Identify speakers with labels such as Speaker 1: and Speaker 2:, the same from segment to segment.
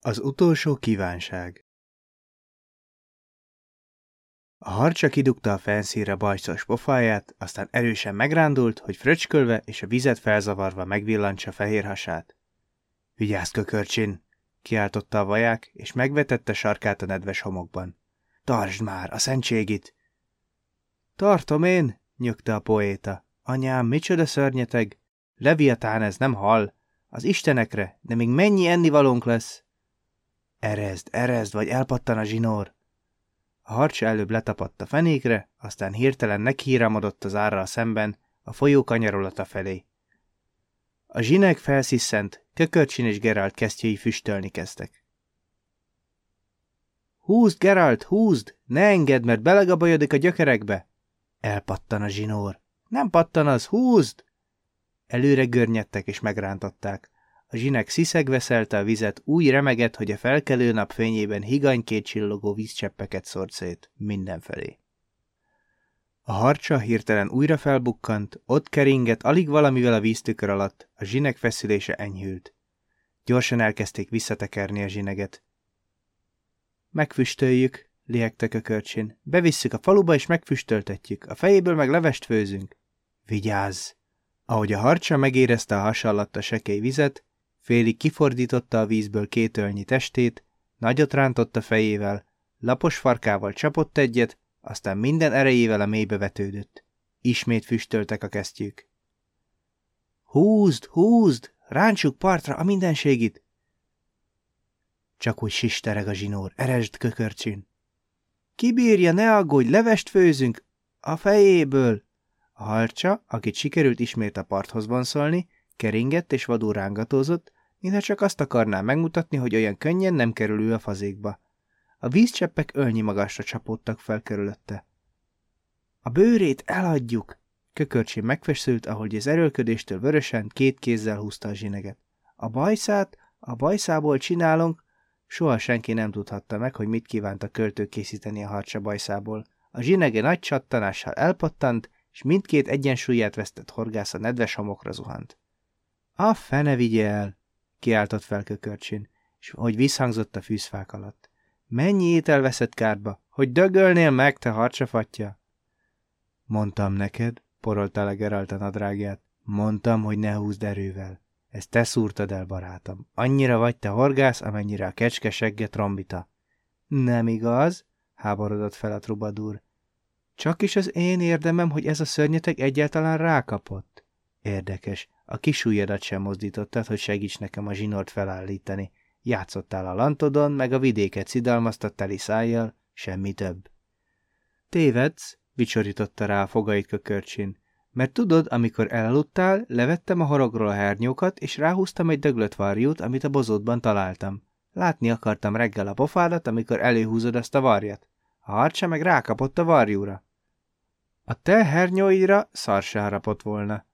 Speaker 1: Az utolsó kívánság A harcsa kidugta a fenszíre bajszos pofáját, aztán erősen megrándult, hogy fröcskölve és a vizet felzavarva megvillantsa fehér hasát. Vigyázz, kökörcsin! kiáltotta a vaják, és megvetette sarkát a nedves homokban. Tartsd már, a szentségit! Tartom én, nyögte a poéta. Anyám, micsoda szörnyeteg! Leviatán ez nem hal. Az istenekre, de még mennyi ennivalónk lesz? Erezd, erezd, vagy elpattan a zsinór. A harcsa előbb letapadt a fenékre, aztán hirtelen nekhíramodott az árral szemben, a folyó kanyarolata felé. A zsineg felsziszent, Kökörcsin és Geralt kesztyei füstölni kezdtek. Húzd, Geralt, húzd! Ne engedd, mert belegabajodik a gyökerekbe! Elpattan a zsinór. Nem pattan az, húzd! Előre görnyedtek és megrántották. A zsinek sziszeg veszelte a vizet, úgy remegett, hogy a felkelő nap fényében higanykét csillogó vízcseppeket szórt szét mindenfelé. A harcsa hirtelen újra felbukkant, ott keringett alig valamivel a víztükör alatt, a zsinek feszülése enyhült. Gyorsan elkezdték visszatekerni a zsineget. Megfüstöljük, liegtek a körcsin. Bevisszük a faluba és megfüstöltetjük, a fejéből meg levest főzünk. Vigyázz! Ahogy a harcsa megérezte a hasa alatt a sekély vizet, félig kifordította a vízből két ölnyi testét, nagyot rántott a fejével, lapos farkával csapott egyet, aztán minden erejével a mélybe vetődött. Ismét füstöltek a kesztyűk. Húzd, húzd, ráncsuk partra a mindenségit! Csak úgy sistereg a zsinór, eresd kökörcsin. Kibírja, ne aggódj, levest főzünk a fejéből! A halcsa, akit sikerült ismét a parthoz vonszolni, keringett és vadul rángatózott, mintha csak azt akarná megmutatni, hogy olyan könnyen nem kerül ő a fazékba. A vízcseppek ölnyi magasra csapódtak fel körülötte. A bőrét eladjuk! Kökörcsi megfeszült, ahogy az erőlködéstől vörösen két kézzel húzta a zsineget. A bajszát, a bajszából csinálunk, soha senki nem tudhatta meg, hogy mit kívánt a költő készíteni a harcsa bajszából. A zsinege nagy csattanással elpattant, és mindkét egyensúlyát vesztett horgász a nedves homokra zuhant. A fene vigye! Kiáltott fel kökörcsin, és hogy visszhangzott a fűzfák alatt. Mennyi étel veszett kárba, hogy dögölnél meg, te harcsafatja? Mondtam neked, porolta le Geralt a nadrágját, mondtam, hogy ne húzd erővel. Ezt te szúrtad el, barátom. Annyira vagy te horgász, amennyire a kecske segge trombita. Nem igaz? háborodott fel a trubadúr. Csak is az én érdemem, hogy ez a szörnyeteg egyáltalán rákapott. Érdekes, a kisújjadat sem mozdítottad, hogy segíts nekem a zsinort felállítani. Játszottál a lantodon, meg a vidéket szidalmaztad teli szájjal, semmi több. Tévedsz, vicsorította rá a fogait kökörcsin. Mert tudod, amikor elaludtál, levettem a haragról a hernyókat, és ráhúztam egy döglött varjút, amit a bozótban találtam. Látni akartam reggel a pofádat, amikor előhúzod azt a varjat. A harcsa meg rákapott a varjúra. A te hernyóidra szar se harapott volna.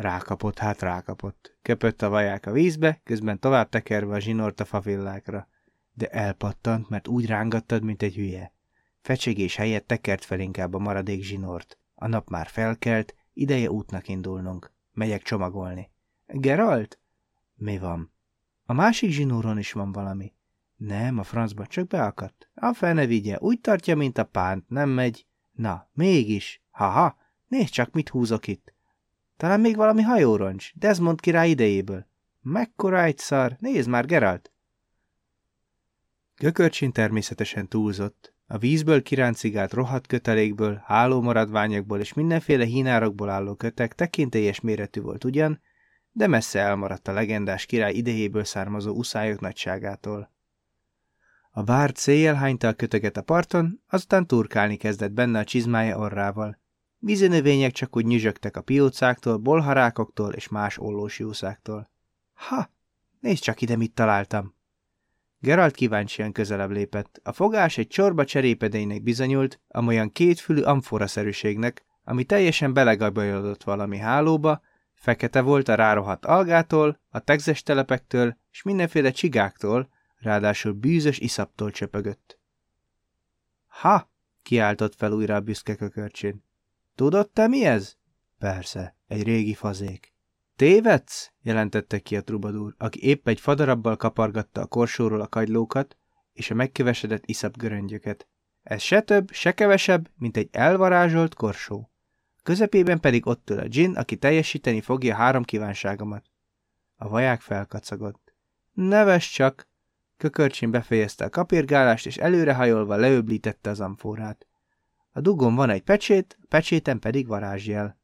Speaker 1: Rákapott, hát rákapott. Köpött a vaják a vízbe, közben tovább tekerve a zsinort a favillákra. De elpattant, mert úgy rángattad, mint egy hülye. Fecsegés helyett tekert fel inkább a maradék zsinort. A nap már felkelt, ideje útnak indulnunk. Megyek csomagolni. Geralt? Mi van? A másik zsinóron is van valami. Nem, a francba csak beakadt. A fene vigye, úgy tartja, mint a pánt, nem megy. Na, mégis. Haha, nézd csak, mit húzok itt. Talán még valami hajóroncs, Desmond király idejéből. Mekkora egy szar, nézd már, Geralt! Gökörcsin természetesen túlzott. A vízből kiráncigált rohadt kötelékből, hálómaradványokból és mindenféle hínárokból álló kötek tekintélyes méretű volt ugyan, de messze elmaradt a legendás király idejéből származó uszályok nagyságától. A bárd széjjel hányta a köteget a parton, azután turkálni kezdett benne a csizmája orrával. Vízinövények csak úgy nyüzsögtek a piócáktól, bolharákoktól és más ollós jószáktól. Ha, nézd csak ide, mit találtam! Geralt kíváncsian közelebb lépett. A fogás egy csorba cserépedénynek bizonyult, amolyan kétfülű amforaszerűségnek, ami teljesen belegabajodott valami hálóba, fekete volt a rárohadt algától, a tegzes telepektől és mindenféle csigáktól, ráadásul bűzös iszaptól csöpögött. Ha! kiáltott fel újra a büszke kökörcsén. Tudod te mi ez? Persze, egy régi fazék. Tévedsz? jelentette ki a trubadúr, aki épp egy fadarabbal kapargatta a korsóról a kagylókat és a megkövesedett iszap göröngyöket. Ez se több, se kevesebb, mint egy elvarázsolt korsó. Közepében pedig ott ül a dzsin, aki teljesíteni fogja három kívánságomat. A vaják felkacagott. Neves csak! Kökörcsin befejezte a kapirgálást, és előrehajolva leöblítette az amforát. A dugon van egy pecsét, a pecséten pedig varázsjel.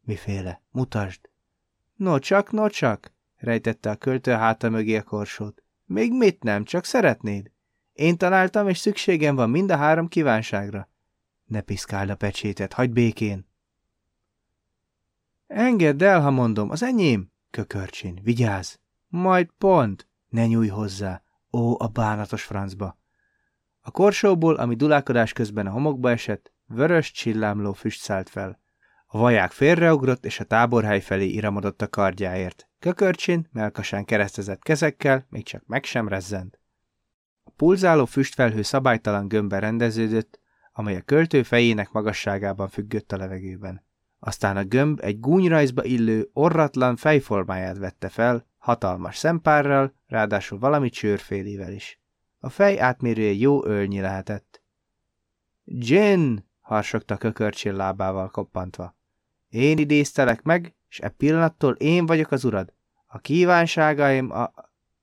Speaker 1: Miféle? Mutasd! No csak, no csak, rejtette a költő háta mögé a korsót. Még mit nem, csak szeretnéd? Én találtam, és szükségem van mind a három kívánságra. Ne piszkáld a pecsétet, hagyd békén. Engedd el, ha mondom, az enyém, kökörcsin, vigyázz. Majd pont, ne nyújj hozzá, ó, a bánatos francba. A korsóból, ami dulálkodás közben a homokba esett, vörös csillámló füst szállt fel. A vaják félreugrott, és a táborhely felé iramodott a kardjáért. Kökörcsin, melkasán keresztezett kezekkel, még csak meg sem rezzent. A pulzáló füstfelhő szabálytalan gömbbe rendeződött, amely a költő fejének magasságában függött a levegőben. Aztán a gömb egy gúnyrajzba illő, orratlan fejformáját vette fel, hatalmas szempárral, ráadásul valami csőrfélével is. A fej átmérője jó ölnyi lehetett. Jin! harsogta kökörcsin lábával koppantva. Én idéztelek meg, és e pillanattól én vagyok az urad. A kívánságaim a,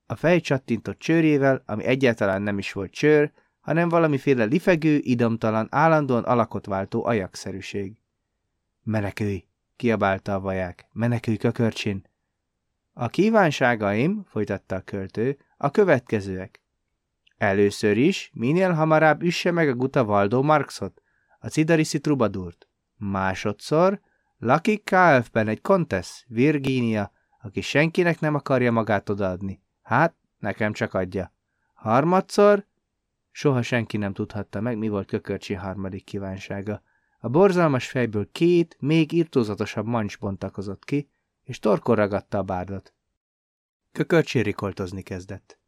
Speaker 1: a fej csattintott csőrével, ami egyáltalán nem is volt csőr, hanem valamiféle lifegő, idomtalan, állandóan alakot váltó ajakszerűség. Menekülj! kiabálta a vaják. Menekülj, kökörcsin! A kívánságaim, folytatta a költő, a következőek. Először is, minél hamarabb üsse meg a Guta Valdo Marxot, a Cidariszi trubadúrt. Másodszor, lakik KF-ben egy kontesz, Virginia, aki senkinek nem akarja magát odaadni. Hát, nekem csak adja. Harmadszor, soha senki nem tudhatta meg, mi volt Kökörcsi harmadik kívánsága. A borzalmas fejből két, még irtózatosabb mancs bontakozott ki, és torkor ragadta a bárdot. Kökörcsi rikoltozni kezdett.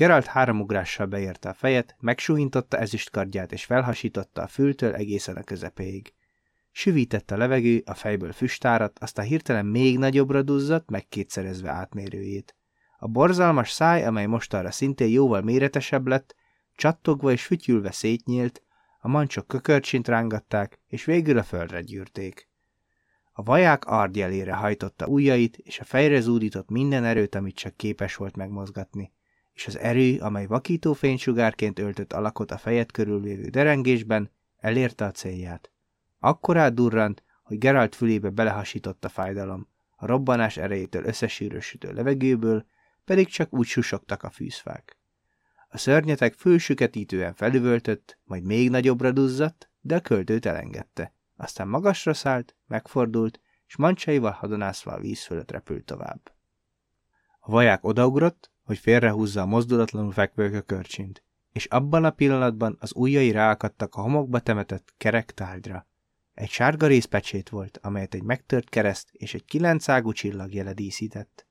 Speaker 1: Geralt három ugrással beérte a fejet, megsuhintotta ezüstkardját és felhasította a fültől egészen a közepéig. Süvített a levegő, a fejből füstárat, aztán hirtelen még nagyobbra duzzadt, megkétszerezve átmérőjét. A borzalmas száj, amely mostanra szintén jóval méretesebb lett, csattogva és fütyülve szétnyílt, a mancsok kökörcsint rángatták, és végül a földre gyűrték. A vaják ardjelére hajtotta ujjait, és a fejre zúdított minden erőt, amit csak képes volt megmozgatni, és az erő, amely vakító fénysugárként öltött alakot a fejet körülvévő derengésben, elérte a célját. Akkorát durrant, hogy Geralt fülébe belehasított a fájdalom, a robbanás erejétől összesűrösödő levegőből pedig csak úgy susogtak a fűzfák. A szörnyetek fősüketítően felüvöltött, majd még nagyobbra duzzadt, de a költőt elengedte. Aztán magasra szállt, megfordult, és mancsaival hadonászva a víz fölött repült tovább. Vaják odaugrott, hogy félrehúzza a mozdulatlanul fekvő kökörcsint, és abban a pillanatban az ujjai ráakadtak a homokba temetett kerek tárgyra. Egy sárga részpecsét volt, amelyet egy megtört kereszt és egy kilencágú jele díszített.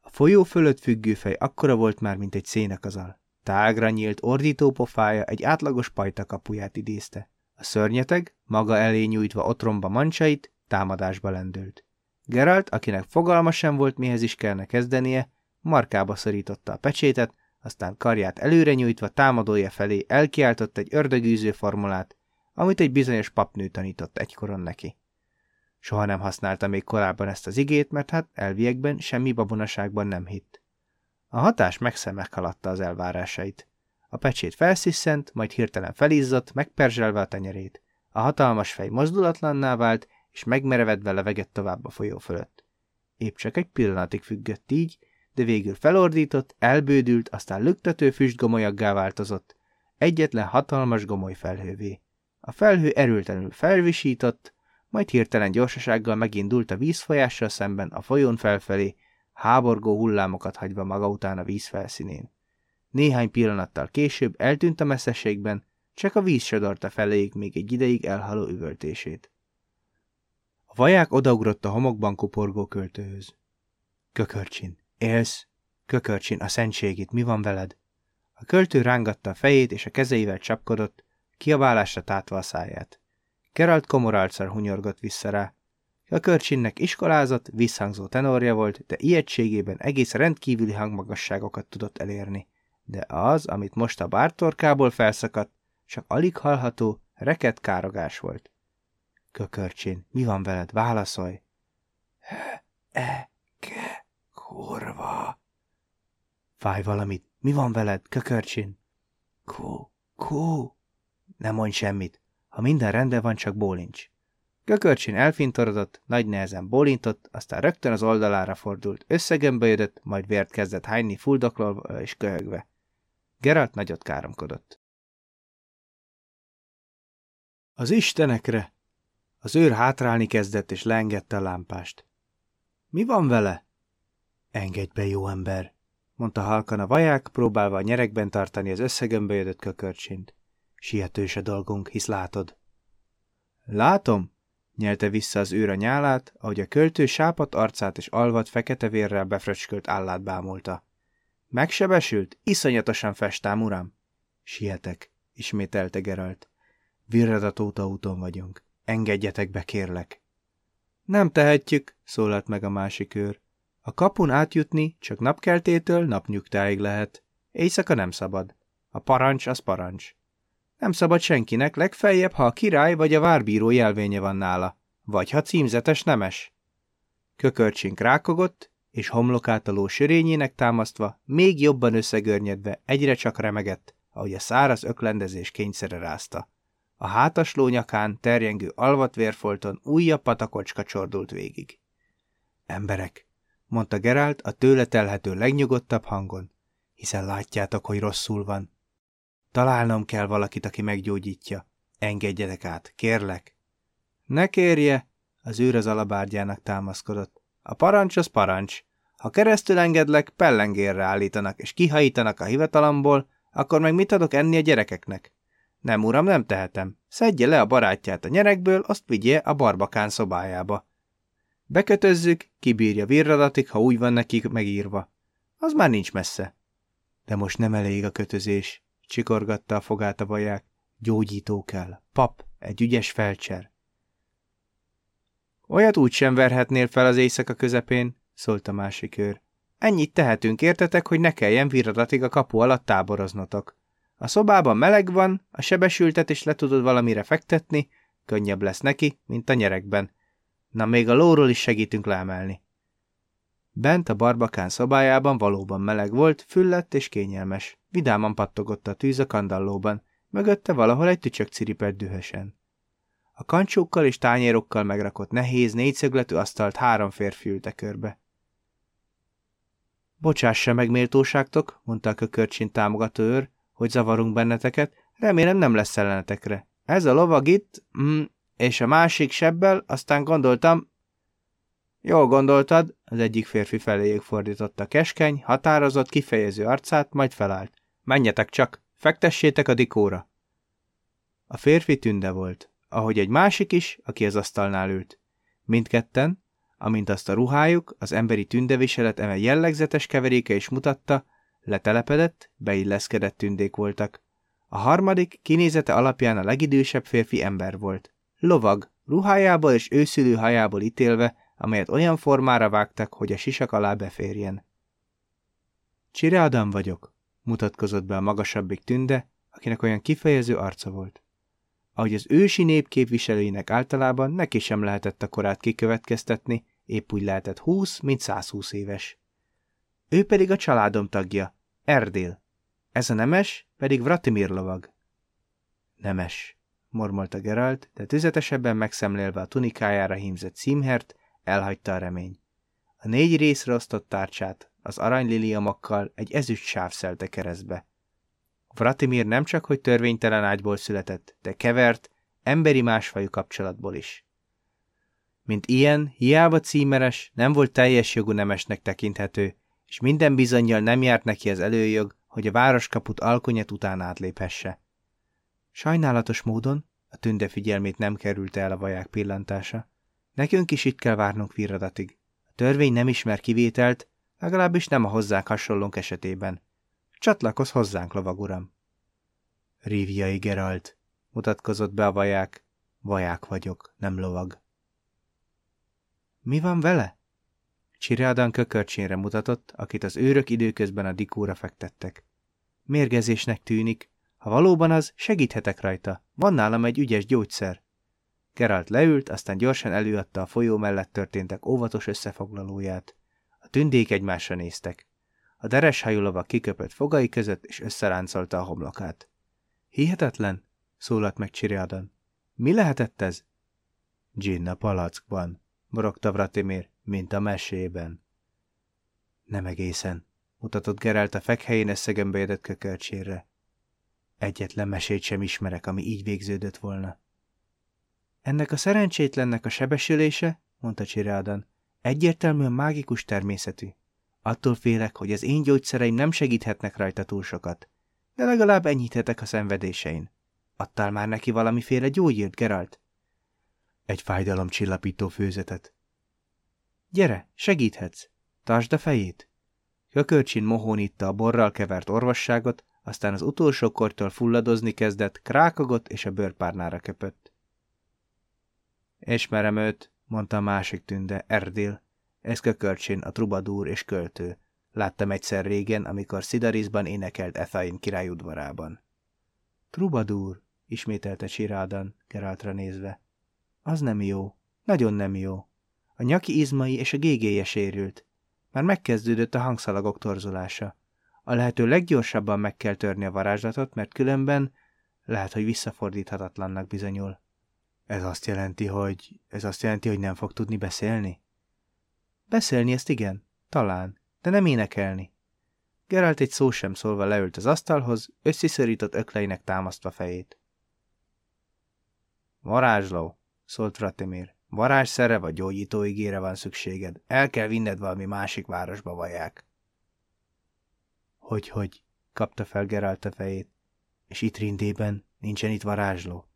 Speaker 1: A folyó fölött függő fej akkora volt már, mint egy szénekazal. Tágra nyílt ordító pofája egy átlagos pajta kapuját idézte. A szörnyeteg, maga elé nyújtva otromba mancsait, támadásba lendült. Geralt, akinek fogalma sem volt, mihez is kellene kezdenie, markába szorította a pecsétet, aztán karját előre nyújtva támadója felé elkiáltott egy ördögűző formulát, amit egy bizonyos papnő tanított egykoron neki. Soha nem használta még korábban ezt az igét, mert hát elviekben semmi babonaságban nem hitt. A hatás megszem meghaladta az elvárásait. A pecsét felsziszent, majd hirtelen felizzott, megperzselve a tenyerét. A hatalmas fej mozdulatlanná vált, és megmerevedve levegett tovább a folyó fölött. Épp csak egy pillanatig függött így, de végül felordított, elbődült, aztán lüktető füstgomolyaggá változott, egyetlen hatalmas gomoly felhővé. A felhő erőltenül felvisított, majd hirtelen gyorsasággal megindult a vízfolyással szemben a folyón felfelé, háborgó hullámokat hagyva maga után a víz felszínén. Néhány pillanattal később eltűnt a messzeségben, csak a víz sodorta feléig még egy ideig elhaló üvöltését. A vaják odaugrott a homokban kuporgó költőhöz. Kökörcsin, élsz? Kökörcsin, a szentségit, mi van veled? A költő rángatta a fejét, és a kezeivel csapkodott, kiabálásra tátva a száját. Geralt komorálccal hunyorgott vissza rá. A körcsinnek iskolázott, visszhangzó tenorja volt, de ijegységében egész rendkívüli hangmagasságokat tudott elérni. De az, amit most a bártorkából felszakadt, csak alig hallható, reket károgás volt. Kökörcsin, mi van veled? Válaszolj!
Speaker 2: He, e, ke, kurva.
Speaker 1: Fáj valamit. Mi van veled, kökörcsin?
Speaker 2: Kú, kú.
Speaker 1: Nem mondj semmit. Ha minden rendben van, csak bólincs. Kökörcsin elfintorodott, nagy nehezen bólintott, aztán rögtön az oldalára fordult, összegömbölyödött, majd vért kezdett hányni fuldoklolva és köhögve. Geralt nagyot káromkodott. Az istenekre! Az őr hátrálni kezdett, és leengedte a lámpást. Mi van vele? Engedj be, jó ember, mondta halkan a vaják, próbálva a nyerekben tartani az összegömbölyödött kökörcsint. Sietős a dolgunk, hisz látod. Látom, nyelte vissza az őr a nyálát, ahogy a költő sápat arcát és alvat fekete vérrel befröcskölt állát bámulta. Megsebesült? Iszonyatosan festám, uram. Sietek, ismételte Geralt. Virradatóta úton vagyunk. Engedjetek be, kérlek. Nem tehetjük, szólalt meg a másik őr. A kapun átjutni csak napkeltétől napnyugtáig lehet. Éjszaka nem szabad. A parancs az parancs. Nem szabad senkinek, legfeljebb, ha a király vagy a várbíró jelvénye van nála, vagy ha címzetes nemes. Kökörcsink rákogott, és homlokát a ló sörényének támasztva, még jobban összegörnyedve, egyre csak remegett, ahogy a száraz öklendezés kényszere rázta. A hátasló nyakán terjengő alvatvérfolton újabb patakocska csordult végig. Emberek, mondta Gerált a tőle telhető legnyugodtabb hangon, hiszen látjátok, hogy rosszul van. Találnom kell valakit, aki meggyógyítja. Engedjetek át, kérlek. Ne kérje, az őr az alabárdjának támaszkodott. A parancs az parancs. Ha keresztül engedlek, pellengérre állítanak, és kihajítanak a hivatalamból, akkor meg mit adok enni a gyerekeknek? Nem, uram, nem tehetem. Szedje le a barátját a nyerekből, azt vigye a barbakán szobájába. Bekötözzük, kibírja virradatig, ha úgy van nekik megírva. Az már nincs messze. De most nem elég a kötözés, csikorgatta a fogát a baják. Gyógyító kell. Pap, egy ügyes felcser. Olyat úgy sem verhetnél fel az éjszaka közepén, szólt a másik őr. Ennyit tehetünk, értetek, hogy ne kelljen virradatig a kapu alatt táboroznotok. A szobában meleg van, a sebesültet is le tudod valamire fektetni, könnyebb lesz neki, mint a nyerekben. Na még a lóról is segítünk leemelni. Bent a barbakán szobájában valóban meleg volt, füllett és kényelmes. Vidáman pattogott a tűz a kandallóban, mögötte valahol egy tücsök ciripelt dühösen. A kancsókkal és tányérokkal megrakott nehéz, négyszögletű asztalt három férfi ülte körbe. Bocsássa meg méltóságtok, mondta a kökörcsin támogató őr, hogy zavarunk benneteket, remélem nem lesz ellenetekre. Ez a lovag itt, mm, és a másik sebbel, aztán gondoltam... Jól gondoltad, az egyik férfi feléjék fordította keskeny, határozott, kifejező arcát, majd felállt. Menjetek csak, fektessétek a dikóra. A férfi tünde volt, ahogy egy másik is, aki az asztalnál ült. Mindketten, amint azt a ruhájuk, az emberi tündeviselet eme jellegzetes keveréke is mutatta, letelepedett, beilleszkedett tündék voltak. A harmadik kinézete alapján a legidősebb férfi ember volt. Lovag, ruhájából és őszülő hajából ítélve, amelyet olyan formára vágtak, hogy a sisak alá beférjen. Csire Adam vagyok, mutatkozott be a magasabbik tünde, akinek olyan kifejező arca volt. Ahogy az ősi nép képviselőinek általában neki sem lehetett a korát kikövetkeztetni, épp úgy lehetett húsz, mint 120 éves. Ő pedig a családom tagja, Erdél. Ez a nemes, pedig Vratimir lovag. Nemes, mormolta Geralt, de tüzetesebben megszemlélve a tunikájára hímzett címhert, elhagyta a remény. A négy részre osztott tárcsát, az aranyliliamokkal egy ezüst sáv szelte keresztbe. Vratimir nem csak, hogy törvénytelen ágyból született, de kevert, emberi másfajú kapcsolatból is. Mint ilyen, hiába címeres, nem volt teljes jogú nemesnek tekinthető, és minden bizonyal nem járt neki az előjog, hogy a városkaput alkonyat után átléphesse. Sajnálatos módon a tünde figyelmét nem került el a vaják pillantása. Nekünk is itt kell várnunk virradatig. A törvény nem ismer kivételt, legalábbis nem a hozzánk hasonlónk esetében. Csatlakozz hozzánk, lovaguram. Ríviai Geralt, mutatkozott be a vaják. Vaják vagyok, nem lovag. Mi van vele? Csirádan kökörcsényre mutatott, akit az őrök időközben a dikóra fektettek. Mérgezésnek tűnik. Ha valóban az, segíthetek rajta. Van nálam egy ügyes gyógyszer. Geralt leült, aztán gyorsan előadta a folyó mellett történtek óvatos összefoglalóját. A tündék egymásra néztek. A dereshajú lovak kiköpött fogai között, és összeráncolta a homlokát. Hihetetlen? szólalt meg Csiriadan. Mi lehetett ez? Gin a palackban, morogta Vratimir, mint a mesében. Nem egészen, mutatott Geralt a fekhelyén összegembe jedett kökölcsére. Egyetlen mesét sem ismerek, ami így végződött volna. Ennek a szerencsétlennek a sebesülése, mondta Csirádan, egyértelműen mágikus természetű. Attól félek, hogy az én gyógyszereim nem segíthetnek rajta túl sokat, de legalább enyhíthetek a szenvedésein. Adtál már neki valamiféle gyógyírt, Geralt? Egy fájdalomcsillapító főzetet. Gyere, segíthetsz. Tartsd a fejét. Kökölcsin mohón itta a borral kevert orvosságot, aztán az utolsó kortól fulladozni kezdett, krákogott és a bőrpárnára köpött. Ismerem őt, mondta a másik tünde, Erdél. Ez Kökölcsin, a trubadúr és költő. Láttam egyszer régen, amikor Szidarisban énekelt Ethain király udvarában. Trubadúr, ismételte Sirádan, Geraltra nézve. Az nem jó, nagyon nem jó. A nyaki izmai és a gégéje sérült. Már megkezdődött a hangszalagok torzulása. A lehető leggyorsabban meg kell törni a varázslatot, mert különben lehet, hogy visszafordíthatatlannak bizonyul. Ez azt jelenti, hogy... Ez azt jelenti, hogy nem fog tudni beszélni? Beszélni ezt igen, talán, de nem énekelni. Geralt egy szó sem szólva leült az asztalhoz, össziszorított ökleinek támasztva fejét. Varázsló, szólt Vratimir. Varázsszere vagy gyógyítóigére van szükséged. El kell vinned valami másik városba vaják. Hogy-hogy, kapta fel Geralt a fejét. És itt rindében nincsen itt varázsló.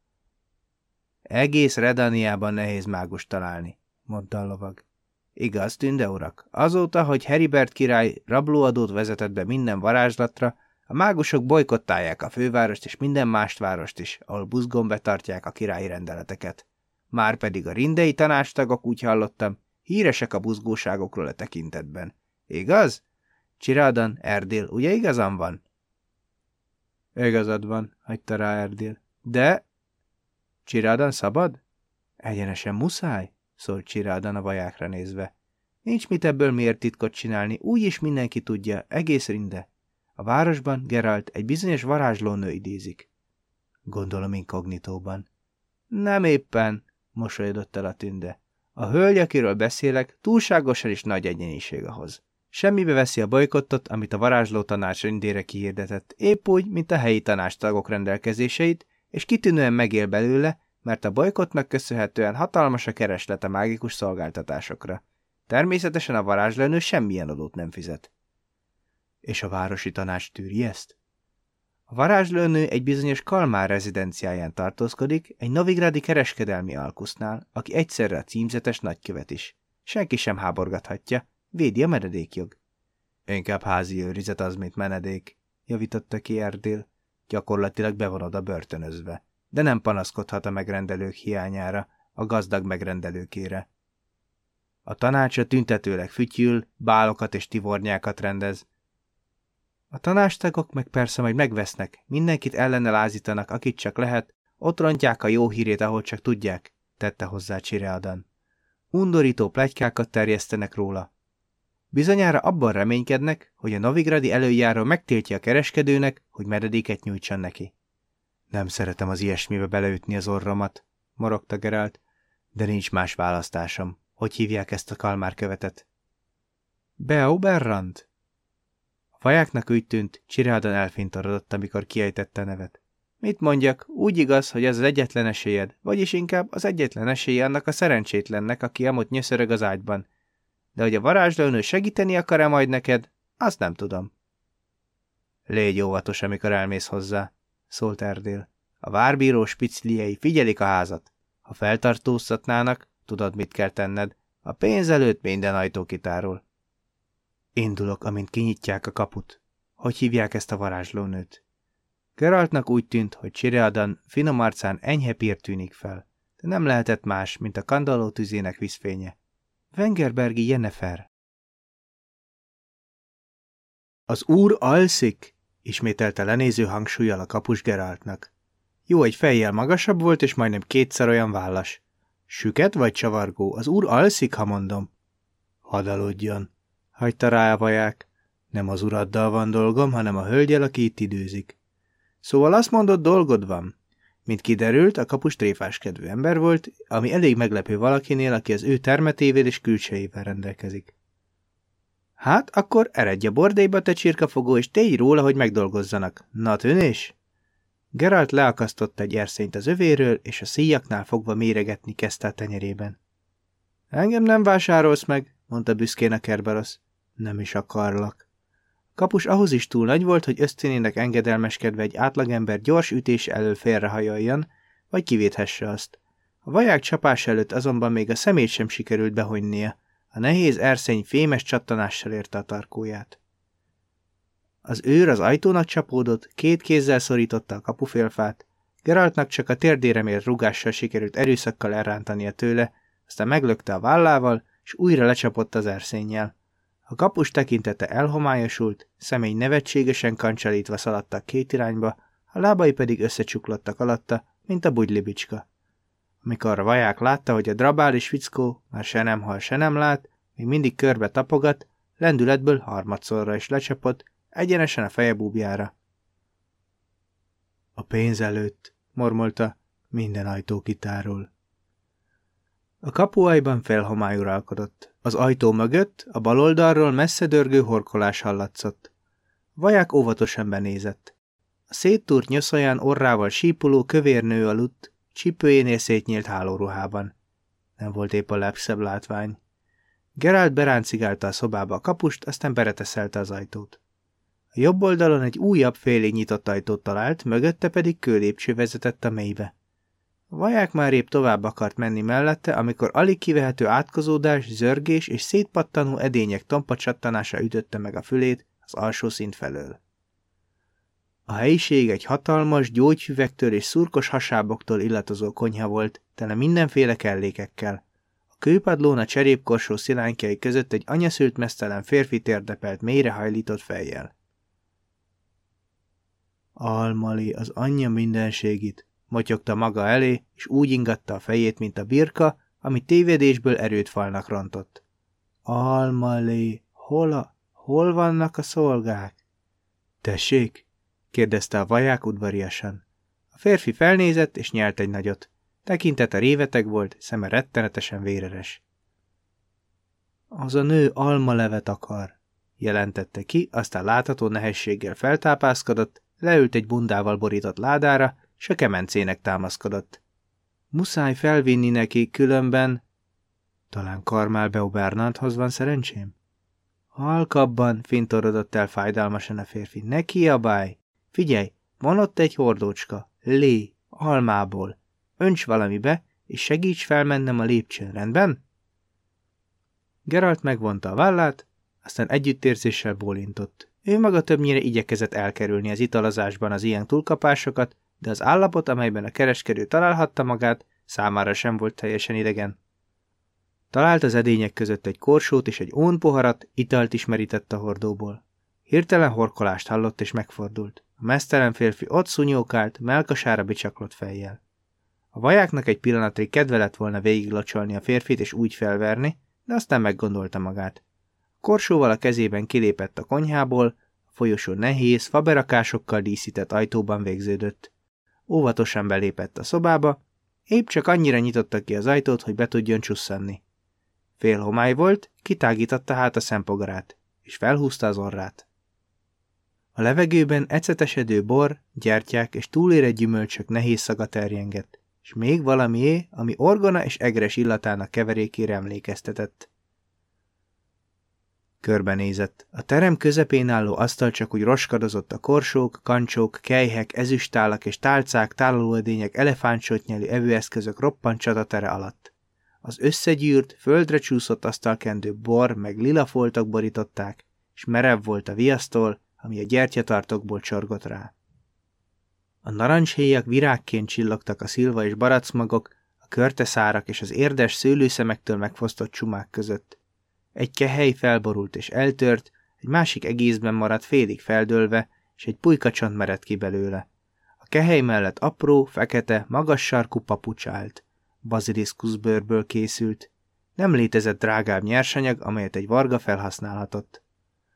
Speaker 1: Egész Redaniában nehéz mágus találni, mondta a lovag. Igaz, tünde urak, azóta, hogy Heribert király rablóadót vezetett be minden varázslatra, a mágusok bolykottálják a fővárost és minden mást várost is, ahol buzgón betartják a királyi rendeleteket. Márpedig a rindei tanástagok, úgy hallottam, híresek a buzgóságokról a tekintetben. Igaz? Csirádan, Erdél, ugye igazam van? Igazad van, hagyta rá Erdél. De... Csirádan szabad? Egyenesen muszáj, szólt Csirádan a vajákra nézve. Nincs mit ebből miért titkot csinálni, úgy is mindenki tudja, egész rinde. A városban Geralt egy bizonyos varázslónő idézik. Gondolom inkognitóban. Nem éppen, mosolyodott el a tünde. A hölgy, akiről beszélek, túlságosan is nagy egyeniség ahhoz. Semmibe veszi a bolykottot, amit a varázsló tanács rindére kihirdetett, épp úgy, mint a helyi tanástagok rendelkezéseit, és kitűnően megél belőle, mert a bolykottnak köszönhetően hatalmas a kereslet a mágikus szolgáltatásokra. Természetesen a varázslőnő semmilyen adót nem fizet. És a városi tanács tűri ezt? A varázslőnő egy bizonyos Kalmár rezidenciáján tartózkodik, egy novigrádi kereskedelmi alkusznál, aki egyszerre a címzetes nagykövet is. Senki sem háborgathatja, védi a menedékjog. Inkább házi őrizet az, mint menedék, javította ki Erdél. Gyakorlatilag bevonod a börtönözve, de nem panaszkodhat a megrendelők hiányára, a gazdag megrendelőkére. A tanácsa tüntetőleg fütyül, bálokat és tivornyákat rendez, a tanástagok meg persze majd megvesznek, mindenkit ellene lázítanak, akit csak lehet, ott rontják a jó hírét, ahol csak tudják, tette hozzá Csireadan. Undorító plegykákat terjesztenek róla. Bizonyára abban reménykednek, hogy a Novigradi előjáró megtiltja a kereskedőnek, hogy meredéket nyújtson neki. Nem szeretem az ilyesmibe beleütni az orromat, morogta Gerált, de nincs más választásom. Hogy hívják ezt a kalmár követet? Beauberrand, Fajáknak úgy tűnt, Csirádan elfintorodott, amikor kiejtette nevet. Mit mondjak, úgy igaz, hogy ez az egyetlen esélyed, vagyis inkább az egyetlen esélye annak a szerencsétlennek, aki amott nyöszörög az ágyban. De hogy a varázslónő segíteni akar-e majd neked, azt nem tudom. Légy óvatos, amikor elmész hozzá, szólt Erdél. A várbíró spicliei figyelik a házat. Ha feltartóztatnának, tudod, mit kell tenned. A pénz előtt minden ajtó kitárul. Indulok, amint kinyitják a kaput. Hogy hívják ezt a varázslónőt? Geraltnak úgy tűnt, hogy Csireadan finom arcán enyhe pír tűnik fel, de nem lehetett más, mint a kandalló tüzének vízfénye. Wengerbergi Jennefer. Az úr alszik, ismételte lenéző hangsúlyjal a kapus Geraltnak. Jó egy fejjel magasabb volt, és majdnem kétszer olyan vállas. Süket vagy csavargó? Az úr alszik, ha mondom. Hadaludjon, hagyta rá a vaják. Nem az uraddal van dolgom, hanem a hölgyel, aki itt időzik. Szóval azt mondott, dolgod van. Mint kiderült, a kapus tréfáskedvű ember volt, ami elég meglepő valakinél, aki az ő termetével és külsejével rendelkezik. Hát, akkor eredj a bordélyba, te csirkafogó, és tégy róla, hogy megdolgozzanak. Na, tűnés? Geralt leakasztotta egy erszényt az övéről, és a szíjaknál fogva méregetni kezdte a tenyerében. Engem nem vásárolsz meg, mondta büszkén a Kerberosz. Nem is akarlak. Kapus ahhoz is túl nagy volt, hogy ösztönének engedelmeskedve egy átlagember gyors ütés elől félrehajoljon, vagy kivéthesse azt. A vaják csapás előtt azonban még a szemét sem sikerült behonynia. A nehéz erszeny fémes csattanással érte a tarkóját. Az őr az ajtónak csapódott, két kézzel szorította a kapufélfát, Geraltnak csak a térdére mért rugással sikerült erőszakkal elrántania tőle, aztán meglökte a vállával, és újra lecsapott az erszénnyel. A kapus tekintete elhomályosult, személy nevetségesen kancsalítva szaladtak két irányba, a lábai pedig összecsuklottak alatta, mint a bugylibicska. Amikor a vaják látta, hogy a drabális fickó már se nem hal, se nem lát, még mindig körbe tapogat, lendületből harmadszorra is lecsapott, egyenesen a feje búbjára. A pénz előtt, mormolta, minden ajtó kitárul. A kapuajban felhomályuralkodott. Az ajtó mögött, a bal oldalról messze dörgő horkolás hallatszott. Vaják óvatosan benézett. A széttúrt nyoszaján orrával sípuló kövér nő aludt, csípőjénél szétnyílt hálóruhában. Nem volt épp a legszebb látvány. Geralt beráncigálta a szobába a kapust, aztán bereteszelte az ajtót. A jobb oldalon egy újabb félig nyitott ajtót talált, mögötte pedig kőlépcső vezetett a mélybe. Vaják már épp tovább akart menni mellette, amikor alig kivehető átkozódás, zörgés és szétpattanó edények tompa csattanása ütötte meg a fülét az alsó szint felől. A helyiség egy hatalmas, gyógyfüvektől és szurkos hasáboktól illatozó konyha volt, tele mindenféle kellékekkel. A kőpadlón a cserépkorsó szilánkjai között egy anyaszült mesztelen férfi térdepelt hajlított fejjel. Almali, az anyja mindenségit, motyogta maga elé, és úgy ingatta a fejét, mint a birka, ami tévedésből erőt falnak rontott. Almalé, hol a, hol vannak a szolgák? Tessék? kérdezte a vaják udvariasan. A férfi felnézett, és nyelt egy nagyot. Tekintete réveteg volt, szeme rettenetesen véreres. Az a nő almalevet akar, jelentette ki, aztán látható nehézséggel feltápászkodott, leült egy bundával borított ládára, s a kemencének támaszkodott. Muszáj felvinni neki, különben... Talán Karmál Beubernanthoz van szerencsém? Halkabban fintorodott el fájdalmasan a férfi. Ne kiabálj! Figyelj, van ott egy hordócska. Lé, almából. Önts valamibe, és segíts felmennem a lépcsőn, rendben? Geralt megvonta a vállát, aztán együttérzéssel bólintott. Ő maga többnyire igyekezett elkerülni az italazásban az ilyen túlkapásokat, de az állapot, amelyben a kereskedő találhatta magát, számára sem volt teljesen idegen. Talált az edények között egy korsót és egy ónpoharat, italt is merített a hordóból. Hirtelen horkolást hallott és megfordult. A mesztelen férfi ott szunyókált, melkasára bicsaklott fejjel. A vajáknak egy pillanatig kedve lett volna végiglocsolni a férfit és úgy felverni, de aztán meggondolta magát. Korsóval a kezében kilépett a konyhából, a folyosó nehéz, faberakásokkal díszített ajtóban végződött. Óvatosan belépett a szobába, épp csak annyira nyitotta ki az ajtót, hogy be tudjon csusszanni. Fél homály volt, kitágította hát a szempogarát, és felhúzta az orrát. A levegőben ecetesedő bor, gyertyák és túlérett gyümölcsök nehéz szaga terjengett, és még valamié, ami orgona és egres illatának keverékére emlékeztetett. Körbenézett. A terem közepén álló asztal csak úgy roskadozott a korsók, kancsók, kejhek, ezüstálak és tálcák, tálalóedények, elefántsotnyelű evőeszközök roppant csatatere alatt. Az összegyűrt, földre csúszott asztalkendő bor meg lila foltok borították, és merev volt a viasztól, ami a gyertyatartokból csorgott rá. A narancshéjak virágként csillogtak a szilva és baracmagok, a körteszárak és az érdes szőlőszemektől megfosztott csumák között. Egy kehely felborult és eltört, egy másik egészben maradt félig feldőlve, és egy pulykacsont merett ki belőle. A kehely mellett apró, fekete, magas sarkú papucs állt. Baziliszkuszbőrből készült. Nem létezett drágább nyersanyag, amelyet egy varga felhasználhatott.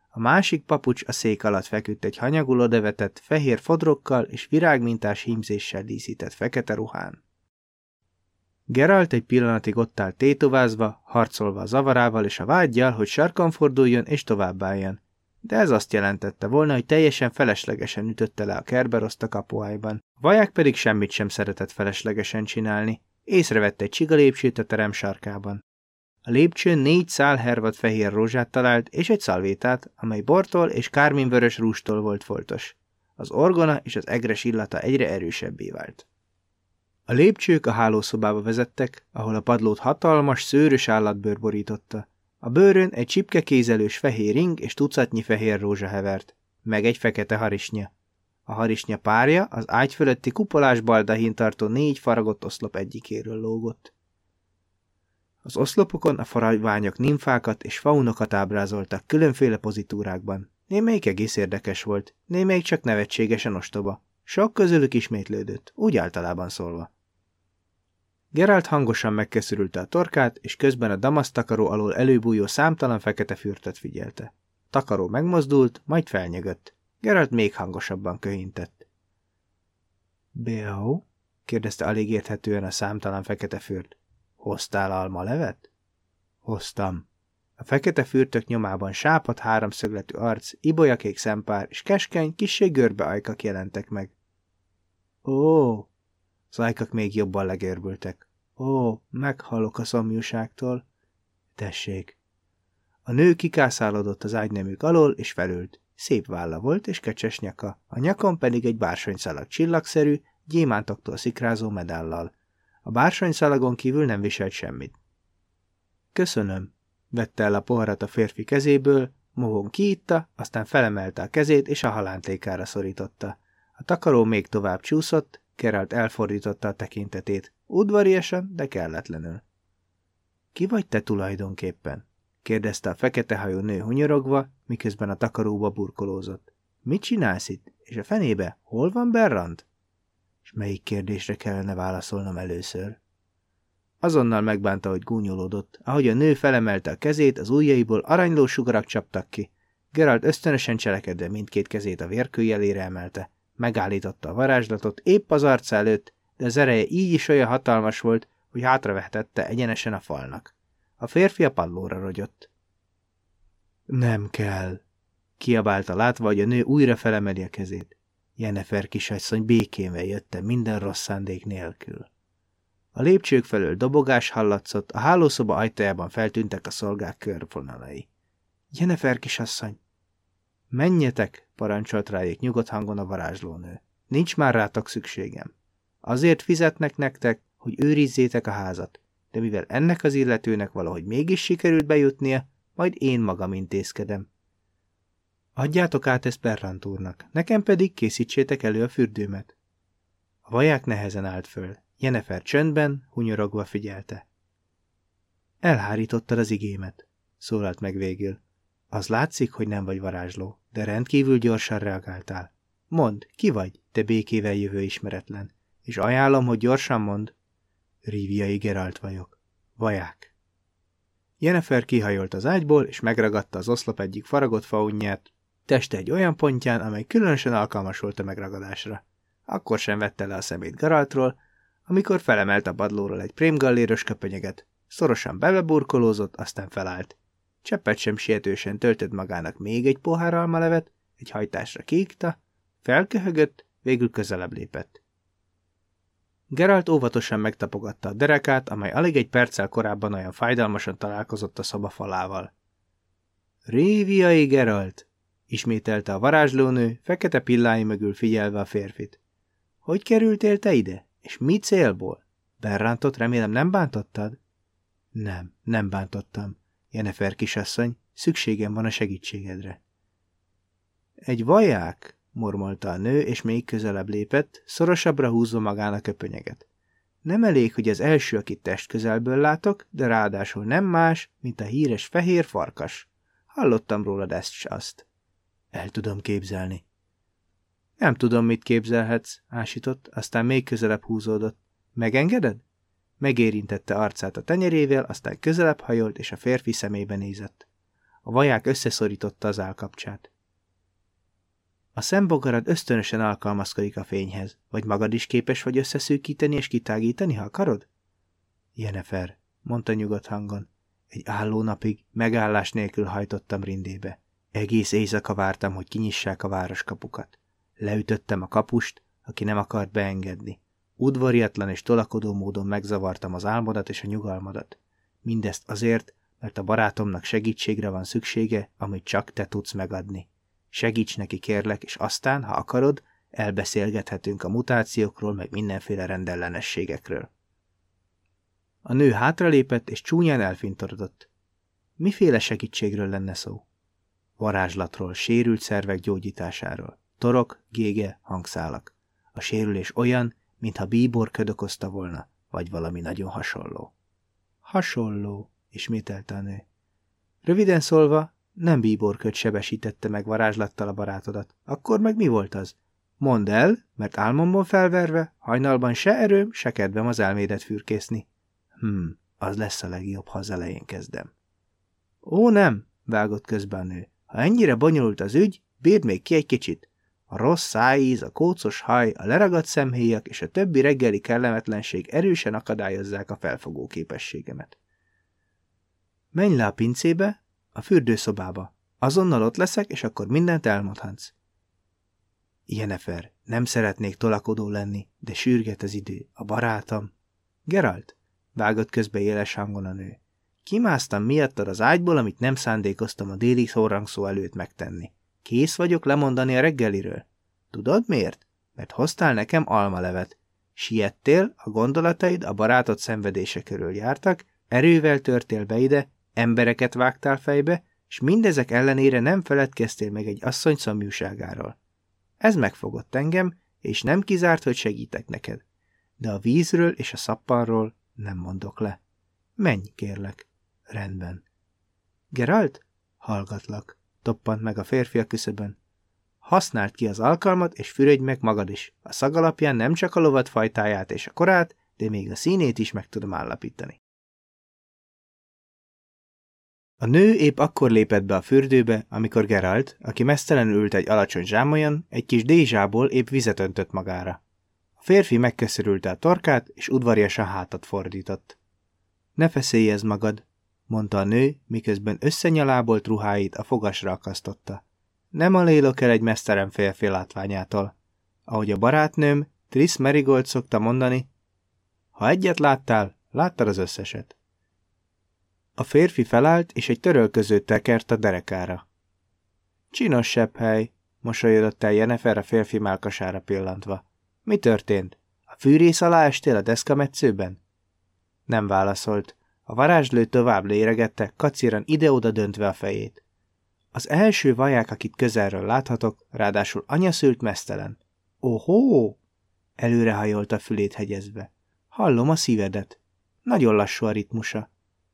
Speaker 1: A másik papucs a szék alatt feküdt egy hanyagul odevetett, fehér fodrokkal és virágmintás hímzéssel díszített fekete ruhán. Geralt egy pillanatig ott állt tétovázva, harcolva a zavarával és a vágyjal, hogy sarkan forduljon és továbbálljon. De ez azt jelentette volna, hogy teljesen feleslegesen ütötte le a kerberoszt a kapuájban. A vaják pedig semmit sem szeretett feleslegesen csinálni. Észrevette egy csigalépsőt a terem sarkában. A lépcsőn négy szál hervad fehér rózsát talált, és egy szalvétát, amely bortól és kárminvörös rústól volt foltos. Az orgona és az egres illata egyre erősebbé vált. A lépcsők a hálószobába vezettek, ahol a padlót hatalmas, szőrös állatbőr borította. A bőrön egy csipkekézelős fehér ring és tucatnyi fehér rózsa hevert, meg egy fekete harisnya. A harisnya párja az ágy fölötti kupolás baldahin tartó négy faragott oszlop egyikéről lógott. Az oszlopokon a faragványok nimfákat és faunokat ábrázoltak különféle pozitúrákban. Némelyik egész érdekes volt, némelyik csak nevetségesen ostoba. Sok közülük ismétlődött, úgy általában szólva. Geralt hangosan megkeszürülte a torkát, és közben a damasztakaró alól előbújó számtalan fekete fürtöt figyelte. Takaró megmozdult, majd felnyögött. Geralt még hangosabban köhintett. Beau? kérdezte alig érthetően a számtalan fekete fürt. Hoztál alma levet? Hoztam. A fekete fürtök nyomában sápat háromszögletű arc, ibolyakék szempár és keskeny, kissé görbe ajkak jelentek meg. Ó, az még jobban legérbültek. Ó, meghalok a szomjúságtól. Tessék. A nő kikászálódott az ágyneműk alól, és felült. Szép válla volt, és kecses nyaka. A nyakon pedig egy bársonyszalag csillagszerű, gyémántoktól szikrázó medállal. A bársonyszalagon kívül nem viselt semmit. Köszönöm, vette el a poharat a férfi kezéből, mohón kiitta, aztán felemelte a kezét, és a halántékára szorította. A takaró még tovább csúszott, Geralt elfordította a tekintetét. Udvariasan, de kelletlenül. Ki vagy te tulajdonképpen? kérdezte a fekete hajú nő hunyorogva, miközben a takaróba burkolózott. Mit csinálsz itt? És a fenébe hol van Berrant? És melyik kérdésre kellene válaszolnom először? Azonnal megbánta, hogy gúnyolódott. Ahogy a nő felemelte a kezét, az ujjaiból aranyló sugarak csaptak ki. Geralt ösztönösen cselekedve mindkét kezét a vérkőjelére emelte. Megállította a varázslatot épp az arca előtt, de az ereje így is olyan hatalmas volt, hogy hátravehetette egyenesen a falnak. A férfi a padlóra rogyott. Nem kell, kiabálta látva, hogy a nő újra felemeli a kezét. Jennefer kisasszony békénvel jötte minden rossz szándék nélkül. A lépcsők felől dobogás hallatszott, a hálószoba ajtajában feltűntek a szolgák körvonalai. Jennefer kisasszony! Menjetek, parancsolt rájék nyugodt hangon a varázslónő. Nincs már rátok szükségem. Azért fizetnek nektek, hogy őrizzétek a házat, de mivel ennek az illetőnek valahogy mégis sikerült bejutnia, majd én magam intézkedem. Adjátok át ezt Berrant úrnak, nekem pedig készítsétek elő a fürdőmet. A vaják nehezen állt föl. Jenefer csöndben, hunyorogva figyelte. Elhárítottad az igémet, szólalt meg végül. Az látszik, hogy nem vagy varázsló, de rendkívül gyorsan reagáltál. Mond, ki vagy, te békével jövő ismeretlen, és ajánlom, hogy gyorsan mond. Ríviai Geralt vagyok. Vaják. Jennifer kihajolt az ágyból, és megragadta az oszlop egyik faragott faunját, teste egy olyan pontján, amely különösen alkalmas volt a megragadásra. Akkor sem vette le a szemét Geraltról, amikor felemelt a padlóról egy prémgalléros köpönyeget, szorosan beleburkolózott, aztán felállt. Cseppet sem sietősen töltött magának még egy pohár almalevet, egy hajtásra kiikta, felköhögött, végül közelebb lépett. Geralt óvatosan megtapogatta a derekát, amely alig egy perccel korábban olyan fájdalmasan találkozott a szoba falával. Réviai Geralt! ismételte a varázslónő, fekete pillái mögül figyelve a férfit. Hogy kerültél te ide? És mi célból? Berrántot remélem nem bántottad? Nem, nem bántottam. Jenefer kisasszony, szükségem van a segítségedre. Egy vaják, mormolta a nő, és még közelebb lépett, szorosabbra húzva magának köpönyeget. Nem elég, hogy az első, akit test közelből látok, de ráadásul nem más, mint a híres fehér farkas. Hallottam rólad ezt s azt. El tudom képzelni. Nem tudom, mit képzelhetsz, ásított, aztán még közelebb húzódott. Megengeded? Megérintette arcát a tenyerével, aztán közelebb hajolt, és a férfi szemébe nézett. A vaják összeszorította az állkapcsát. A szembogarad ösztönösen alkalmazkodik a fényhez, vagy magad is képes vagy összeszűkíteni és kitágítani, ha akarod? Jenefer, mondta nyugodt hangon. Egy álló napig megállás nélkül hajtottam rindébe. Egész éjszaka vártam, hogy kinyissák a városkapukat. Leütöttem a kapust, aki nem akart beengedni. Udvariatlan és tolakodó módon megzavartam az álmodat és a nyugalmadat. Mindezt azért, mert a barátomnak segítségre van szüksége, amit csak te tudsz megadni. Segíts neki, kérlek, és aztán, ha akarod, elbeszélgethetünk a mutációkról, meg mindenféle rendellenességekről. A nő hátralépett, és csúnyán elfintorodott. Miféle segítségről lenne szó? Varázslatról, sérült szervek gyógyításáról. Torok, gége, hangszálak. A sérülés olyan, mintha bíbor ködökozta volna, vagy valami nagyon hasonló. Hasonló, ismételte a nő. Röviden szólva, nem bíborköd sebesítette meg varázslattal a barátodat. Akkor meg mi volt az? Mondd el, mert álmomból felverve, hajnalban se erőm, se kedvem az elmédet fürkészni. Hm, az lesz a legjobb, ha az elején kezdem. Ó, nem, vágott közben a nő. Ha ennyire bonyolult az ügy, bírd még ki egy kicsit. A rossz szájíz, a kócos haj, a leragadt szemhéjak és a többi reggeli kellemetlenség erősen akadályozzák a felfogó képességemet. Menj le a pincébe, a fürdőszobába. Azonnal ott leszek, és akkor mindent elmondhatsz. Jenefer, nem szeretnék tolakodó lenni, de sürget az idő. A barátom. Geralt, vágott közbe éles hangon a nő. Kimásztam miattad az ágyból, amit nem szándékoztam a déli szórangszó előtt megtenni. Kész vagyok lemondani a reggeliről. Tudod miért? Mert hoztál nekem almalevet. Siettél, a gondolataid a barátod szenvedése körül jártak, erővel törtél be ide, embereket vágtál fejbe, és mindezek ellenére nem feledkeztél meg egy asszony szomjúságáról. Ez megfogott engem, és nem kizárt, hogy segítek neked. De a vízről és a szappanról nem mondok le. Menj, kérlek. Rendben. Geralt? Hallgatlak. Toppant meg a férfi a küszöbön. Használd ki az alkalmat, és fürödj meg magad is. A szag alapján nem csak a lovat fajtáját és a korát, de még a színét is meg tudom állapítani. A nő épp akkor lépett be a fürdőbe, amikor Geralt, aki mesztelenül ült egy alacsony zsámolyan, egy kis dézsából épp vizet öntött magára. A férfi megköszörülte a torkát, és udvariasan hátat fordított. Ne feszélyezz magad, mondta a nő, miközben összenyalábolt ruháit a fogasra akasztotta. Nem alélok el egy mesztelen férfi látványától. Ahogy a barátnőm, Triss Merigold szokta mondani, ha egyet láttál, láttad az összeset. A férfi felállt, és egy törölközőt tekert a derekára. Csinos sebb hely, mosolyodott el Jenefer a férfi málkasára pillantva. Mi történt? A fűrész alá estél a deszkametszőben? Nem válaszolt. A varázslő tovább léregette, kaciran ide-oda döntve a fejét. Az első vaják, akit közelről láthatok, ráadásul anyaszült mesztelen. Ohó! Előrehajolt a fülét hegyezve. Hallom a szívedet. Nagyon lassú a ritmusa.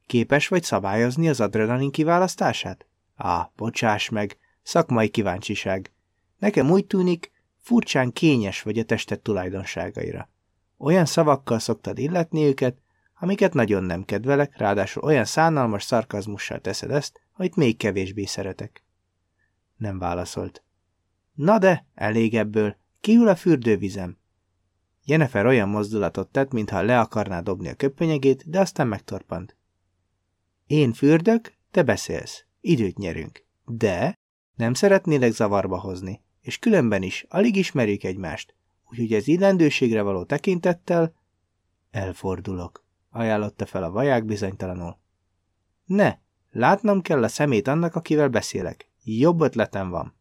Speaker 1: Képes vagy szabályozni az adrenalin kiválasztását? Á, bocsáss meg, szakmai kíváncsiság. Nekem úgy tűnik, furcsán kényes vagy a tested tulajdonságaira. Olyan szavakkal szoktad illetni őket, amiket nagyon nem kedvelek, ráadásul olyan szánalmas szarkazmussal teszed ezt, amit még kevésbé szeretek. Nem válaszolt. Na de, elég ebből, kihűl a fürdővizem. Jennifer olyan mozdulatot tett, mintha le akarná dobni a köpönyegét, de aztán megtorpant. Én fürdök, te beszélsz. Időt nyerünk. De nem szeretnélek zavarba hozni, és különben is alig ismerjük egymást, úgyhogy ez illendőségre való tekintettel elfordulok, ajánlotta fel a vaják bizonytalanul. Ne, látnom kell a szemét annak, akivel beszélek. Jobb ötletem van.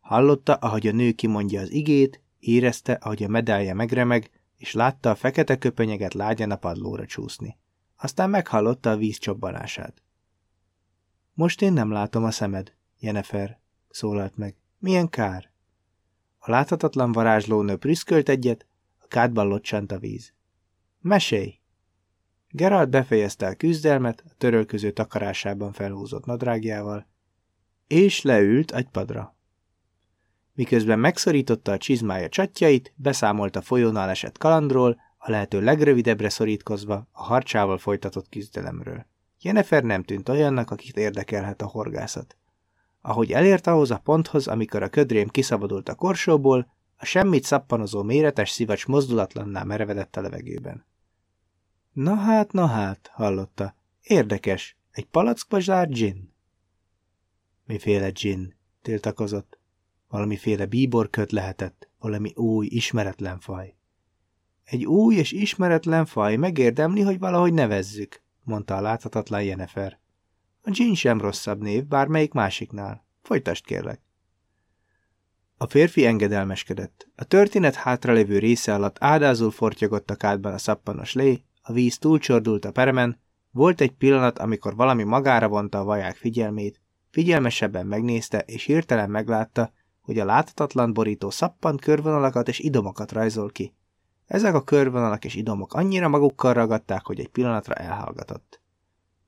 Speaker 1: Hallotta, ahogy a nő kimondja az igét, érezte, ahogy a medálja megremeg, és látta a fekete köpönyeget lágyan a padlóra csúszni aztán meghallotta a víz csobbanását. Most én nem látom a szemed, Jenefer, szólalt meg. Milyen kár? A láthatatlan varázslónő prüszkölt egyet, a kádban locsant a víz. Mesélj! Geralt befejezte a küzdelmet a törölköző takarásában felhúzott nadrágjával, és leült egy padra. Miközben megszorította a csizmája csatjait, beszámolt a folyónál esett kalandról, a lehető legrövidebbre szorítkozva a harcsával folytatott küzdelemről. Jennifer nem tűnt olyannak, akit érdekelhet a horgászat. Ahogy elért ahhoz a ponthoz, amikor a ködrém kiszabadult a korsóból, a semmit szappanozó méretes szivacs mozdulatlanná merevedett a levegőben. Na hát, na hát, hallotta. Érdekes, egy palackba zsárt gin. Miféle gin? tiltakozott. Valamiféle bíborköt lehetett, valami új, ismeretlen faj. Egy új és ismeretlen faj megérdemli, hogy valahogy nevezzük, mondta a láthatatlan Jennifer. A gin sem rosszabb név, bármelyik másiknál. Folytasd kérlek. A férfi engedelmeskedett. A történet hátralévő része alatt ádázul fortyogott a kádban a szappanos lé, a víz túlcsordult a peremen, volt egy pillanat, amikor valami magára vonta a vaják figyelmét, figyelmesebben megnézte, és hirtelen meglátta, hogy a láthatatlan borító szappant körvonalakat és idomokat rajzol ki. Ezek a körvonalak és idomok annyira magukkal ragadták, hogy egy pillanatra elhallgatott.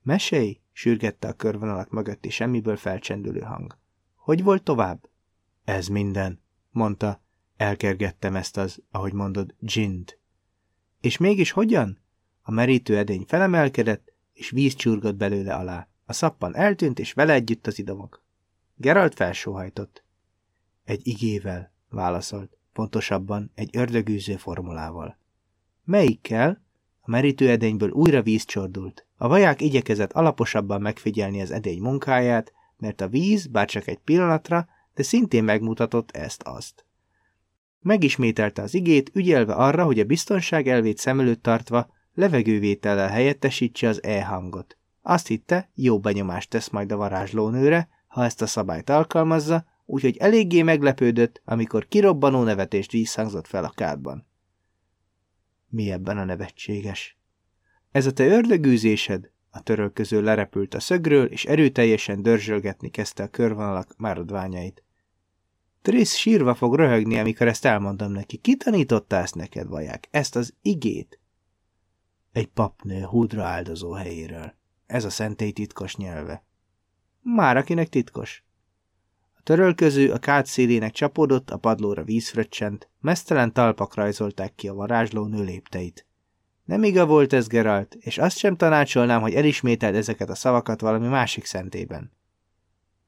Speaker 1: Mesélj, sürgette a körvonalak mögötti semmiből felcsendülő hang. Hogy volt tovább? Ez minden, mondta. Elkergettem ezt az, ahogy mondod, gint. És mégis hogyan? A merítő edény felemelkedett, és víz csurgott belőle alá. A szappan eltűnt, és vele együtt az idomok. Geralt felsóhajtott. Egy igével, válaszolt, pontosabban egy ördögűző formulával. Melyikkel? A merítő edényből újra víz csordult. A vaják igyekezett alaposabban megfigyelni az edény munkáját, mert a víz, bár csak egy pillanatra, de szintén megmutatott ezt-azt. Megismételte az igét, ügyelve arra, hogy a biztonság elvét szem előtt tartva levegővétellel helyettesítse az E hangot. Azt hitte, jó benyomást tesz majd a varázslónőre, ha ezt a szabályt alkalmazza, úgyhogy eléggé meglepődött, amikor kirobbanó nevetést visszhangzott fel a kádban. Mi ebben a nevetséges? Ez a te ördögűzésed? A törölköző lerepült a szögről, és erőteljesen dörzsölgetni kezdte a körvonalak máradványait. Trisz sírva fog röhögni, amikor ezt elmondom neki. Ki tanította ezt neked, vaják? Ezt az igét? Egy papnő húdra áldozó helyéről. Ez a szentély titkos nyelve. Már akinek titkos. A törölköző a kád szélének csapódott, a padlóra vízfröccsent, mesztelen talpak rajzolták ki a varázsló nő lépteit. Nem iga volt ez, Geralt, és azt sem tanácsolnám, hogy elismételd ezeket a szavakat valami másik szentében.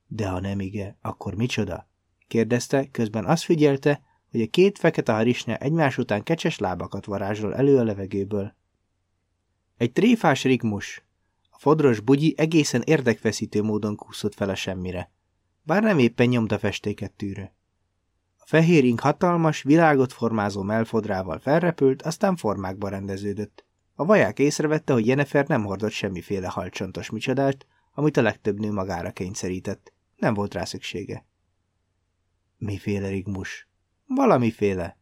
Speaker 1: De ha nem ige, akkor micsoda? kérdezte, közben azt figyelte, hogy a két fekete harisnya egymás után kecses lábakat varázsol elő a levegőből. Egy tréfás rigmus. A fodros bugyi egészen érdekfeszítő módon kúszott fel a semmire. Bár nem éppen nyomdafestéket tűrő. A fehér ing hatalmas, világot formázó melfodrával felrepült, aztán formákba rendeződött. A vaják észrevette, hogy Jennifer nem hordott semmiféle halcsontos micsodást, amit a legtöbb nő magára kényszerített. Nem volt rá szüksége. Miféle rigmus? Valamiféle.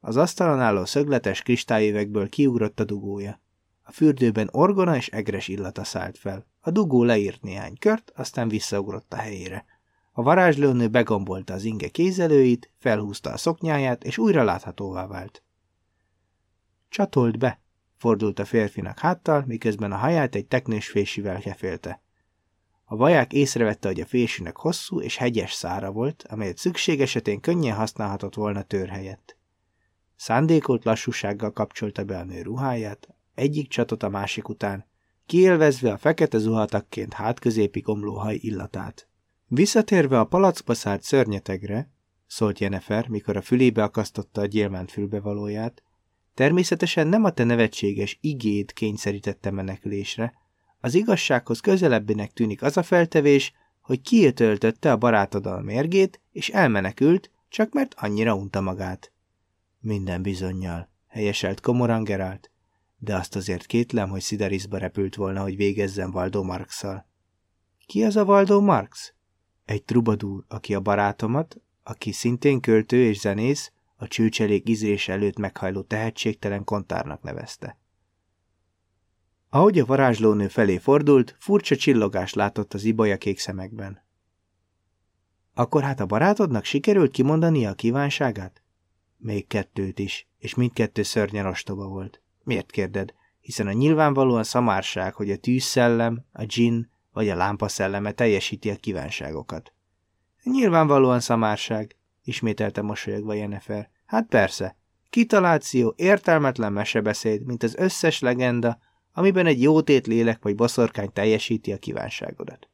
Speaker 1: Az asztalon álló szögletes kristályévekből kiugrott a dugója. A fürdőben orgona és egres illata szállt fel. A dugó leírt néhány kört, aztán visszaugrott a helyére. A varázslónő begombolta az inge kézelőit, felhúzta a szoknyáját, és újra láthatóvá vált. Csatolt be, fordult a férfinak háttal, miközben a haját egy teknős fésivel kefélte. A vaják észrevette, hogy a fésűnek hosszú és hegyes szára volt, amelyet szükség esetén könnyen használhatott volna tör helyett. Szándékolt lassúsággal kapcsolta be a nő ruháját, egyik csatot a másik után, kiélvezve a fekete zuhatakként hátközépi haj illatát. Visszatérve a palackba szállt szörnyetegre, szólt Jennifer, mikor a fülébe akasztotta a gyémánt fülbevalóját, természetesen nem a te nevetséges igéd kényszerítette menekülésre, az igazsághoz közelebbinek tűnik az a feltevés, hogy kiötöltötte a barátodal mérgét, és elmenekült, csak mert annyira unta magát. Minden bizonyal, helyeselt komoran Gerált de azt azért kétlem, hogy Sidarisba repült volna, hogy végezzen Valdó Marxal. Ki az a Valdó Marx? Egy trubadúr, aki a barátomat, aki szintén költő és zenész, a csőcselék ízés előtt meghajló tehetségtelen kontárnak nevezte. Ahogy a varázslónő felé fordult, furcsa csillogást látott az ibolya kék szemekben. Akkor hát a barátodnak sikerült kimondani a kívánságát? Még kettőt is, és mindkettő szörnyen ostoba volt Miért kérded? Hiszen a nyilvánvalóan szamárság, hogy a tűzszellem, a dzsin vagy a lámpa szelleme teljesíti a kívánságokat. Nyilvánvalóan szamárság, ismételte mosolyogva Jennifer. Hát persze, kitaláció, értelmetlen mesebeszéd, mint az összes legenda, amiben egy jótét lélek vagy boszorkány teljesíti a kívánságodat.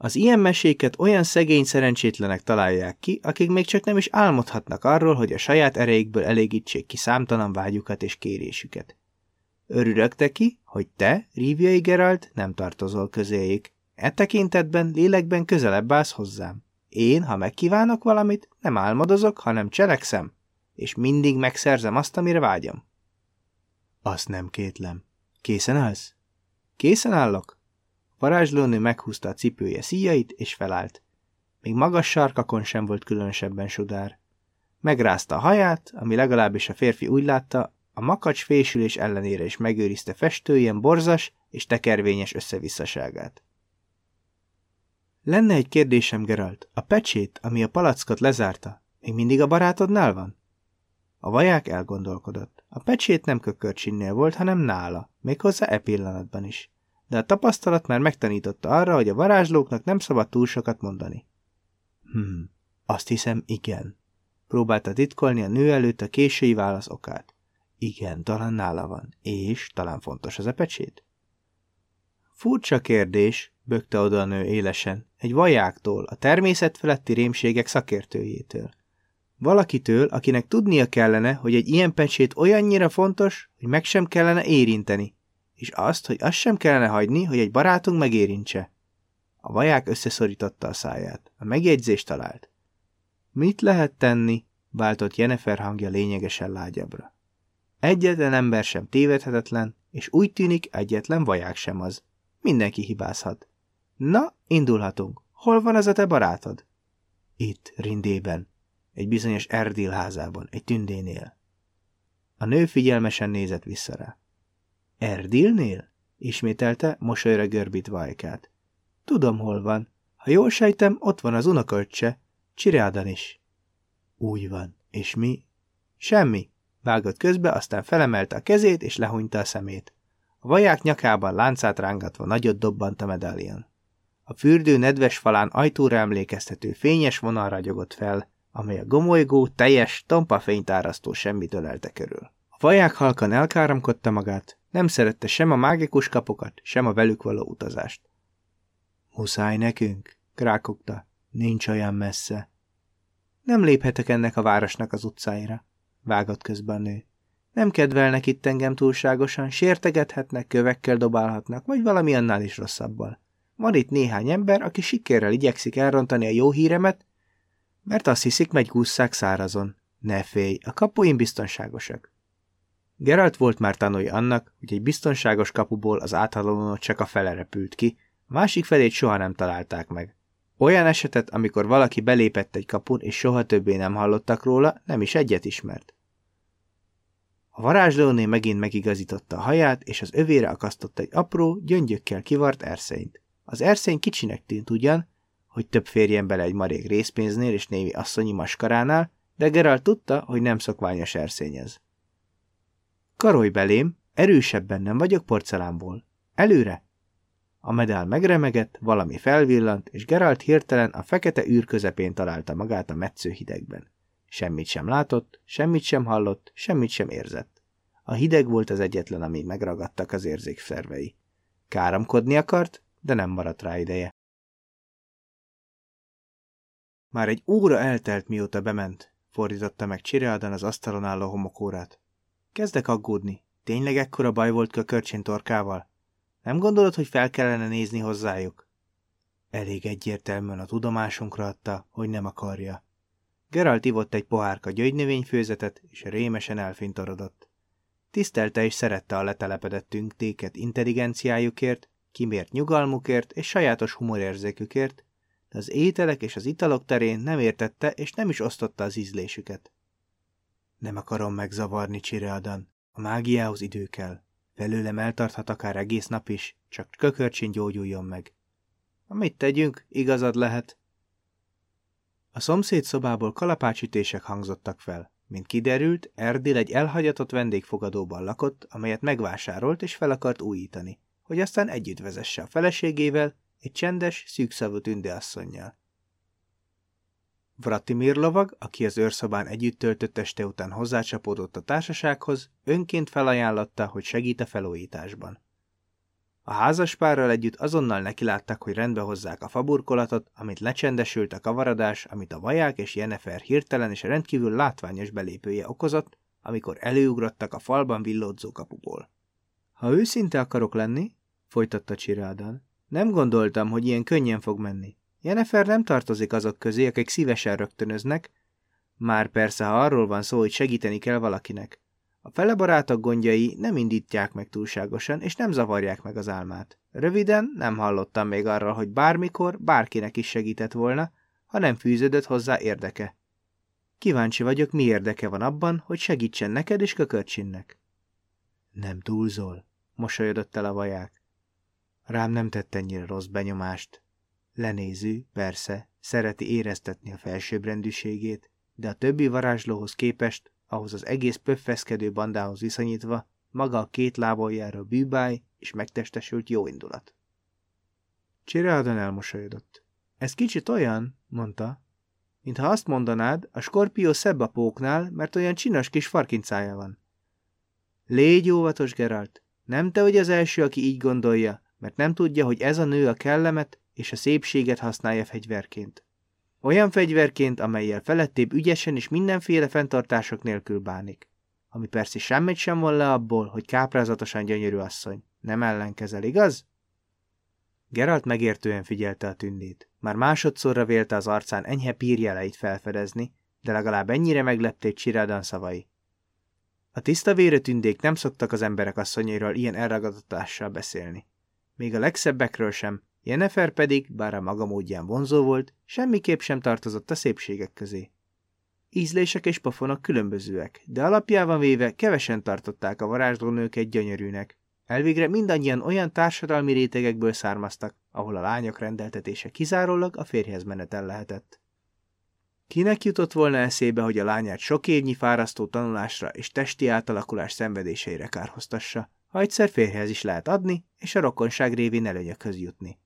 Speaker 1: Az ilyen meséket olyan szegény szerencsétlenek találják ki, akik még csak nem is álmodhatnak arról, hogy a saját ereikből elégítsék ki számtalan vágyukat és kérésüket. Örülök ki, hogy te, Ríviai Geralt, nem tartozol közéjük. E tekintetben, lélekben közelebb állsz hozzám. Én, ha megkívánok valamit, nem álmodozok, hanem cselekszem, és mindig megszerzem azt, amire vágyom. Azt nem kétlem. Készen állsz? Készen állok. Varázslónő meghúzta a cipője szíjait, és felállt. Még magas sarkakon sem volt különösebben sudár. Megrázta a haját, ami legalábbis a férfi úgy látta, a makacs fésülés ellenére is megőrizte festőjen borzas és tekervényes összevisszaságát. Lenne egy kérdésem, Geralt. A pecsét, ami a palackot lezárta, még mindig a barátodnál van? A vaják elgondolkodott. A pecsét nem kökörcsinnél volt, hanem nála, méghozzá e pillanatban is. De a tapasztalat már megtanította arra, hogy a varázslóknak nem szabad túl sokat mondani. Hmm, azt hiszem, igen. Próbálta titkolni a nő előtt a késői válasz okát. Igen, talán nála van. És talán fontos az pecsét? Furcsa kérdés, bökte oda a nő élesen, egy vajáktól, a természet feletti rémségek szakértőjétől. Valakitől, akinek tudnia kellene, hogy egy ilyen pecsét olyannyira fontos, hogy meg sem kellene érinteni, és azt, hogy azt sem kellene hagyni, hogy egy barátunk megérintse. A vaják összeszorította a száját. A megjegyzést talált. Mit lehet tenni? váltott Jennifer hangja lényegesen lágyabbra. Egyetlen ember sem tévedhetetlen, és úgy tűnik, egyetlen vaják sem az. Mindenki hibázhat. Na, indulhatunk. Hol van az a te barátod? Itt, Rindében. Egy bizonyos Erdil házában, egy tündénél. A nő figyelmesen nézett vissza rá. Erdilnél? Ismételte, mosolyra görbítve ajkát. Tudom, hol van. Ha jól sejtem, ott van az unoköccse, Csirádan is. Úgy van. És mi? Semmi. Vágott közbe, aztán felemelte a kezét, és lehúnyta a szemét. A vaják nyakában láncát rángatva nagyot dobbant a medállion. A fürdő nedves falán ajtóra emlékeztető fényes vonal ragyogott fel, amely a gomolygó, teljes, tompa fényt árasztó semmit ölelte körül. A vaják halkan elkáramkodta magát, nem szerette sem a mágikus kapokat, sem a velük való utazást. Muszáj nekünk, krákogta, nincs olyan messze. Nem léphetek ennek a városnak az utcáira, vágott közben nő. Nem kedvelnek itt engem túlságosan, sértegethetnek, kövekkel dobálhatnak, vagy valami annál is rosszabbal. Van itt néhány ember, aki sikerrel igyekszik elrontani a jó híremet, mert azt hiszik, megy gússzák szárazon. Ne félj, a kapuim biztonságosak. Geralt volt már tanulja annak, hogy egy biztonságos kapuból az áthalónot csak a fele repült ki, másik felét soha nem találták meg. Olyan esetet, amikor valaki belépett egy kapun, és soha többé nem hallottak róla, nem is egyet ismert. A varázslóné megint megigazította a haját, és az övére akasztott egy apró, gyöngyökkel kivart erszényt. Az erszény kicsinek tűnt ugyan, hogy több férjen bele egy marék részpénznél és névi asszonyi maskaránál, de Geralt tudta, hogy nem szokványos erszény ez. Karolj belém, erősebben nem vagyok porcelánból. Előre! A medál megremegett, valami felvillant, és Geralt hirtelen a fekete űr közepén találta magát a metsző hidegben. Semmit sem látott, semmit sem hallott, semmit sem érzett. A hideg volt az egyetlen, ami megragadtak az érzékszervei. Káromkodni akart, de nem maradt rá ideje. Már egy óra eltelt, mióta bement, fordította meg Csireadan az asztalon álló homokórát. Kezdek aggódni. Tényleg ekkora baj volt a körcsén torkával? Nem gondolod, hogy fel kellene nézni hozzájuk? Elég egyértelműen a tudomásunkra adta, hogy nem akarja. Geralt ivott egy pohárka gyögynövényfőzetet, és rémesen elfintorodott. Tisztelte és szerette a letelepedett tünktéket intelligenciájukért, kimért nyugalmukért és sajátos humorérzékükért, de az ételek és az italok terén nem értette és nem is osztotta az ízlésüket. Nem akarom megzavarni, Csireadan. A mágiához idő kell. Belőlem eltarthat akár egész nap is, csak kökörcsin gyógyuljon meg. Mit tegyünk, igazad lehet. A szomszéd szobából kalapácsütések hangzottak fel. Mint kiderült, Erdil egy elhagyatott vendégfogadóban lakott, amelyet megvásárolt és fel akart újítani, hogy aztán együtt vezesse a feleségével, egy csendes, szűkszavú tündeasszonynal. Vratimir lovag, aki az őrszobán együtt töltött este után hozzácsapódott a társasághoz, önként felajánlotta, hogy segít a felújításban. A házaspárral együtt azonnal nekiláttak, hogy rendbe hozzák a faburkolatot, amit lecsendesült a kavaradás, amit a vaják és Jennefer hirtelen és rendkívül látványos belépője okozott, amikor előugrottak a falban villódzó kapuból. Ha őszinte akarok lenni, folytatta Csirádan, nem gondoltam, hogy ilyen könnyen fog menni. Jennefer nem tartozik azok közé, akik szívesen rögtönöznek, már persze, ha arról van szó, hogy segíteni kell valakinek. A fele barátok gondjai nem indítják meg túlságosan, és nem zavarják meg az álmát. Röviden nem hallottam még arról, hogy bármikor bárkinek is segített volna, ha nem fűződött hozzá érdeke. Kíváncsi vagyok, mi érdeke van abban, hogy segítsen neked és kökörcsinnek. Nem túlzol, mosolyodott el a vaják. Rám nem tett ennyire rossz benyomást. Lenéző, persze, szereti éreztetni a felsőbbrendűségét, de a többi varázslóhoz képest ahhoz az egész pöffeszkedő bandához viszonyítva, maga a két lábon járó bűbáj és megtestesült jóindulat. Csireadon elmosolyodott. Ez kicsit olyan, mondta, mintha azt mondanád, a skorpió szebb a póknál, mert olyan csinos kis farkincája van. Légy óvatos, Geralt. Nem te vagy az első, aki így gondolja, mert nem tudja, hogy ez a nő a kellemet és a szépséget használja fegyverként. Olyan fegyverként, amelyel felettébb ügyesen és mindenféle fenntartások nélkül bánik. Ami persze semmit sem von le abból, hogy káprázatosan gyönyörű asszony. Nem ellenkezel, igaz? Geralt megértően figyelte a tündét. Már másodszorra vélte az arcán enyhe pírjeleit felfedezni, de legalább ennyire meglepték Csirádan szavai. A tiszta vére tündék nem szoktak az emberek asszonyairól ilyen elragadatással beszélni. Még a legszebbekről sem, Jennefer pedig, bár a maga módján vonzó volt, semmiképp sem tartozott a szépségek közé. Ízlések és pofonok különbözőek, de alapjában véve kevesen tartották a varázslónőket gyönyörűnek. Elvégre mindannyian olyan társadalmi rétegekből származtak, ahol a lányok rendeltetése kizárólag a férjhez menetel lehetett. Kinek jutott volna eszébe, hogy a lányát sok évnyi fárasztó tanulásra és testi átalakulás szenvedéseire kárhoztassa, ha egyszer férjhez is lehet adni, és a rokonság révén előnyökhöz jutni.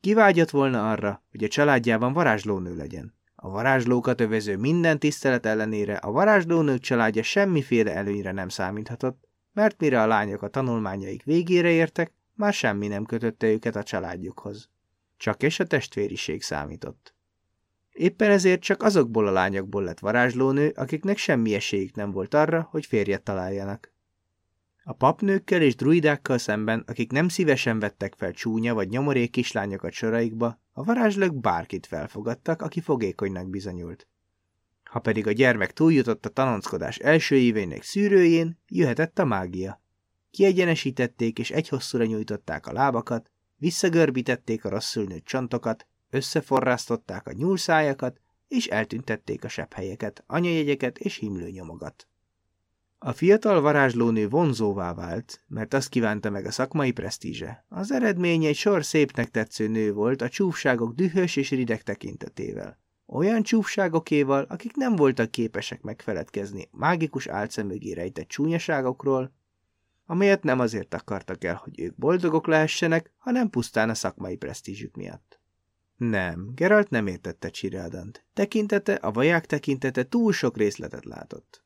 Speaker 1: Kivágyott volna arra, hogy a családjában varázslónő legyen. A varázslókat övező minden tisztelet ellenére a varázslónők családja semmiféle előnyre nem számíthatott, mert mire a lányok a tanulmányaik végére értek, már semmi nem kötötte őket a családjukhoz. Csak és a testvériség számított. Éppen ezért csak azokból a lányokból lett varázslónő, akiknek semmi esélyük nem volt arra, hogy férjet találjanak. A papnőkkel és druidákkal szemben, akik nem szívesen vettek fel csúnya vagy nyomorék kislányokat soraikba, a varázslók bárkit felfogadtak, aki fogékonynak bizonyult. Ha pedig a gyermek túljutott a tanonckodás első évének szűrőjén, jöhetett a mágia. Kiegyenesítették és egy hosszúra nyújtották a lábakat, visszagörbítették a rosszul nőtt csontokat, összeforráztották a nyúlszájakat, és eltüntették a sepphelyeket, anyajegyeket és himlőnyomogat. A fiatal varázslónő vonzóvá vált, mert azt kívánta meg a szakmai presztízse. Az eredmény egy sor szépnek tetsző nő volt a csúfságok dühös és rideg tekintetével. Olyan csúfságokéval, akik nem voltak képesek megfeledkezni mágikus álcemögé rejtett csúnyaságokról, amelyet nem azért akartak el, hogy ők boldogok lehessenek, hanem pusztán a szakmai presztízsük miatt. Nem, Geralt nem értette Csirádant. Tekintete, a vaják tekintete túl sok részletet látott.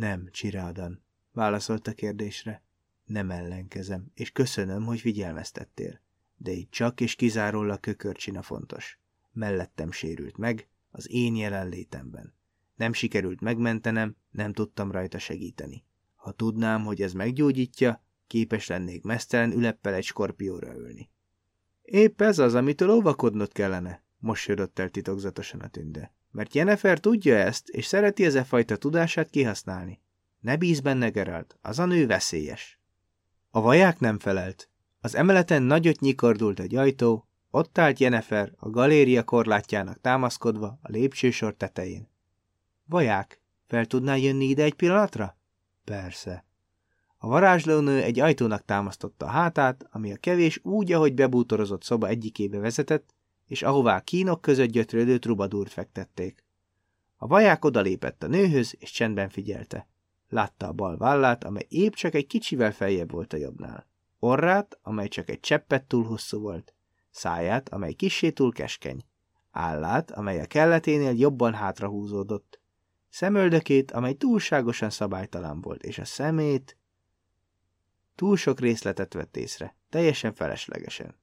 Speaker 1: Nem, Csirádan, válaszolt a kérdésre. Nem ellenkezem, és köszönöm, hogy figyelmeztettél. De itt csak és kizárólag kökörcsina fontos. Mellettem sérült meg, az én jelenlétemben. Nem sikerült megmentenem, nem tudtam rajta segíteni. Ha tudnám, hogy ez meggyógyítja, képes lennék mesztelen üleppel egy skorpióra ülni. Épp ez az, amitől óvakodnod kellene, mosolyodott el titokzatosan a tünde mert Jennifer tudja ezt, és szereti ez a fajta tudását kihasználni. Ne bíz benne, Geralt, az a nő veszélyes. A vaják nem felelt. Az emeleten nagyot nyikordult egy ajtó, ott állt Jennifer a galéria korlátjának támaszkodva a lépcsősor tetején. Vaják, fel tudnál jönni ide egy pillanatra? Persze. A varázslónő egy ajtónak támasztotta a hátát, ami a kevés úgy, ahogy bebútorozott szoba egyikébe vezetett, és ahová kínok között gyötrődő trubadúrt fektették. A vaják odalépett a nőhöz, és csendben figyelte. Látta a bal vállát, amely épp csak egy kicsivel feljebb volt a jobbnál. Orrát, amely csak egy cseppet túl hosszú volt. Száját, amely kissé túl keskeny. Állát, amely a kelleténél jobban hátrahúzódott. Szemöldökét, amely túlságosan szabálytalan volt, és a szemét... Túl sok részletet vett észre, teljesen feleslegesen.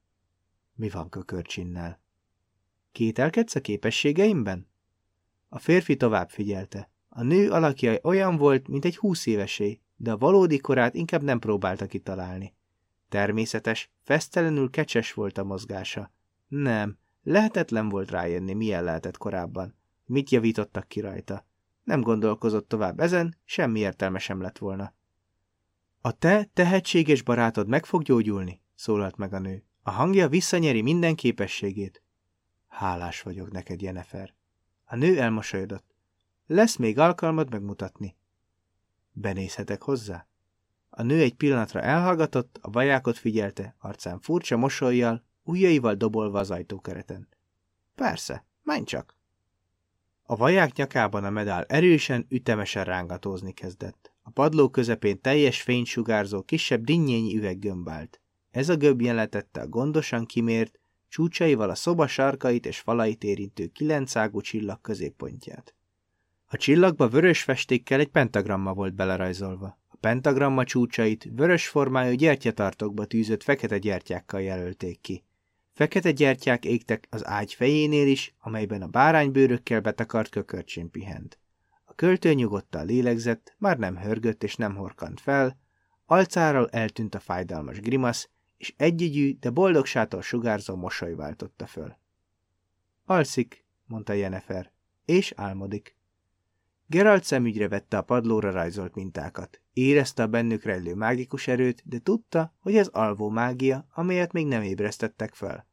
Speaker 1: Mi van kökörcsinnel? Kételkedsz a képességeimben? A férfi tovább figyelte. A nő alakja olyan volt, mint egy húsz évesé, de a valódi korát inkább nem próbálta kitalálni. Természetes, fesztelenül kecses volt a mozgása. Nem, lehetetlen volt rájönni, milyen lehetett korábban. Mit javítottak ki rajta. Nem gondolkozott tovább ezen, semmi értelme sem lett volna. A te tehetséges barátod meg fog gyógyulni, szólalt meg a nő. A hangja visszanyeri minden képességét. Hálás vagyok neked, Jennifer. A nő elmosolyodott. Lesz még alkalmad megmutatni. Benézhetek hozzá? A nő egy pillanatra elhallgatott, a vajákot figyelte, arcán furcsa mosolyjal, ujjaival dobolva az ajtókereten. Persze, menj csak! A vaják nyakában a medál erősen, ütemesen rángatózni kezdett. A padló közepén teljes fénysugárzó, kisebb dinnyényi üveg gömbált. Ez a gömb jelentette a gondosan kimért, csúcsaival a szoba sarkait és falait érintő kilencágú csillag középpontját. A csillagba vörös festékkel egy pentagramma volt belerajzolva. A pentagramma csúcsait vörös formájú gyertyatartokba tűzött fekete gyertyákkal jelölték ki. Fekete gyertyák égtek az ágy fejénél is, amelyben a báránybőrökkel betakart kökörcsén pihent. A költő nyugodtan lélegzett, már nem hörgött és nem horkant fel, alcáról eltűnt a fájdalmas grimasz, és együgyű, de boldogságtól sugárzó mosoly váltotta föl. Alszik, mondta Jennifer, és álmodik. Geralt szemügyre vette a padlóra rajzolt mintákat. Érezte a bennük rejlő mágikus erőt, de tudta, hogy ez alvó mágia, amelyet még nem ébresztettek fel.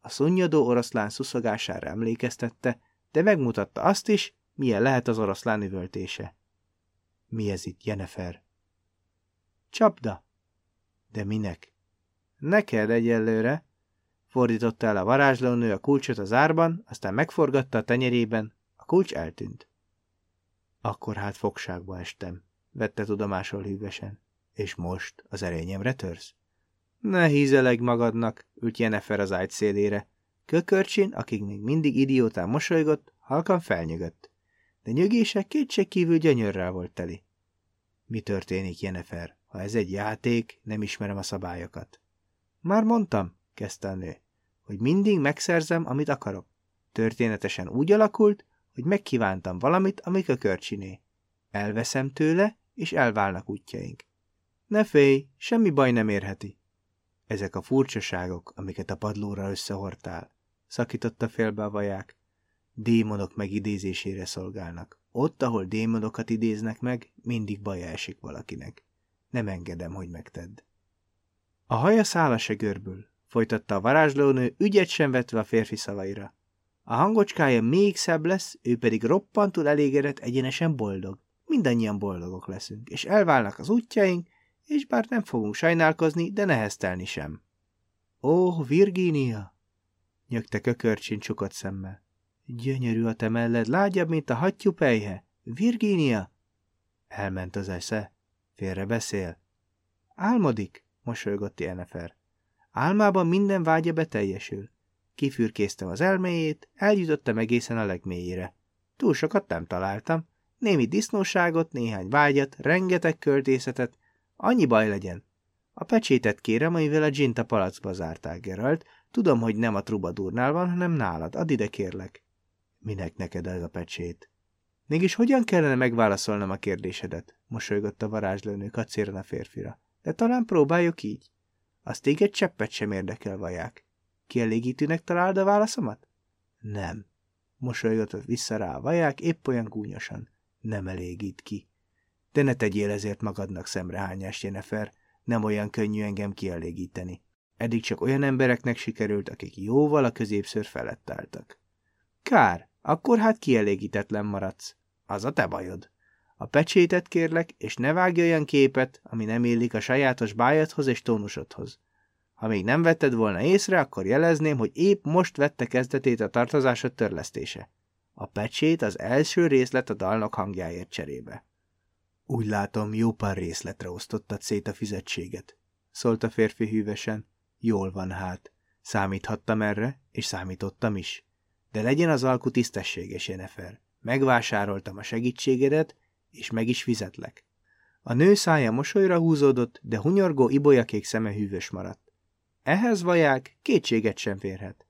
Speaker 1: A szunnyadó oroszlán szuszogására emlékeztette, de megmutatta azt is, milyen lehet az oroszlán üvöltése. Mi ez itt, Jennifer? Csapda. De minek? Neked egyelőre, fordította el a varázslónő a kulcsot az árban, aztán megforgatta a tenyerében, a kulcs eltűnt. Akkor hát fogságba estem, vette tudomásul hűvösen. És most az erényemre törsz? Ne hízeleg magadnak, ült Jennifer az ágy szélére. Kökörcsin, akik még mindig idiótán mosolygott, halkan felnyögött. De nyögése kétség kívül gyönyörrel volt teli. Mi történik, Jennifer? Ha ez egy játék, nem ismerem a szabályokat. Már mondtam, kezdte a nő, hogy mindig megszerzem, amit akarok. Történetesen úgy alakult, hogy megkívántam valamit, amik a körcsiné. Elveszem tőle, és elválnak útjaink. Ne félj, semmi baj nem érheti. Ezek a furcsaságok, amiket a padlóra összehortál, szakította félbe a vaják, démonok megidézésére szolgálnak. Ott, ahol démonokat idéznek meg, mindig baj esik valakinek. Nem engedem, hogy megtedd. A haja szála se görbül, folytatta a varázslónő, ügyet sem vetve a férfi szavaira. A hangocskája még szebb lesz, ő pedig roppantul elégedett, egyenesen boldog. Mindannyian boldogok leszünk, és elválnak az útjaink, és bár nem fogunk sajnálkozni, de neheztelni sem. Ó, Virginia! nyögte kökörcsin csukott szemmel. Gyönyörű a te melled, lágyabb, mint a hattyú pejhe. Virginia! Elment az esze. Félre beszél. Álmodik, mosolygott Jennifer. Álmában minden vágya beteljesül. Kifürkésztem az elméjét, eljutottam egészen a legmélyére. Túl sokat nem találtam. Némi disznóságot, néhány vágyat, rengeteg költészetet. Annyi baj legyen. A pecsétet kérem, amivel a gint a palacba zárták, Geralt. Tudom, hogy nem a trubadúrnál van, hanem nálad. Add ide, kérlek. Minek neked ez a pecsét? Mégis hogyan kellene megválaszolnom a kérdésedet? Mosolygott a varázslőnő kacéren a férfira. De talán próbáljuk így. Azt téged cseppet sem érdekel, vaják. Kielégítőnek találod a válaszomat? Nem. Mosolygott vissza rá a vaják, épp olyan gúnyosan. Nem elégít ki. De ne tegyél ezért magadnak szemrehányást, Jennifer. Nem olyan könnyű engem kielégíteni. Eddig csak olyan embereknek sikerült, akik jóval a középször felett álltak. Kár, akkor hát kielégítetlen maradsz. Az a te bajod. A pecsétet kérlek, és ne vágj olyan képet, ami nem illik a sajátos bájadhoz és tónusodhoz. Ha még nem vetted volna észre, akkor jelezném, hogy épp most vette kezdetét a tartozásod törlesztése. A pecsét az első részlet a dalnak hangjáért cserébe. Úgy látom, jó pár részletre osztottad szét a fizetséget, szólt a férfi hűvesen. Jól van hát. Számíthattam erre, és számítottam is. De legyen az alku tisztességes, Jennifer. Megvásároltam a segítségedet, és meg is fizetlek. A nő szája mosolyra húzódott, de hunyorgó ibolyakék szeme hűvös maradt. Ehhez vaják kétséget sem férhet.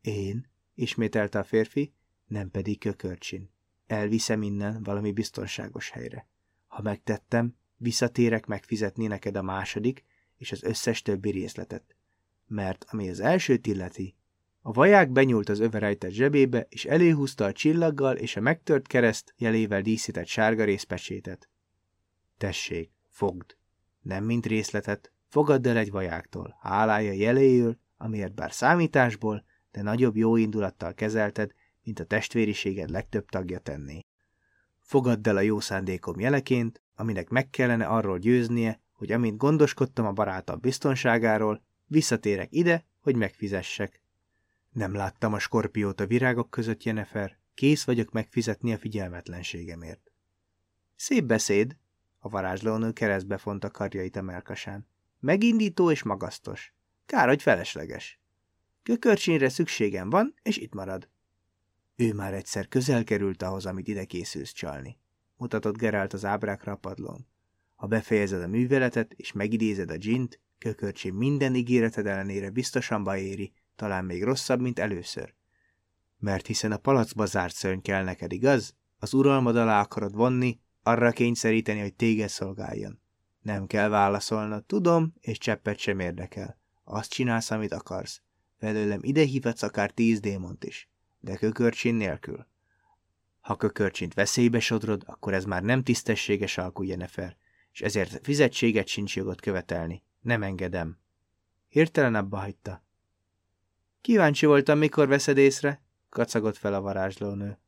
Speaker 1: Én, ismételte a férfi, nem pedig kökörcsin. Elviszem innen valami biztonságos helyre. Ha megtettem, visszatérek megfizetni neked a második és az összes többi részletet. Mert ami az elsőt illeti, a vaják benyúlt az överejtett zsebébe, és előhúzta a csillaggal és a megtört kereszt jelével díszített sárga részpecsétet. Tessék, fogd! Nem mint részletet, fogadd el egy vajáktól, hálája jeléül, amiért bár számításból, de nagyobb jó indulattal kezelted, mint a testvériséged legtöbb tagja tenné. Fogadd el a jó szándékom jeleként, aminek meg kellene arról győznie, hogy amint gondoskodtam a barátom biztonságáról, visszatérek ide, hogy megfizessek. Nem láttam a skorpiót a virágok között, Jenefer, kész vagyok megfizetni a figyelmetlenségemért. Szép beszéd, a varázslónő keresztbe font a karjait a melkasán. Megindító és magasztos. Kár, hogy felesleges. Kökörcsínre szükségem van, és itt marad. Ő már egyszer közel került ahhoz, amit ide készülsz csalni, mutatott Gerált az ábrákra a padlón. Ha befejezed a műveletet, és megidézed a dzsint, kökörcsi minden ígéreted ellenére biztosan beéri, talán még rosszabb, mint először. Mert hiszen a palacba zárt szörny kell neked, igaz? Az uralmad alá akarod vonni, arra kényszeríteni, hogy téged szolgáljon. Nem kell válaszolnod, tudom, és cseppet sem érdekel. Azt csinálsz, amit akarsz. Velőlem ide hívhatsz akár tíz démont is de kökörcsin nélkül. Ha kökörcsint veszélybe sodrod, akkor ez már nem tisztességes alkú, Jennifer, és ezért fizetséget sincs jogot követelni. Nem engedem. Hirtelen abba hagyta. Kíváncsi voltam, mikor veszed észre, kacagott fel a varázslónő.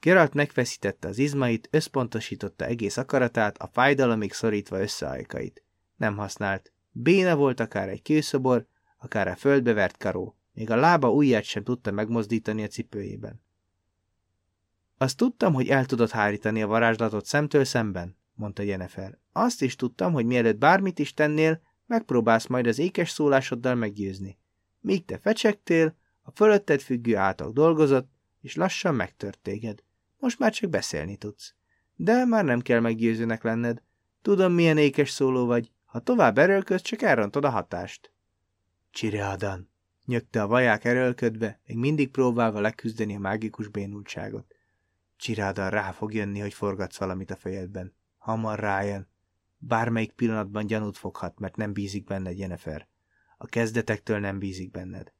Speaker 1: Geralt megfeszítette az izmait, összpontosította egész akaratát, a fájdalomig szorítva összeajkait. Nem használt. Béna volt akár egy kőszobor, akár a földbe vert karó. Még a lába ujját sem tudta megmozdítani a cipőjében. Azt tudtam, hogy el tudod hárítani a varázslatot szemtől szemben, mondta Jennifer. Azt is tudtam, hogy mielőtt bármit is tennél, megpróbálsz majd az ékes szólásoddal meggyőzni. Míg te fecsegtél, a fölötted függő átok dolgozott, és lassan megtört téged. Most már csak beszélni tudsz. De már nem kell meggyőzőnek lenned. Tudom, milyen ékes szóló vagy. Ha tovább erőlködsz, csak elrontod a hatást. Csireadan, nyögte a vaják erőlködve, még mindig próbálva leküzdeni a mágikus bénultságot. Csirádan rá fog jönni, hogy forgatsz valamit a fejedben. Hamar rájön. Bármelyik pillanatban gyanút foghat, mert nem bízik benned, Jennifer. A kezdetektől nem bízik benned.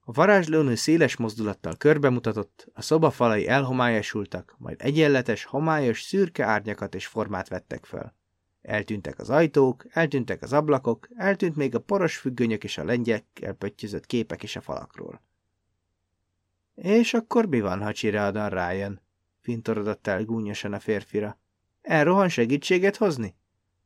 Speaker 1: A varázslónő széles mozdulattal körbemutatott, a szoba falai elhomályosultak, majd egyenletes, homályos, szürke árnyakat és formát vettek fel. Eltűntek az ajtók, eltűntek az ablakok, eltűnt még a poros függönyök és a lengyekkel pöttyözött képek is a falakról. És akkor mi van, ha Csireadan rájön? Fintorodott el gúnyosan a férfira. Elrohan segítséget hozni?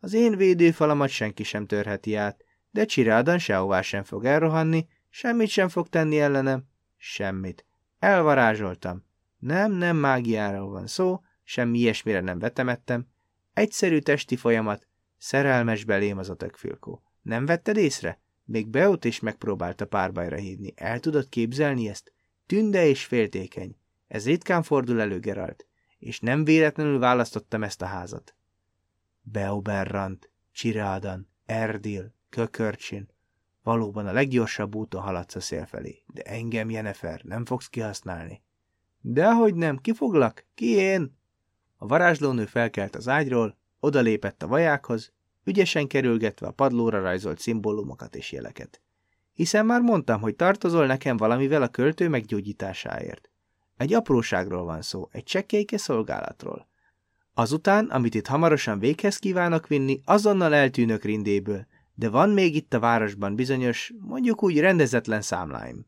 Speaker 1: Az én védőfalamat senki sem törheti át, de Csireadan sehová sem fog elrohanni, semmit sem fog tenni ellenem. Semmit. Elvarázsoltam. Nem, nem mágiáról van szó, semmi ilyesmire nem vetemettem, Egyszerű testi folyamat, szerelmes belém az a tökfülkó. Nem vetted észre? Még Beot is megpróbálta párbajra hívni. El tudod képzelni ezt? Tünde és féltékeny. Ez ritkán fordul elő, Geralt. És nem véletlenül választottam ezt a házat. Beoberrant, Csirádan, Erdil, Kökörcsin. Valóban a leggyorsabb úton haladsz a szél felé. De engem, Jenefer, nem fogsz kihasználni. Dehogy nem, ki foglak? Ki én? A varázslónő felkelt az ágyról, odalépett a vajákhoz, ügyesen kerülgetve a padlóra rajzolt szimbólumokat és jeleket. Hiszen már mondtam, hogy tartozol nekem valamivel a költő meggyógyításáért. Egy apróságról van szó, egy csekkéke szolgálatról. Azután, amit itt hamarosan véghez kívánok vinni, azonnal eltűnök rindéből, de van még itt a városban bizonyos, mondjuk úgy rendezetlen számláim.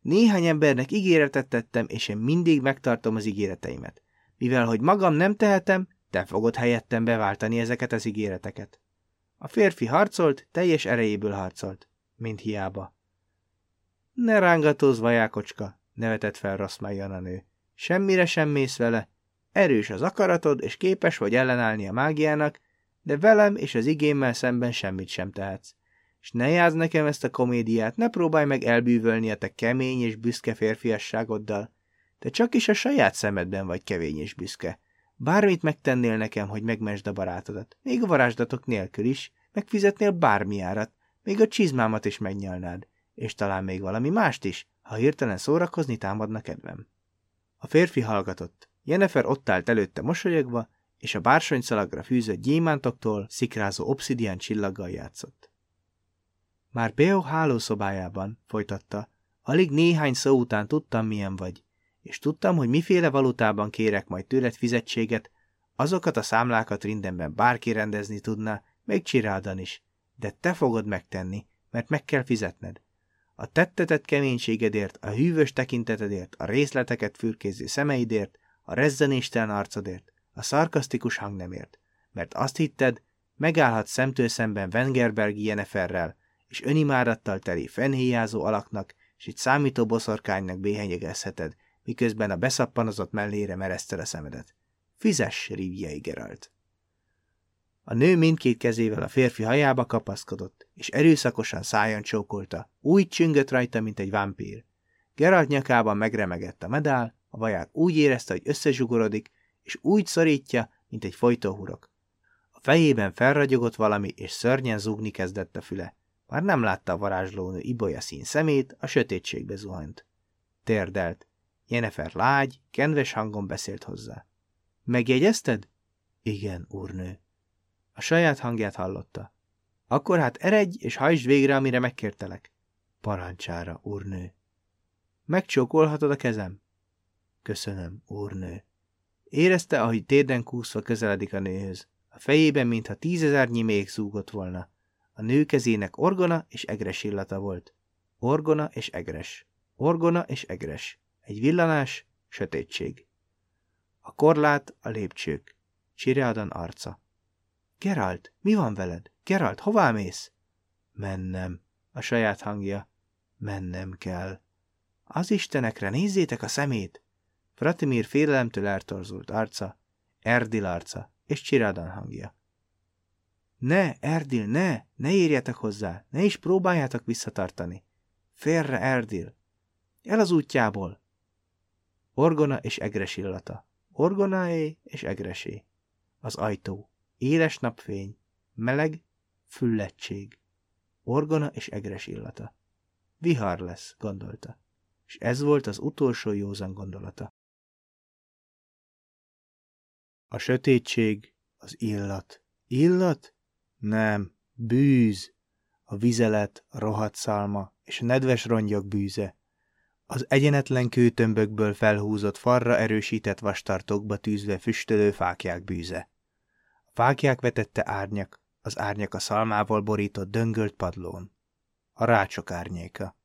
Speaker 1: Néhány embernek ígéretet tettem, és én mindig megtartom az ígéreteimet. Mivel, hogy magam nem tehetem, te fogod helyettem beváltani ezeket az ígéreteket. A férfi harcolt, teljes erejéből harcolt, mint hiába. Ne rángatózz, vajákocska, nevetett fel Rossmajan a nő. Semmire sem mész vele. Erős az akaratod, és képes vagy ellenállni a mágiának, de velem és az igémmel szemben semmit sem tehetsz. És ne játsz nekem ezt a komédiát, ne próbálj meg elbűvölni a te kemény és büszke férfiasságoddal. Te csak is a saját szemedben vagy kevény és büszke. Bármit megtennél nekem, hogy megmesd a barátodat, még a varázsdatok nélkül is, megfizetnél bármi árat, még a csizmámat is megnyalnád, és talán még valami mást is, ha hirtelen szórakozni támadna kedvem. A férfi hallgatott. Jennifer ott állt előtte mosolyogva, és a bársonyszalagra fűzött gyémántoktól szikrázó obszidián csillaggal játszott. Már Beo hálószobájában, folytatta, alig néhány szó után tudtam, milyen vagy, és tudtam, hogy miféle valutában kérek majd tőled fizetséget, azokat a számlákat rindenben bárki rendezni tudná, még csirádan is, de te fogod megtenni, mert meg kell fizetned. A tettetett keménységedért, a hűvös tekintetedért, a részleteket fürkéző szemeidért, a rezzenéstelen arcodért, a szarkasztikus hangnemért, mert azt hitted, megállhatsz szemtől szemben Wengerbergi Jeneferrel, és önimárattal teli fennhéjázó alaknak, és egy számító boszorkánynak béhenyegezheted, miközben a beszappanozott mellére merezted a szemedet. Fizess, Riviei Geralt! A nő mindkét kezével a férfi hajába kapaszkodott, és erőszakosan szájon csókolta. Úgy csüngött rajta, mint egy vámpír. Geralt nyakában megremegett a medál, a vaják úgy érezte, hogy összezsugorodik, és úgy szorítja, mint egy folytóhurok. A fejében felragyogott valami, és szörnyen zúgni kezdett a füle. Már nem látta a varázslónő ibolya szín szemét, a sötétségbe zuhant. Térdelt. Jennifer lágy, kedves hangon beszélt hozzá. Megjegyezted? Igen, úrnő. A saját hangját hallotta. Akkor hát eredj, és hajtsd végre, amire megkértelek. Parancsára, úrnő. Megcsókolhatod a kezem? Köszönöm, úrnő. Érezte, ahogy térden kúszva közeledik a nőhöz. A fejében, mintha tízezernyi még zúgott volna. A nő kezének orgona és egres illata volt. Orgona és egres. Orgona és egres. Egy villanás, sötétség. A korlát, a lépcsők. Csireadan arca. Geralt, mi van veled? Geralt, hová mész? Mennem. A saját hangja. Mennem kell. Az istenekre nézzétek a szemét! Fratimir félelemtől eltorzult arca, Erdil arca és Csiradan hangja. Ne, Erdil, ne! Ne érjetek hozzá! Ne is próbáljátok visszatartani! Félre, Erdil! El az útjából! Orgona és egres illata. Orgonaé és egresé. Az ajtó. Éles napfény. Meleg, füllettség. Orgona és egres illata. Vihar lesz, gondolta. És ez volt az utolsó józan gondolata. A sötétség, az illat. Illat? Nem, bűz. A vizelet, a rohadt szalma és a nedves rongyok bűze. Az egyenetlen kőtömbökből felhúzott farra erősített vastartókba tűzve füstölő fákják bűze. A fákják vetette árnyak, az árnyak a szalmával borított döngölt padlón. A rácsok árnyéka.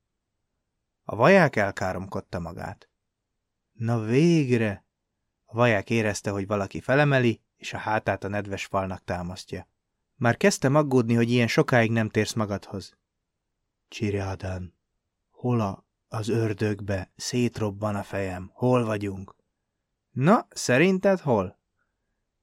Speaker 1: A vaják elkáromkodta magát. Na végre! A vaják érezte, hogy valaki felemeli, és a hátát a nedves falnak támasztja. Már kezdtem aggódni, hogy ilyen sokáig nem térsz magadhoz. Csiriadán, hol a, az ördögbe, szétrobban a fejem, hol vagyunk? Na, szerinted hol?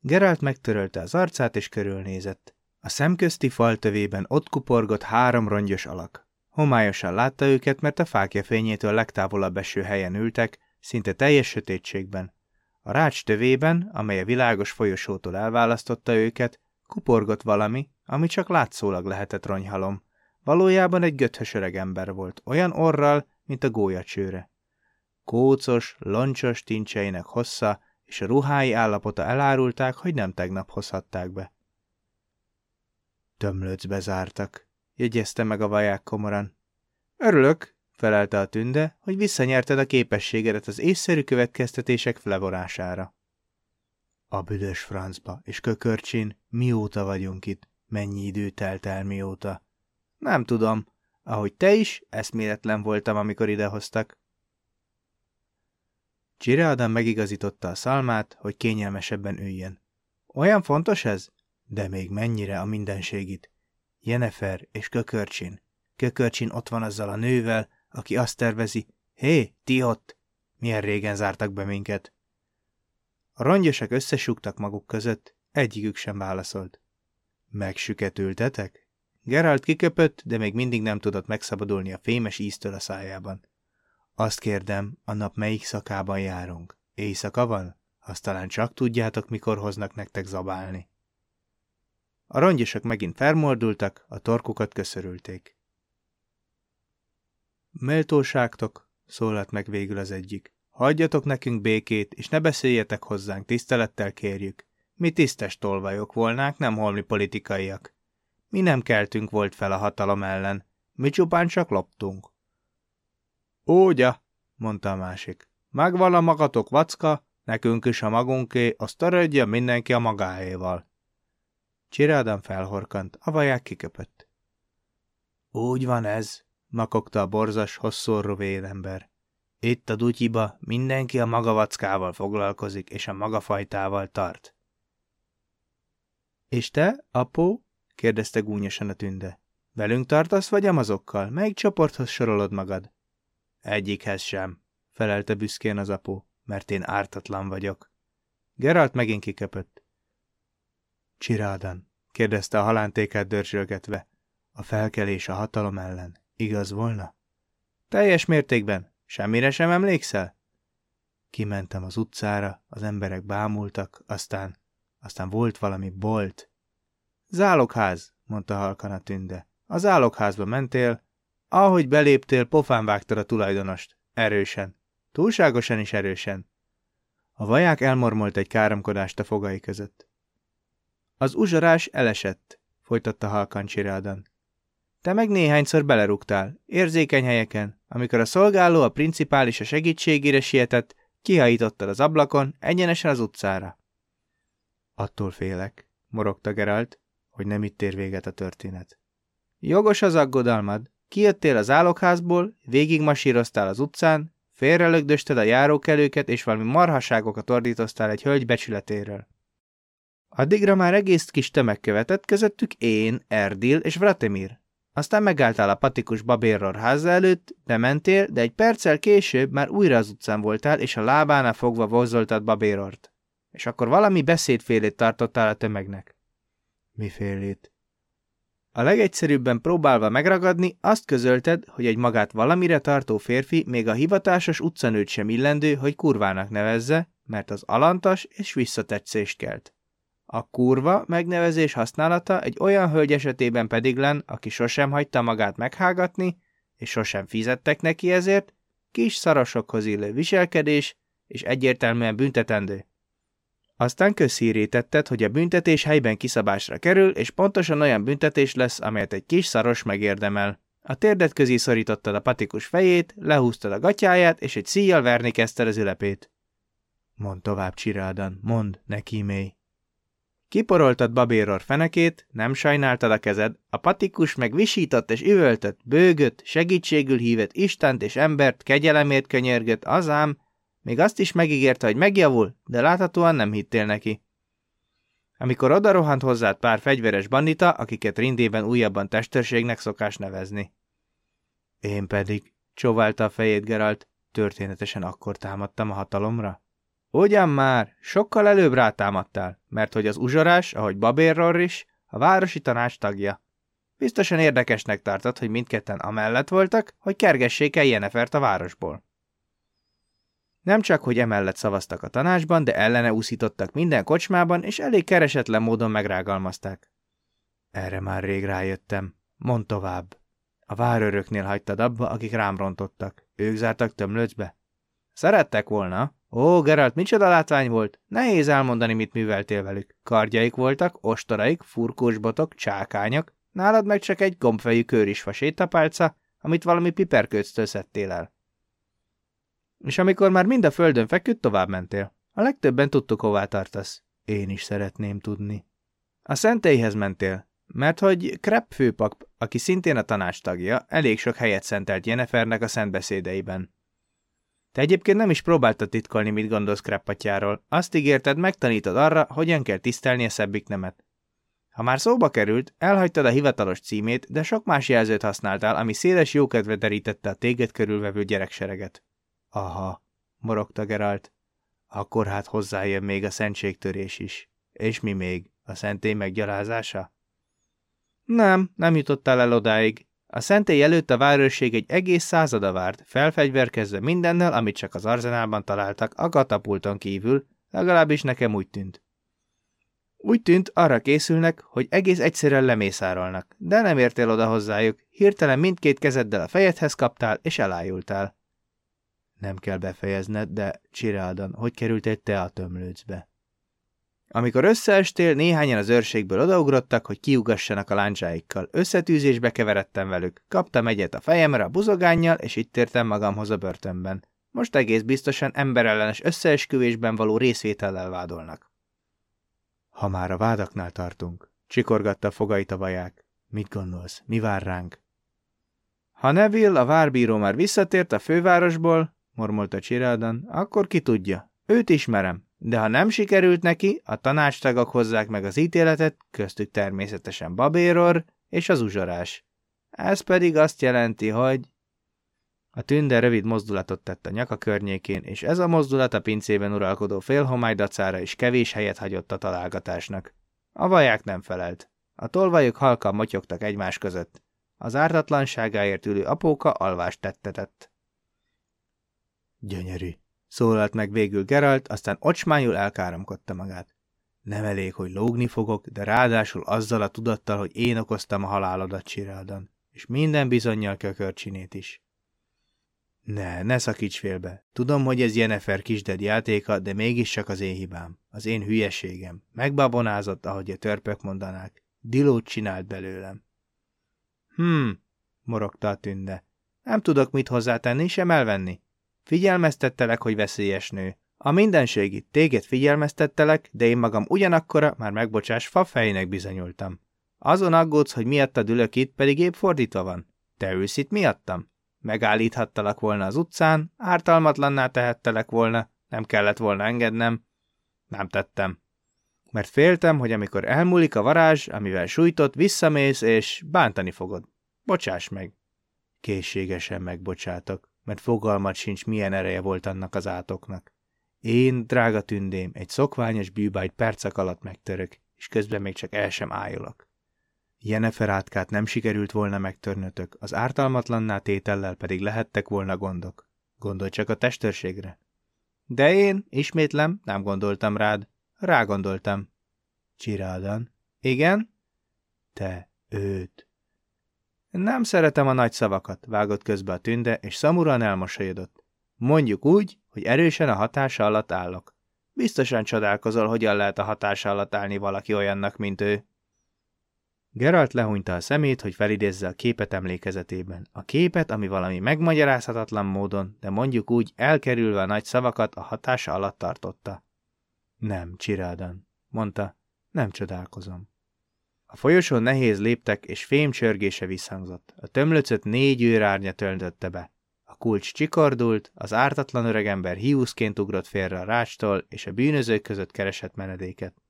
Speaker 1: Geralt megtörölte az arcát, és körülnézett. A szemközti fal tövében ott kuporgott három rongyos alak. Homályosan látta őket, mert a fákja fényétől legtávolabb eső helyen ültek, szinte teljes sötétségben. A rács tövében, amely a világos folyosótól elválasztotta őket, kuporgott valami, ami csak látszólag lehetett ronyhalom. Valójában egy göthös öreg ember volt, olyan orral, mint a gólyacsőre. Kócos, loncsos tincseinek hossza és a ruhái állapota elárulták, hogy nem tegnap hozhatták be. Tömlöcbe zártak, jegyezte meg a vaják komoran. Örülök, felelte a tünde, hogy visszanyerted a képességedet az észszerű következtetések flevorására. A büdös francba és kökörcsin, mióta vagyunk itt, mennyi idő telt el mióta. Nem tudom, ahogy te is, eszméletlen voltam, amikor idehoztak. Csireadan megigazította a szalmát, hogy kényelmesebben üljön. Olyan fontos ez? De még mennyire a mindenségit. Jenefer és Kökörcsin. Kökörcsin ott van azzal a nővel, aki azt tervezi, hé, ti ott, Milyen régen zártak be minket? A rongyosok összesugtak maguk között, egyikük sem válaszolt. Megsüketültetek? Geralt kiköpött, de még mindig nem tudott megszabadulni a fémes íztől a szájában. Azt kérdem, a nap melyik szakában járunk? Éjszaka van? Azt talán csak tudjátok, mikor hoznak nektek zabálni. A rongyosok megint felmordultak, a torkukat köszörülték. Méltóságtok, szólalt meg végül az egyik. Hagyjatok nekünk békét, és ne beszéljetek hozzánk, tisztelettel kérjük. Mi tisztes tolvajok volnánk, nem holmi politikaiak. Mi nem keltünk volt fel a hatalom ellen, mi csupán csak loptunk. Úgya, mondta a másik. Megvan a magatok vacka, nekünk is a magunké, azt törődje mindenki a magáéval. Csirádán felhorkant, a vaják kiköpött. Úgy van ez, makogta a borzas, hosszorú vélember. Itt a dutyiba mindenki a maga vackával foglalkozik, és a maga fajtával tart. És te, apó? kérdezte gúnyosan a tünde. Velünk tartasz, vagy amazokkal? Melyik csoporthoz sorolod magad? Egyikhez sem, felelte büszkén az apó, mert én ártatlan vagyok. Geralt megint kiköpött. Csirádan, kérdezte a halántékát dörzsölgetve. A felkelés a hatalom ellen. Igaz volna? Teljes mértékben. Semmire sem emlékszel? Kimentem az utcára, az emberek bámultak, aztán, aztán volt valami bolt. Zálogház, mondta halkan a tünde. A zálogházba mentél, ahogy beléptél, pofán vágtad a tulajdonost. Erősen. Túlságosan is erősen. A vaják elmormolt egy káromkodást a fogai között. Az uzsorás elesett, folytatta halkan Csirádan. Te meg néhányszor belerúgtál, érzékeny helyeken, amikor a szolgáló a principális a segítségére sietett, kihajítottad az ablakon, egyenesen az utcára. Attól félek, morogta Geralt, hogy nem itt ér véget a történet. Jogos az aggodalmad. Kijöttél az álokházból, végigmasíroztál az utcán, félrelögdösted a járókelőket, és valami marhaságokat ordítoztál egy hölgy becsületéről. Addigra már egész kis tömeg követett, közöttük én, Erdil és Vratemir. Aztán megálltál a patikus babérror háza előtt, bementél, de egy perccel később már újra az utcán voltál, és a lábánál fogva vozoltad babérort. És akkor valami beszédfélét tartottál a tömegnek. Mifélét? A legegyszerűbben próbálva megragadni, azt közölted, hogy egy magát valamire tartó férfi még a hivatásos utcanőt sem illendő, hogy kurvának nevezze, mert az alantas és visszatetszést kelt. A kurva megnevezés használata egy olyan hölgy esetében pedig len, aki sosem hagyta magát meghágatni, és sosem fizettek neki ezért, kis szarosokhoz illő viselkedés, és egyértelműen büntetendő. Aztán közhírítetted, hogy a büntetés helyben kiszabásra kerül, és pontosan olyan büntetés lesz, amelyet egy kis szaros megérdemel. A térdet közé szorítottad a patikus fejét, lehúztad a gatyáját, és egy szíjjal verni kezdted az ülepét. Mond tovább Csirádan, mond, neki mély. Kiporoltad babéror fenekét, nem sajnáltad a kezed, a patikus meg visított és üvöltött, bőgött, segítségül hívett Istent és embert, kegyelemért könyörgött, azám, még azt is megígérte, hogy megjavul, de láthatóan nem hittél neki. Amikor odarohant hozzád pár fegyveres bandita, akiket rindében újabban testőrségnek szokás nevezni. Én pedig, csóválta a fejét Geralt, történetesen akkor támadtam a hatalomra. Ugyan már, sokkal előbb rátámadtál, mert hogy az uzsorás, ahogy Babérror is, a városi tanács tagja. Biztosan érdekesnek tartod, hogy mindketten amellett voltak, hogy kergessék el Jenefert a városból. Nem csak, hogy emellett szavaztak a tanácsban, de ellene úszítottak minden kocsmában, és elég keresetlen módon megrágalmazták. Erre már rég rájöttem. Mond tovább. A várőröknél hagytad abba, akik rám rontottak. Ők zártak tömlöcbe. Szerettek volna. Ó, Geralt, micsoda látvány volt. Nehéz elmondani, mit műveltél velük. Kardjaik voltak, ostoraik, furkós botok, csákányok. Nálad meg csak egy gombfejű körisfa sétapálca, amit valami piperkőctől szedtél el. És amikor már mind a földön feküdt, tovább mentél. A legtöbben tudtuk, hová tartasz. Én is szeretném tudni. A szentélyhez mentél, mert hogy Krepp főpap, aki szintén a tanács tagja, elég sok helyet szentelt Jennefernek a szentbeszédeiben. Te egyébként nem is próbáltad titkolni, mit gondolsz Kreppatjáról. Azt ígérted, megtanítod arra, hogyan kell tisztelni a szebbik nemet. Ha már szóba került, elhagytad a hivatalos címét, de sok más jelzőt használtál, ami széles jókedve derítette a téged körülvevő gyereksereget. Aha, morogta Geralt. Akkor hát hozzájön még a szentségtörés is. És mi még? A szentély meggyalázása? Nem, nem jutottál el odáig. A szentély előtt a várőrség egy egész százada várt, felfegyverkezve mindennel, amit csak az arzenálban találtak, a katapulton kívül, legalábbis nekem úgy tűnt. Úgy tűnt, arra készülnek, hogy egész egyszerűen lemészárolnak, de nem értél oda hozzájuk, hirtelen mindkét kezeddel a fejedhez kaptál, és elájultál. Nem kell befejezned, de Csiráldan, hogy kerültél te a tömlőcbe? Amikor összeestél, néhányan az őrségből odaugrottak, hogy kiugassanak a láncsáikkal. Összetűzésbe keveredtem velük. Kaptam egyet a fejemre a buzogánnyal, és itt értem magamhoz a börtönben. Most egész biztosan emberellenes összeesküvésben való részvétellel vádolnak. Ha már a vádaknál tartunk, csikorgatta fogait a vaják. Mit gondolsz, mi vár ránk? Ha Neville, a várbíró már visszatért a fővárosból, mormolta Csiráldan, akkor ki tudja. Őt ismerem, de ha nem sikerült neki, a tanácstagok hozzák meg az ítéletet, köztük természetesen Babéror és az uzsorás. Ez pedig azt jelenti, hogy... A tünde rövid mozdulatot tett a nyaka környékén, és ez a mozdulat a pincében uralkodó félhomály dacára is kevés helyet hagyott a találgatásnak. A vaják nem felelt. A tolvajok halkan motyogtak egymás között. Az ártatlanságáért ülő apóka alvást tettetett. Gyönyörű, szólalt meg végül Geralt, aztán ocsmányul elkáromkodta magát. Nem elég, hogy lógni fogok, de ráadásul azzal a tudattal, hogy én okoztam a halálodat Csiráldan, és minden bizonyal kökörcsinét is. Ne, ne szakíts félbe. Tudom, hogy ez Jennifer kisded játéka, de mégis csak az én hibám. Az én hülyeségem. Megbabonázott, ahogy a törpök mondanák. Dilót csinált belőlem. Hm, morogta a tünde. Nem tudok mit hozzátenni, sem elvenni. Figyelmeztettelek, hogy veszélyes nő. A mindenségit téged figyelmeztettelek, de én magam ugyanakkora, már megbocsás, fafejnek bizonyultam. Azon aggódsz, hogy miattad ülök itt, pedig épp fordítva van. Te ülsz itt miattam? Megállíthattalak volna az utcán, ártalmatlanná tehettelek volna, nem kellett volna engednem. Nem tettem. Mert féltem, hogy amikor elmúlik a varázs, amivel sújtott, visszamész, és bántani fogod. Bocsáss meg. Készségesen megbocsátok mert fogalmat sincs, milyen ereje volt annak az átoknak. Én, drága tündém, egy szokványos bűbájt percek alatt megtörök, és közben még csak el sem ájulok. Jenefer átkát nem sikerült volna megtörnötök, az ártalmatlanná tétellel pedig lehettek volna gondok. Gondolj csak a testőrségre. De én, ismétlem, nem gondoltam rád. Rágondoltam. Csirádan. Igen? Te, őt. Nem szeretem a nagy szavakat, vágott közbe a tünde, és szamuran elmosolyodott. Mondjuk úgy, hogy erősen a hatása alatt állok. Biztosan csodálkozol, hogyan lehet a hatása alatt állni valaki olyannak, mint ő. Geralt lehúnyta a szemét, hogy felidézze a képet emlékezetében. A képet, ami valami megmagyarázhatatlan módon, de mondjuk úgy elkerülve a nagy szavakat a hatása alatt tartotta. Nem, Csirádan, mondta, nem csodálkozom. A folyosón nehéz léptek, és fém csörgése visszhangzott. A tömlöcöt négy őrárnya töltötte be. A kulcs csikordult, az ártatlan öregember hiúszként ugrott félre a rácstól, és a bűnözők között keresett menedéket.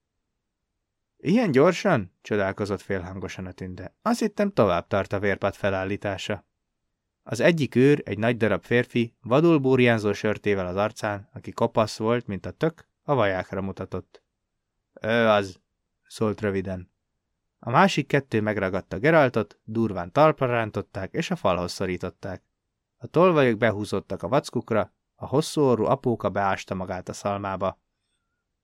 Speaker 1: Ilyen gyorsan? csodálkozott félhangosan a tünde. Azt hittem tovább tart a vérpad felállítása. Az egyik őr, egy nagy darab férfi, vadul burjánzó sörtével az arcán, aki kopasz volt, mint a tök, a vajákra mutatott. Ő az, szólt röviden. A másik kettő megragadta Geraltot, durván talpra rántották, és a falhoz szorították. A tolvajok behúzottak a vackukra, a hosszú orrú apóka beásta magát a szalmába.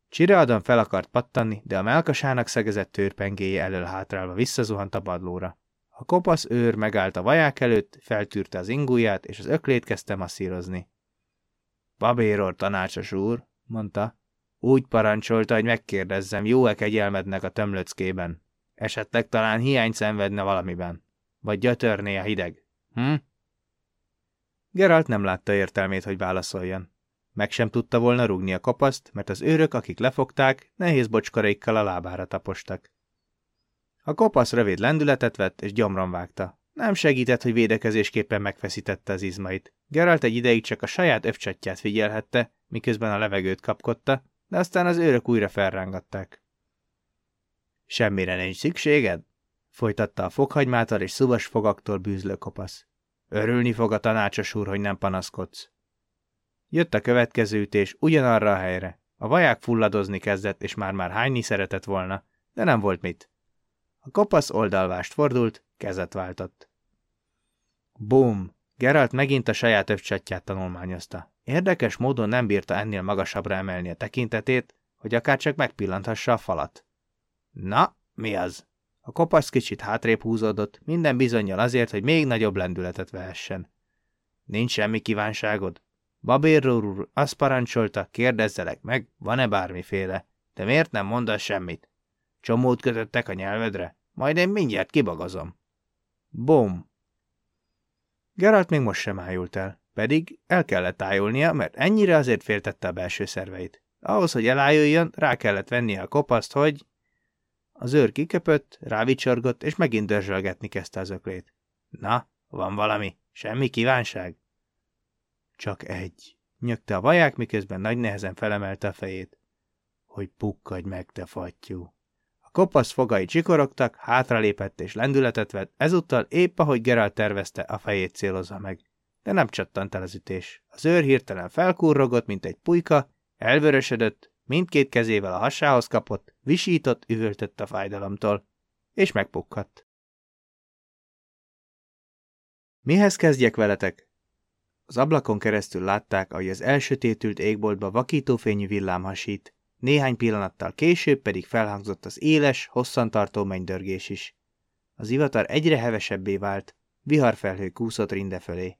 Speaker 1: Csireadon fel akart pattanni, de a melkasának szegezett törpengéje elől hátrálva visszazuhant a badlóra. A kopasz őr megállt a vaják előtt, feltűrte az ingúját, és az öklét kezdte masszírozni. Babéror tanácsos úr, mondta, úgy parancsolta, hogy megkérdezzem, jó-e kegyelmednek a tömlöckében. Esetleg talán hiányt szenvedne valamiben. Vagy gyötörné a hideg. Hm? Geralt nem látta értelmét, hogy válaszoljon. Meg sem tudta volna rúgni a kapaszt, mert az őrök, akik lefogták, nehéz bocskaraikkal a lábára tapostak. A kopasz rövid lendületet vett, és gyomron vágta. Nem segített, hogy védekezésképpen megfeszítette az izmait. Geralt egy ideig csak a saját övcsatját figyelhette, miközben a levegőt kapkodta, de aztán az őrök újra felrángatták. Semmire nincs szükséged? Folytatta a fokhagymától és szubas fogaktól bűzlő kopasz. Örülni fog a tanácsos úr, hogy nem panaszkodsz. Jött a következő ütés ugyanarra a helyre. A vaják fulladozni kezdett, és már-már hányni szeretett volna, de nem volt mit. A kopasz oldalvást fordult, kezet váltott. Bum! Geralt megint a saját övcsatját tanulmányozta. Érdekes módon nem bírta ennél magasabbra emelni a tekintetét, hogy akár csak megpillanthassa a falat. Na, mi az? A kopasz kicsit hátrébb húzódott, minden bizonyal azért, hogy még nagyobb lendületet vehessen. Nincs semmi kívánságod? Babérról úr azt parancsolta, kérdezzelek meg, van-e bármiféle. De miért nem mondasz semmit? Csomót kötöttek a nyelvedre? Majd én mindjárt kibagazom. Bum! Geralt még most sem ájult el, pedig el kellett ájulnia, mert ennyire azért féltette a belső szerveit. Ahhoz, hogy elájuljon, rá kellett vennie a kopaszt, hogy... Az őr kiköpött, rávicsorgott, és megint dörzsölgetni kezdte az öklét. Na, van valami? Semmi kívánság? Csak egy, nyögte a vaják, miközben nagy nehezen felemelte a fejét. Hogy pukkadj meg, te fattyú. A kopasz fogai csikorogtak, hátralépett és lendületet vett, ezúttal épp ahogy Geralt tervezte, a fejét célozza meg. De nem csattant el az ütés. Az őr hirtelen felkurrogott, mint egy pulyka, elvörösödött, mindkét kezével a hasához kapott, visított, üvöltött a fájdalomtól, és megpukkadt. Mihez kezdjek veletek? Az ablakon keresztül látták, ahogy az elsötétült égboltba vakítófényű villám hasít, néhány pillanattal később pedig felhangzott az éles, hosszantartó mennydörgés is. Az ivatar egyre hevesebbé vált, viharfelhő kúszott rinde fölé.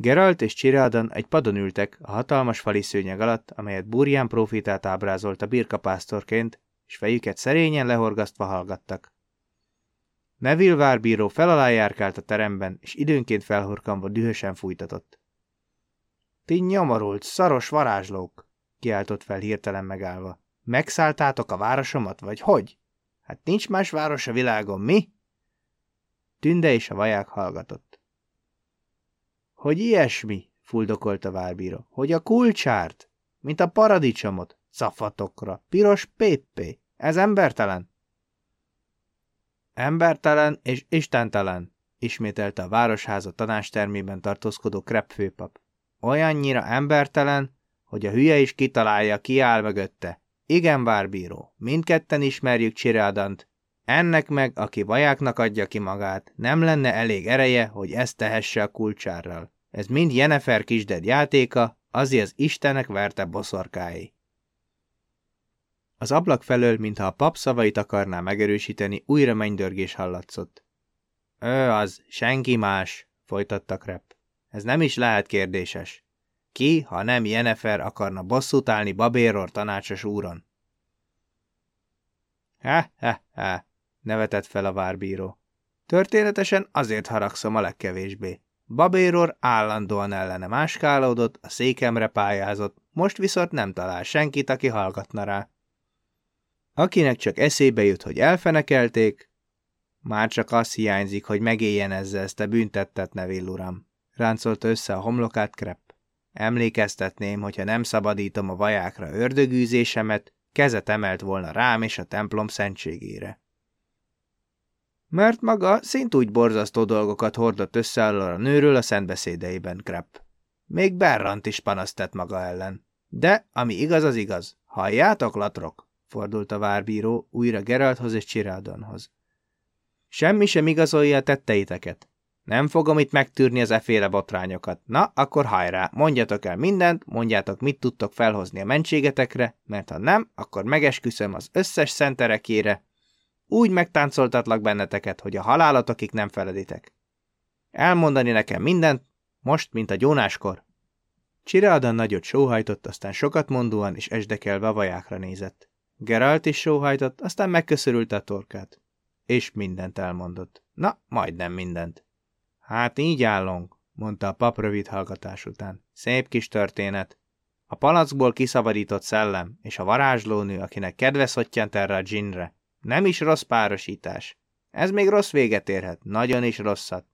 Speaker 1: Geralt és Csireadan egy padon ültek a hatalmas fali szőnyeg alatt, amelyet Burján profitát ábrázolt a birkapásztorként, és fejüket szerényen lehorgasztva hallgattak. Neville várbíró felalá járkált a teremben, és időnként felhorkanva dühösen fújtatott. Ti nyomorult, szaros varázslók! kiáltott fel hirtelen megállva. Megszálltátok a városomat, vagy hogy? Hát nincs más város a világon, mi? Tünde és a vaják hallgatott. Hogy ilyesmi, fuldokolt a várbíró, hogy a kulcsárt, mint a paradicsomot, szafatokra, piros péppé, ez embertelen? Embertelen és istentelen, ismételte a városháza tanástermében tartózkodó krepfőpap. Olyannyira embertelen, hogy a hülye is kitalálja, ki áll mögötte. Igen, bárbíró, mindketten ismerjük Csireadant. Ennek meg, aki vajáknak adja ki magát, nem lenne elég ereje, hogy ezt tehesse a kulcsárral. Ez mind Jenefer kisded játéka, azért az Istenek verte boszorkái. Az ablak felől, mintha a pap szavait akarná megerősíteni, újra mennydörgés hallatszott. Ő az, senki más, folytatta Krep. Ez nem is lehet kérdéses. Ki, ha nem Jenefer akarna bosszút állni Babéror tanácsos úron? Ha, ha, ha, nevetett fel a várbíró. Történetesen azért haragszom a legkevésbé. Babéror állandóan ellene máskálódott, a székemre pályázott, most viszont nem talál senkit, aki hallgatna rá. Akinek csak eszébe jut, hogy elfenekelték, már csak az hiányzik, hogy megéljen ezzel ezt a büntettet, Neville uram. Ráncolta össze a homlokát Krepp. Emlékeztetném, hogyha nem szabadítom a vajákra ördögűzésemet, kezet emelt volna rám és a templom szentségére. Mert maga szint úgy borzasztó dolgokat hordott össze a nőről a szentbeszédeiben, Krepp. Még Berrant is panaszt tett maga ellen. De, ami igaz, az igaz. Halljátok, latrok? fordult a várbíró újra Geralthoz és Csirádonhoz. Semmi sem igazolja a tetteiteket. Nem fogom itt megtűrni az eféle botrányokat. Na, akkor hajrá, mondjatok el mindent, mondjátok, mit tudtok felhozni a mentségetekre, mert ha nem, akkor megesküszöm az összes szenterekére. Úgy megtáncoltatlak benneteket, hogy a halálatokig nem feleditek. Elmondani nekem mindent, most, mint a gyónáskor. Csireadan nagyot sóhajtott, aztán sokat mondóan és esdekelve a vajákra nézett. Geralt is sóhajtott, aztán megköszörülte a torkát. És mindent elmondott. Na, majdnem mindent. Hát így állunk, mondta a pap rövid hallgatás után. Szép kis történet. A palackból kiszabadított szellem, és a varázslónő, akinek kedve szottyant erre a ginre. Nem is rossz párosítás. Ez még rossz véget érhet, nagyon is rosszat.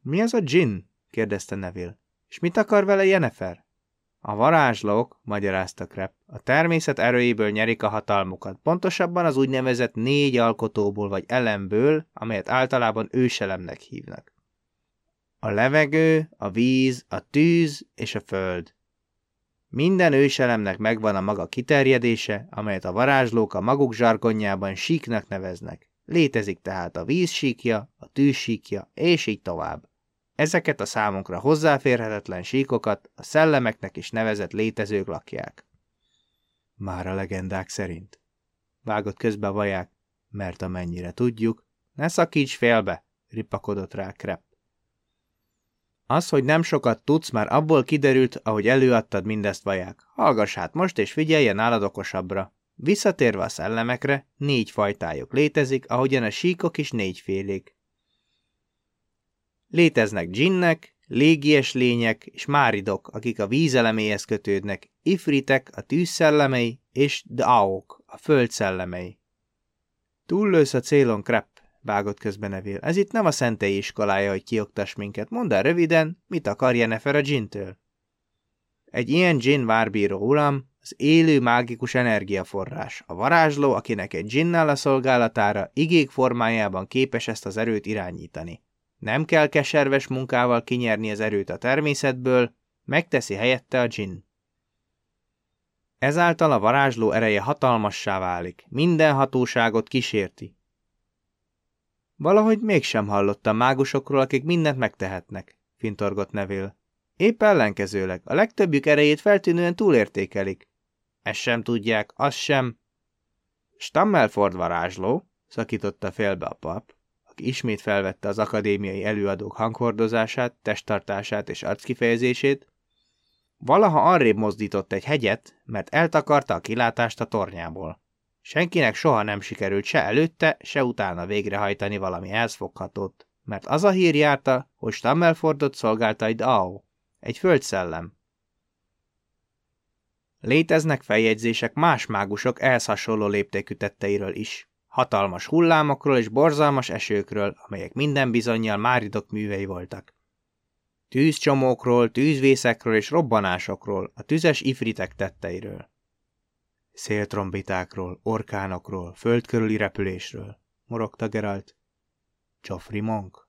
Speaker 1: Mi az a gin? kérdezte Neville. És mit akar vele Jennifer? A varázslók, magyarázta Krep, a természet erőiből nyerik a hatalmukat, pontosabban az úgynevezett négy alkotóból vagy elemből, amelyet általában őselemnek hívnak. A levegő, a víz, a tűz és a föld. Minden őselemnek megvan a maga kiterjedése, amelyet a varázslók a maguk zsargonjában síknak neveznek. Létezik tehát a víz síkja, a tűz síkja, és így tovább. Ezeket a számunkra hozzáférhetetlen síkokat a szellemeknek is nevezett létezők lakják. Már a legendák szerint. Vágott közbe vaják, mert amennyire tudjuk, ne szakíts félbe, ripakodott rá Krepp. Az, hogy nem sokat tudsz, már abból kiderült, ahogy előadtad mindezt vaják. Hallgass hát most, és figyeljen nálad okosabbra. Visszatérve a szellemekre, négy fajtájuk létezik, ahogyan a síkok is négyfélék. Léteznek dzsinnek, légies lények és máridok, akik a vízeleméhez kötődnek, ifritek a tűzszellemei és daok, a föld szellemei. Túllősz a célon, Krepp, vágott közben Neville. Ez itt nem a szentei iskolája, hogy kioktass minket. Mondd el röviden, mit akar Jennifer a dzsintől? Egy ilyen dzsin várbíró uram, az élő mágikus energiaforrás, a varázsló, akinek egy dzsinnál a szolgálatára igék formájában képes ezt az erőt irányítani. Nem kell keserves munkával kinyerni az erőt a természetből, megteszi helyette a dzsinn. Ezáltal a varázsló ereje hatalmassá válik, minden hatóságot kísérti. Valahogy mégsem hallottam mágusokról, akik mindent megtehetnek, fintorgott Neville. Épp ellenkezőleg, a legtöbbjük erejét feltűnően túlértékelik. Ezt sem tudják, azt sem. Stammelford varázsló, szakította félbe a pap, aki ismét felvette az akadémiai előadók hanghordozását, testtartását és arckifejezését, valaha arrébb mozdított egy hegyet, mert eltakarta a kilátást a tornyából. Senkinek soha nem sikerült se előtte, se utána végrehajtani valami elszfoghatót, mert az a hír járta, hogy Stammelfordot szolgálta egy Dao, egy földszellem. Léteznek feljegyzések más mágusok ehhez hasonló léptékű tetteiről is. Hatalmas hullámokról és borzalmas esőkről, amelyek minden bizonyal máridok művei voltak. Tűzcsomókról, tűzvészekről és robbanásokról, a tüzes ifritek tetteiről. Széltrombitákról, orkánokról, földkörüli repülésről, morogta Geralt. Csofri Monk.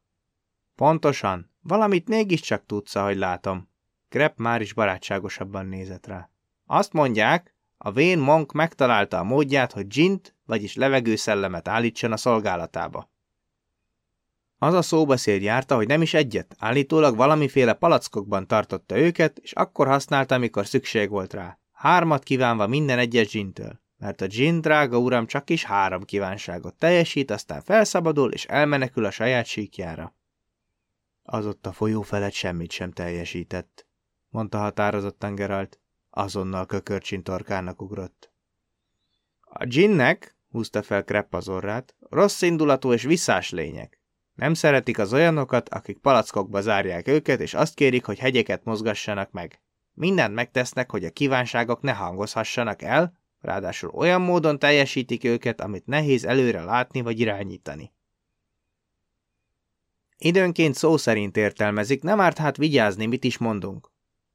Speaker 1: Pontosan, valamit mégiscsak tudsz, ahogy látom. Krepp már is barátságosabban nézett rá. Azt mondják, a vén Monk megtalálta a módját, hogy dzsint, vagyis levegőszellemet állítson a szolgálatába. Az a szóbeszéd járta, hogy nem is egyet, állítólag valamiféle palackokban tartotta őket, és akkor használta, amikor szükség volt rá. Hármat kívánva minden egyes dzsintől, mert a dzsin, drága uram, csak is három kívánságot teljesít, aztán felszabadul és elmenekül a saját síkjára. Az ott a folyó felett semmit sem teljesített, mondta határozottan Geralt. Azonnal kökörcsin torkának ugrott. A dzsinnek, húzta fel Krepp az orrát, rossz indulatú és visszás lények. Nem szeretik az olyanokat, akik palackokba zárják őket, és azt kérik, hogy hegyeket mozgassanak meg. Mindent megtesznek, hogy a kívánságok ne hangozhassanak el, ráadásul olyan módon teljesítik őket, amit nehéz előre látni vagy irányítani. Időnként szó szerint értelmezik, nem árt hát vigyázni, mit is mondunk.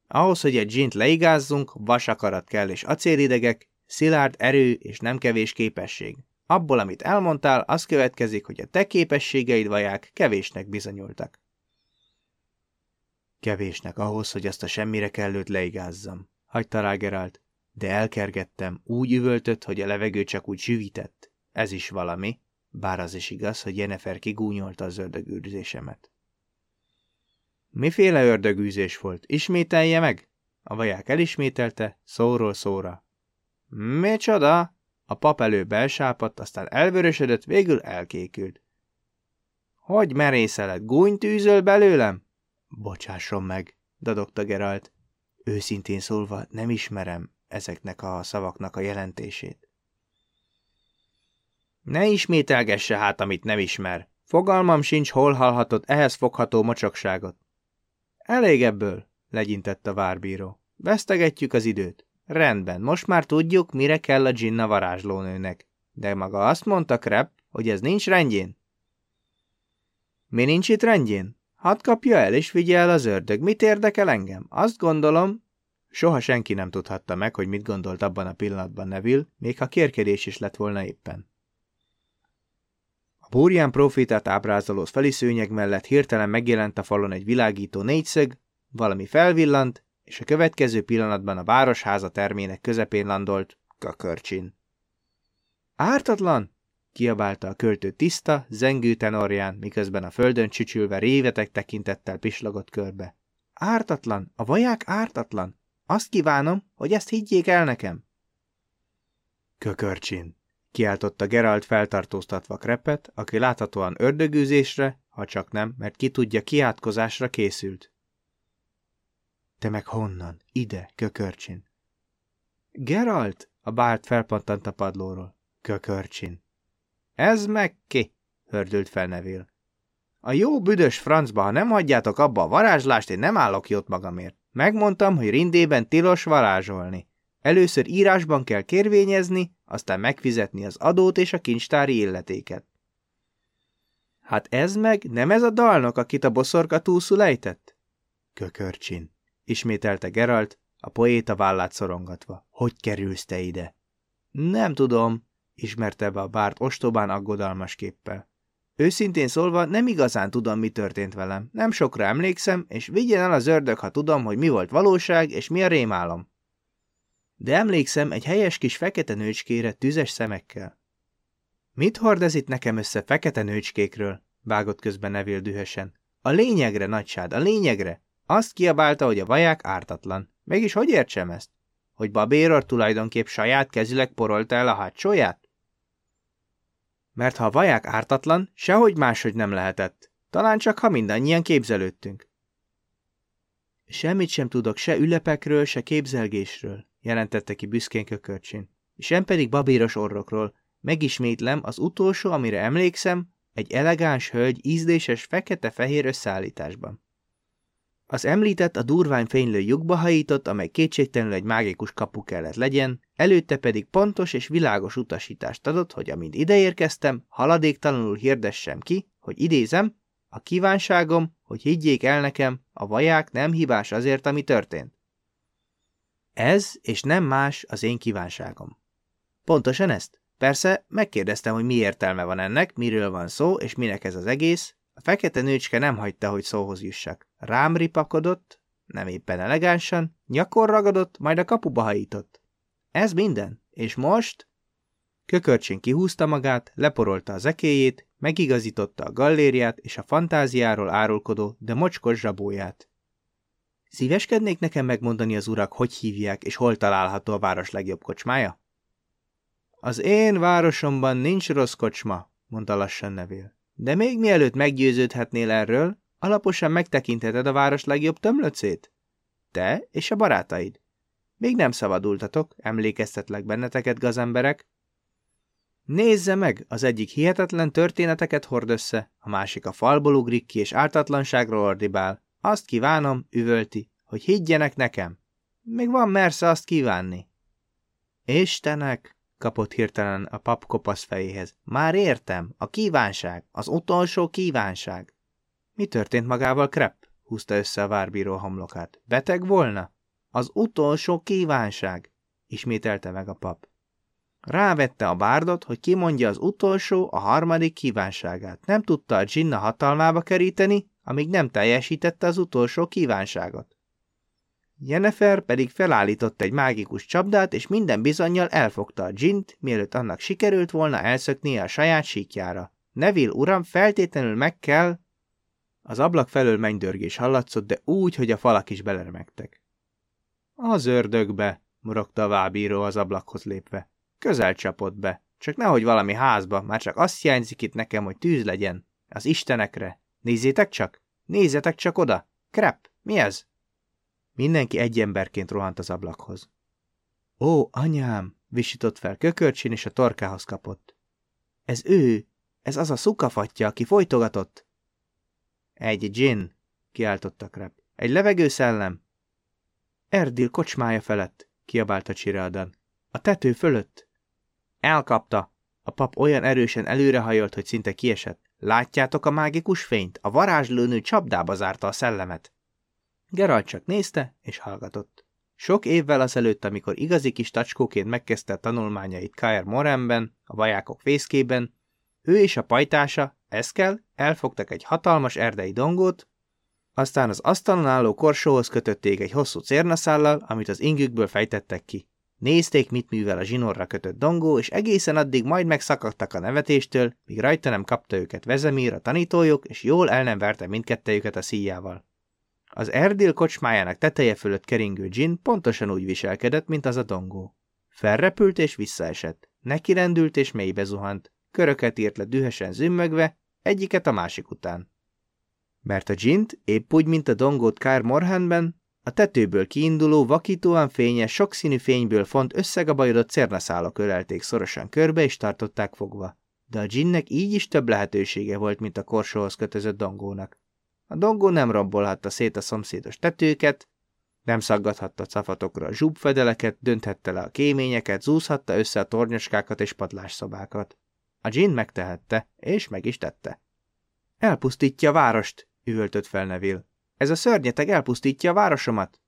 Speaker 1: Ahhoz, hogy egy dzsint leigázzunk, vasakarat kell és acélidegek, szilárd erő és nem kevés képesség. Abból, amit elmondtál, az következik, hogy a te képességeid vaják kevésnek bizonyultak. Kevésnek ahhoz, hogy azt a semmire kellőt leigázzam. Hagyta rá Gerált, de elkergettem, úgy üvöltött, hogy a levegő csak úgy zsűvített. Ez is valami, bár az is igaz, hogy Jennifer kigúnyolta az ördögűrzésemet. Miféle ördögűzés volt? Ismételje meg? A vaják elismételte, szóról szóra. Micsoda? A pap elő belsápadt, aztán elvörösödött, végül elkékült. Hogy merészelet, gúnytűzöl belőlem? Bocsásson meg, dadogta Geralt. Őszintén szólva nem ismerem ezeknek a szavaknak a jelentését. Ne ismételgesse hát, amit nem ismer. Fogalmam sincs, hol hallhatott ehhez fogható mocsokságot. Elég ebből, legyintett a várbíró. Vesztegetjük az időt. Rendben, most már tudjuk, mire kell a Ginna varázslónőnek. De maga azt mondta, Krepp, hogy ez nincs rendjén. Mi nincs itt rendjén? Hadd kapja el, és figyel az ördög. Mit érdekel engem? Azt gondolom... Soha senki nem tudhatta meg, hogy mit gondolt abban a pillanatban Neville, még ha kérkedés is lett volna éppen. A Búrján profétát ábrázoló feliszőnyeg mellett hirtelen megjelent a falon egy világító négyszög, valami felvillant, és a következő pillanatban a városháza termének közepén landolt Kakörcsin. Ártatlan! Kiabálta a költő tiszta, zengő tenorján, miközben a földön csücsülve révetek tekintettel pislogott körbe. Ártatlan, a vaják ártatlan. Azt kívánom, hogy ezt higgyék el nekem. Kökörcsin, kiáltotta Geralt feltartóztatva Krepet, aki láthatóan ördögűzésre, ha csak nem, mert ki tudja, kiátkozásra készült. Te meg honnan? Ide, kökörcsin. Geralt! A bárt felpattant a padlóról. Kökörcsin. Ez meg ki? hördült fel Neville. A jó büdös francba, ha nem hagyjátok abba a varázslást, én nem állok jót magamért. Megmondtam, hogy rindében tilos varázsolni. Először írásban kell kérvényezni, aztán megfizetni az adót és a kincstári illetéket. Hát ez meg nem ez a dalnok, akit a boszorka túlszul ejtett? Kökörcsin, ismételte Geralt, a poéta vállát szorongatva. Hogy kerülsz te ide? Nem tudom, ismerte be a bárt ostobán aggodalmas képpel. Őszintén szólva nem igazán tudom, mi történt velem. Nem sokra emlékszem, és vigyen el az ördög, ha tudom, hogy mi volt valóság, és mi a rémálom. De emlékszem egy helyes kis fekete nőcskére tüzes szemekkel. Mit hord ez itt nekem össze fekete nőcskékről? vágott közben Neville dühösen. A lényegre, nagysád, a lényegre. Azt kiabálta, hogy a vaják ártatlan. Mégis hogy értsem ezt? Hogy Babéror tulajdonképp saját kezileg porolta el a hátsóját? Mert ha a vaják ártatlan, sehogy máshogy nem lehetett. Talán csak, ha mindannyian képzelődtünk. Semmit sem tudok se ülepekről, se képzelgésről, jelentette ki büszkén kökörcsin. Sem pedig babíros orrokról. Megismétlem, az utolsó, amire emlékszem, egy elegáns hölgy ízléses fekete-fehér összeállításban. Az említett a durvány fénylő lyukba hajított, amely kétségtelenül egy mágikus kapu kellett legyen, előtte pedig pontos és világos utasítást adott, hogy amint ideérkeztem, haladéktalanul hirdessem ki, hogy idézem, a kívánságom, hogy higgyék el nekem, a vaják nem hibás azért, ami történt. Ez, és nem más, az én kívánságom. Pontosan ezt? Persze, megkérdeztem, hogy mi értelme van ennek, miről van szó, és minek ez az egész, a fekete nőcske nem hagyta, hogy szóhoz jussak. Rám ripakodott, nem éppen elegánsan, nyakor ragadott, majd a kapuba hajított. Ez minden. És most? Kökörcsén kihúzta magát, leporolta az ekéjét, megigazította a gallériát és a fantáziáról árulkodó, de mocskos zsabóját. Szíveskednék nekem megmondani az urak, hogy hívják és hol található a város legjobb kocsmája? Az én városomban nincs rossz kocsma, mondta lassan nevél. De még mielőtt meggyőződhetnél erről, alaposan megtekintheted a város legjobb tömlöcét. Te és a barátaid. Még nem szabadultatok, emlékeztetlek benneteket, gazemberek. Nézze meg, az egyik hihetetlen történeteket hord össze, a másik a falból ugrik ki és ártatlanságról ordibál. Azt kívánom, üvölti, hogy higgyenek nekem. Még van mersze azt kívánni. Istenek, kapott hirtelen a pap kopasz fejéhez. Már értem, a kívánság, az utolsó kívánság. Mi történt magával Krepp? húzta össze a várbíró homlokát. Beteg volna? Az utolsó kívánság, ismételte meg a pap. Rávette a bárdot, hogy kimondja az utolsó, a harmadik kívánságát. Nem tudta a Ginna hatalmába keríteni, amíg nem teljesítette az utolsó kívánságot. Jennifer pedig felállított egy mágikus csapdát, és minden bizonyal elfogta a dzsint, mielőtt annak sikerült volna elszöknie a saját síkjára. Neville uram, feltétlenül meg kell... Az ablak felől mennydörgés hallatszott, de úgy, hogy a falak is beleremegtek. Az ördögbe, morogta a vábíró az ablakhoz lépve. Közel csapott be. Csak nehogy valami házba, már csak azt hiányzik itt nekem, hogy tűz legyen. Az istenekre. Nézzétek csak! Nézzetek csak oda! Krep, mi ez? Mindenki egy emberként rohant az ablakhoz. Ó, anyám! visított fel kökörcsin, és a torkához kapott. Ez ő! Ez az a szukafatja, aki folytogatott! Egy gin, kiáltotta Krep. Egy levegőszellem. Erdil kocsmája felett, kiabálta Csireadan. A tető fölött. Elkapta. A pap olyan erősen előrehajolt, hogy szinte kiesett. Látjátok a mágikus fényt? A varázslónő csapdába zárta a szellemet. Geralt csak nézte és hallgatott. Sok évvel azelőtt, amikor igazi kis tacskóként megkezdte a tanulmányait Kair Morenben, a vajákok fészkében, Ő és a pajtása, Eszkel, elfogtak egy hatalmas erdei dongót, aztán az asztalon álló korsóhoz kötötték egy hosszú cérnaszállal, amit az ingükből fejtettek ki. Nézték, mit művel a zsinorra kötött dongó, és egészen addig majd megszakadtak a nevetéstől, míg rajta nem kapta őket Vezemír, a tanítójuk, és jól el nem verte mindkettejüket a szíjával. Az Erdél kocsmájának teteje fölött keringő dzsin pontosan úgy viselkedett, mint az a dongó. Felrepült és visszaesett, neki rendült és mélybe zuhant, köröket írt le dühösen zümmögve, egyiket a másik után. Mert a dzsint, épp úgy, mint a dongót Kár Morhanben, a tetőből kiinduló, vakítóan fényes, sokszínű fényből font összegabajodott cérnaszálak ölelték szorosan körbe és tartották fogva. De a dzsinnek így is több lehetősége volt, mint a korsóhoz kötözött dongónak. A dongó nem rombolhatta szét a szomszédos tetőket, nem szaggathatta cafatokra a zsúbfedeleket, dönthette le a kéményeket, zúzhatta össze a tornyoskákat és padlásszobákat. A dzsin megtehette, és meg is tette. Elpusztítja a várost, üvöltött fel Neville. Ez a szörnyeteg elpusztítja a városomat?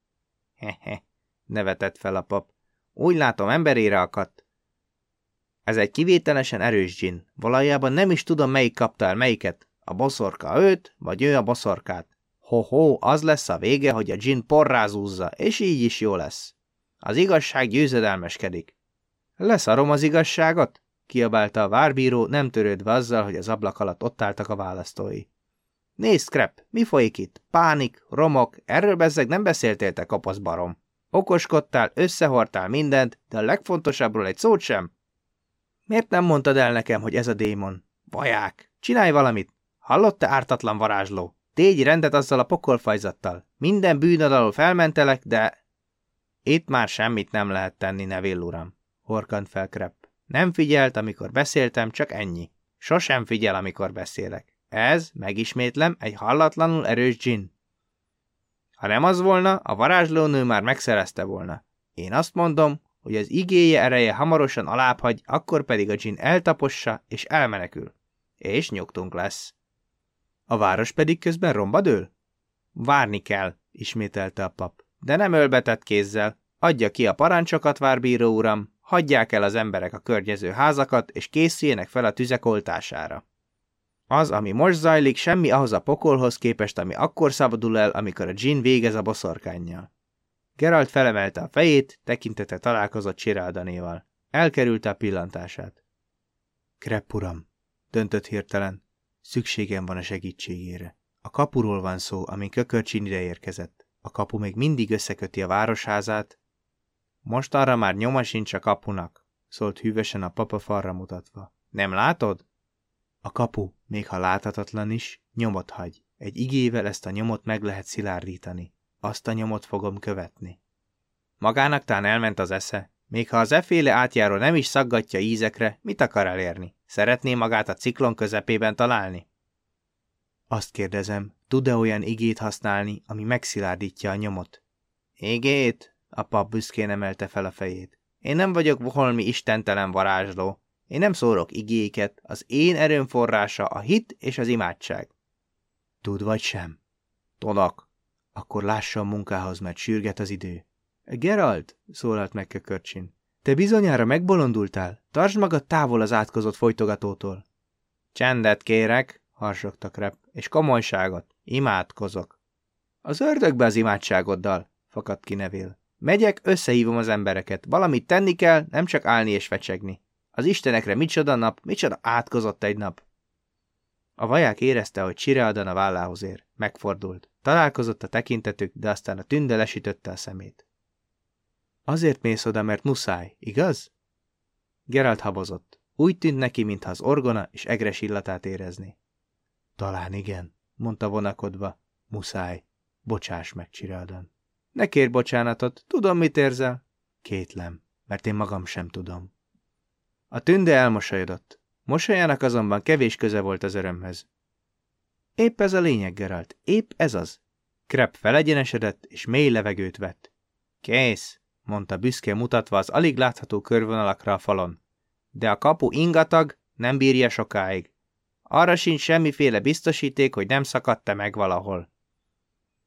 Speaker 1: Hehe, nevetett fel a pap. Úgy látom, emberére akadt. Ez egy kivételesen erős dzsin. Valójában nem is tudom, melyik kapta el melyiket. A boszorka őt, vagy ő a boszorkát. Ho-ho, az lesz a vége, hogy a dzsin porrázúzza, és így is jó lesz. Az igazság győzedelmeskedik. Leszarom az igazságot? kiabálta a várbíró, nem törődve azzal, hogy az ablak alatt ott álltak a választói. Nézd, Krep, mi folyik itt? Pánik, romok, erről bezzeg nem beszéltél te, kapasz barom. Okoskodtál, összehortál mindent, de a legfontosabbról egy szót sem. Miért nem mondtad el nekem, hogy ez a démon? Vaják, csinálj valamit. Hallott te ártatlan varázsló? Tégy rendet azzal a pokolfajzattal. Minden bűnöd alól felmentelek, de... Itt már semmit nem lehet tenni, Neville uram. Horkant fel Krepp. Nem figyelt, amikor beszéltem, csak ennyi. Sosem figyel, amikor beszélek. Ez, megismétlem, egy hallatlanul erős dzsin. Ha nem az volna, a varázslónő már megszerezte volna. Én azt mondom, hogy az igéje ereje hamarosan alábbhagy, akkor pedig a dzsin eltapossa és elmenekül. És nyugtunk lesz. A város pedig közben romba dől? Várni kell, ismételte a pap. De nem ölbetett kézzel. Adja ki a parancsokat, várbíró uram, hagyják el az emberek a környező házakat, és készüljenek fel a tüzek oltására. Az, ami most zajlik, semmi ahhoz a pokolhoz képest, ami akkor szabadul el, amikor a Jin végez a boszorkánnyal. Geralt felemelte a fejét, tekintete találkozott Csiráldanéval. Elkerülte a pillantását. Krepp uram, döntött hirtelen. Szükségem van a segítségére. A kapuról van szó, amin Kökörcsin ide érkezett. A kapu még mindig összeköti a városházát. Most arra már nyoma sincs a kapunak, szólt hűvösen a papa falra mutatva. Nem látod? A kapu, még ha láthatatlan is, nyomot hagy. Egy igével ezt a nyomot meg lehet szilárdítani. Azt a nyomot fogom követni. Magának tán elment az esze. Még ha az eféle átjáró nem is szaggatja ízekre, mit akar elérni? Szeretné magát a ciklon közepében találni? Azt kérdezem, tud-e olyan igét használni, ami megszilárdítja a nyomot? Igét? A pap büszkén emelte fel a fejét. Én nem vagyok holmi istentelen varázsló. Én nem szórok igéket, az én erőm forrása a hit és az imádság. Tud vagy sem? Tudok. Akkor lássa a munkához, mert sürget az idő. Geralt, szólalt meg Kökörcsin. Te bizonyára megbolondultál? Tartsd magad távol az átkozott folytogatótól. Csendet kérek, harsogta Krep, és komolyságot. Imádkozok. Az ördögbe az imádságoddal, fakadt ki Neville. Megyek, összehívom az embereket. Valamit tenni kell, nem csak állni és fecsegni. Az istenekre micsoda nap, micsoda átkozott egy nap. A vaják érezte, hogy Csireadan a vállához ér. Megfordult. Találkozott a tekintetük, de aztán a tünde lesütötte a szemét. Azért mész oda, mert muszáj, igaz? Geralt habozott. Úgy tűnt neki, mintha az orgona és egres illatát érezni. Talán igen, mondta vonakodva. Muszáj. Bocsáss meg, Csireadan. Ne kérj bocsánatot, tudom, mit érzel. Kétlem, mert én magam sem tudom. A tünde elmosolyodott. Mosolyának azonban kevés köze volt az örömhöz. Épp ez a lényeg, Geralt, épp ez az. Krep felegyenesedett, és mély levegőt vett. Kész, mondta büszke mutatva az alig látható körvonalakra a falon. De a kapu ingatag, nem bírja sokáig. Arra sincs semmiféle biztosíték, hogy nem szakadta meg valahol.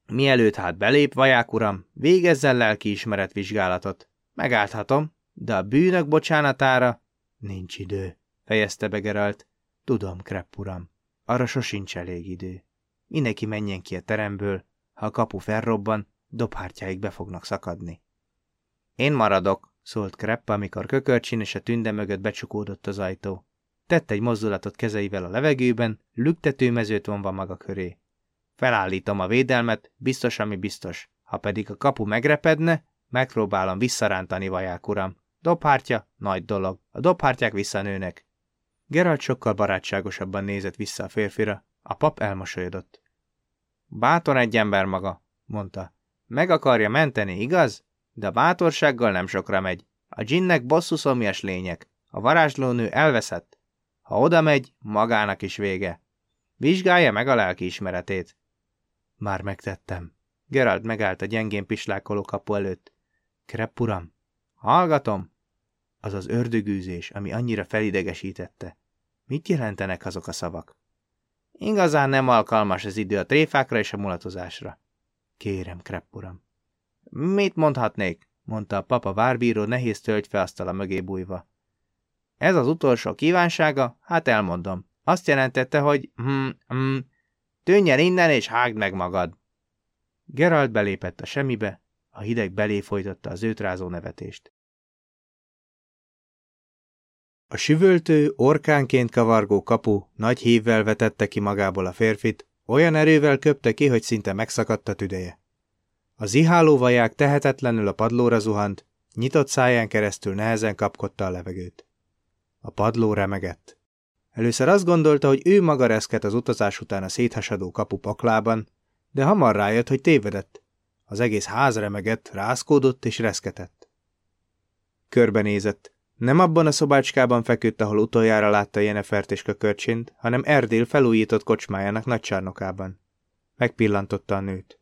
Speaker 1: Mielőtt hát belép, vaják uram, végezzen lelkiismeret vizsgálatot. Megállhatom, de a bűnök bocsánatára Nincs idő, fejezte be Geralt. Tudom, Krepp uram. Arra sosincs elég idő. Mindenki menjen ki a teremből, ha a kapu felrobban, dobhártyáig be fognak szakadni. Én maradok, szólt Krepp, amikor kökörcsin és a tünde mögött becsukódott az ajtó. Tett egy mozdulatot kezeivel a levegőben, lüktetőmezőt vonva maga köré. Felállítom a védelmet, biztos, ami biztos. Ha pedig a kapu megrepedne, megpróbálom visszarántani vaják, uram. Dobhártya, nagy dolog. A dobhártyák visszanőnek. Geralt sokkal barátságosabban nézett vissza a férfira. A pap elmosolyodott. Bátor egy ember maga, mondta. Meg akarja menteni, igaz? De a bátorsággal nem sokra megy. A ginnek bosszuszomjas lények. A varázslónő elveszett. Ha oda megy, magának is vége. Vizsgálja meg a lelki ismeretét. Már megtettem. Gerald megállt a gyengén pislákoló kapu előtt. Krepp uram, hallgatom. Az az ördögűzés, ami annyira felidegesítette. Mit jelentenek azok a szavak? Igazán nem alkalmas az idő a tréfákra és a mulatozásra. Kérem, Krepp uram. Mit mondhatnék? mondta a papa várbíró nehéz tölgyfeasztala mögé bújva. Ez az utolsó kívánsága? Hát elmondom. Azt jelentette, hogy hm, hm, tűnj el innen és hágd meg magad. Geralt belépett a semmibe, a hideg belé folytatta az őt rázó nevetést. A süvöltő, orkánként kavargó kapu nagy hívvel vetette ki magából a férfit, olyan erővel köpte ki, hogy szinte megszakadt a tüdeje. A ziháló vaják tehetetlenül a padlóra zuhant, nyitott száján keresztül nehezen kapkodta a levegőt. A padló remegett. Először azt gondolta, hogy ő maga reszket az utazás után a széthasadó kapu paklában, de hamar rájött, hogy tévedett. Az egész ház remegett, rázkódott és reszketett. Körbenézett. Nem abban a szobácskában feküdt, ahol utoljára látta Jenefert és Kökörcsint, hanem Erdél felújított kocsmájának nagy csarnokában. Megpillantotta a nőt.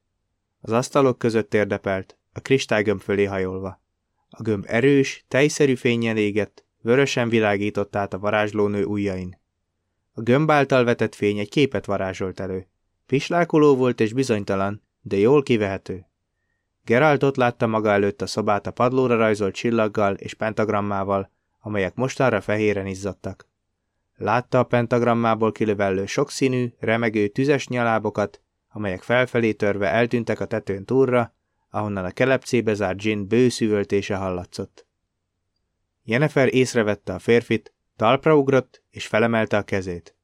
Speaker 1: Az asztalok között érdepelt, a kristálygömb fölé hajolva. A gömb erős, tejszerű fényen égett, vörösen világított át a varázslónő ujjain. A gömb által vetett fény egy képet varázsolt elő. Pislákoló volt és bizonytalan, de jól kivehető. Geralt ott látta maga előtt a szobát a padlóra rajzolt csillaggal és pentagrammával, amelyek mostanra fehéren izzadtak. Látta a pentagrammából kilövellő sokszínű, remegő, tüzes nyalábokat, amelyek felfelé törve eltűntek a tetőn túlra, ahonnan a kelepcébe zárt gin bőszűvöltése hallatszott. Jennifer észrevette a férfit, talpra ugrott, és felemelte a kezét.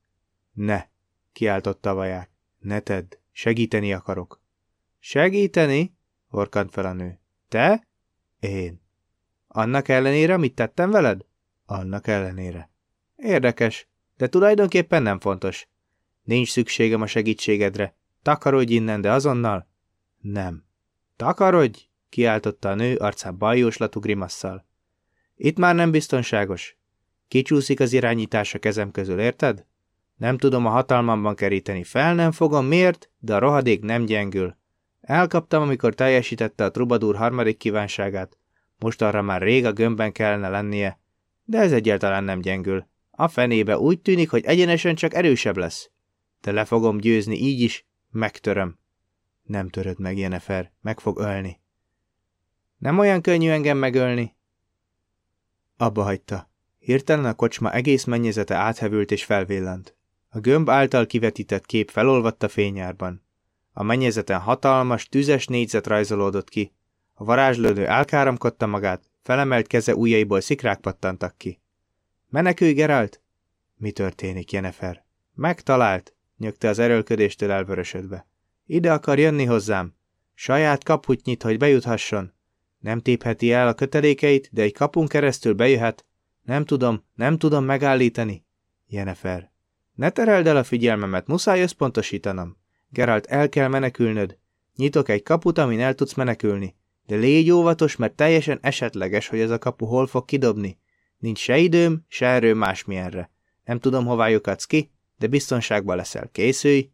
Speaker 1: Ne, kiáltotta a vaják. Ne tedd, segíteni akarok. Segíteni? Horkant fel a nő. Te? Én. Annak ellenére, mit tettem veled? Annak ellenére. Érdekes, de tulajdonképpen nem fontos. Nincs szükségem a segítségedre. Takarodj innen, de azonnal? Nem. Takarodj! kiáltotta a nő arcán bajóslatú grimasszal. Itt már nem biztonságos. Kicsúszik az irányítás a kezem közül, érted? Nem tudom a hatalmamban keríteni, fel nem fogom, miért, de a rohadék nem gyengül. Elkaptam, amikor teljesítette a trubadúr harmadik kívánságát. Most arra már rég a gömbben kellene lennie, de ez egyáltalán nem gyengül. A fenébe úgy tűnik, hogy egyenesen csak erősebb lesz. De le fogom győzni így is, megtöröm. Nem töröd meg, Jenefer, meg fog ölni. Nem olyan könnyű engem megölni. Abba hagyta. Hirtelen a kocsma egész mennyezete áthevült és felvillant. A gömb által kivetített kép felolvadt fényárban. A mennyezeten hatalmas, tüzes négyzet rajzolódott ki. A varázslődő elkáramkodta magát, felemelt keze ujjaiból szikrák pattantak ki. Menekülj, Geralt! Mi történik, Jenefer? Megtalált, nyögte az erőlködéstől elvörösödve. Ide akar jönni hozzám. Saját kaput nyit, hogy bejuthasson. Nem tépheti el a kötelékeit, de egy kapun keresztül bejöhet. Nem tudom, nem tudom megállítani. Jenefer. Ne tereld el a figyelmemet, muszáj összpontosítanom. Geralt, el kell menekülnöd. Nyitok egy kaput, amin el tudsz menekülni. De légy óvatos, mert teljesen esetleges, hogy ez a kapu hol fog kidobni. Nincs se időm, se erőm másmilyenre. Nem tudom, hová lyukadsz ki, de biztonságban leszel. Készülj!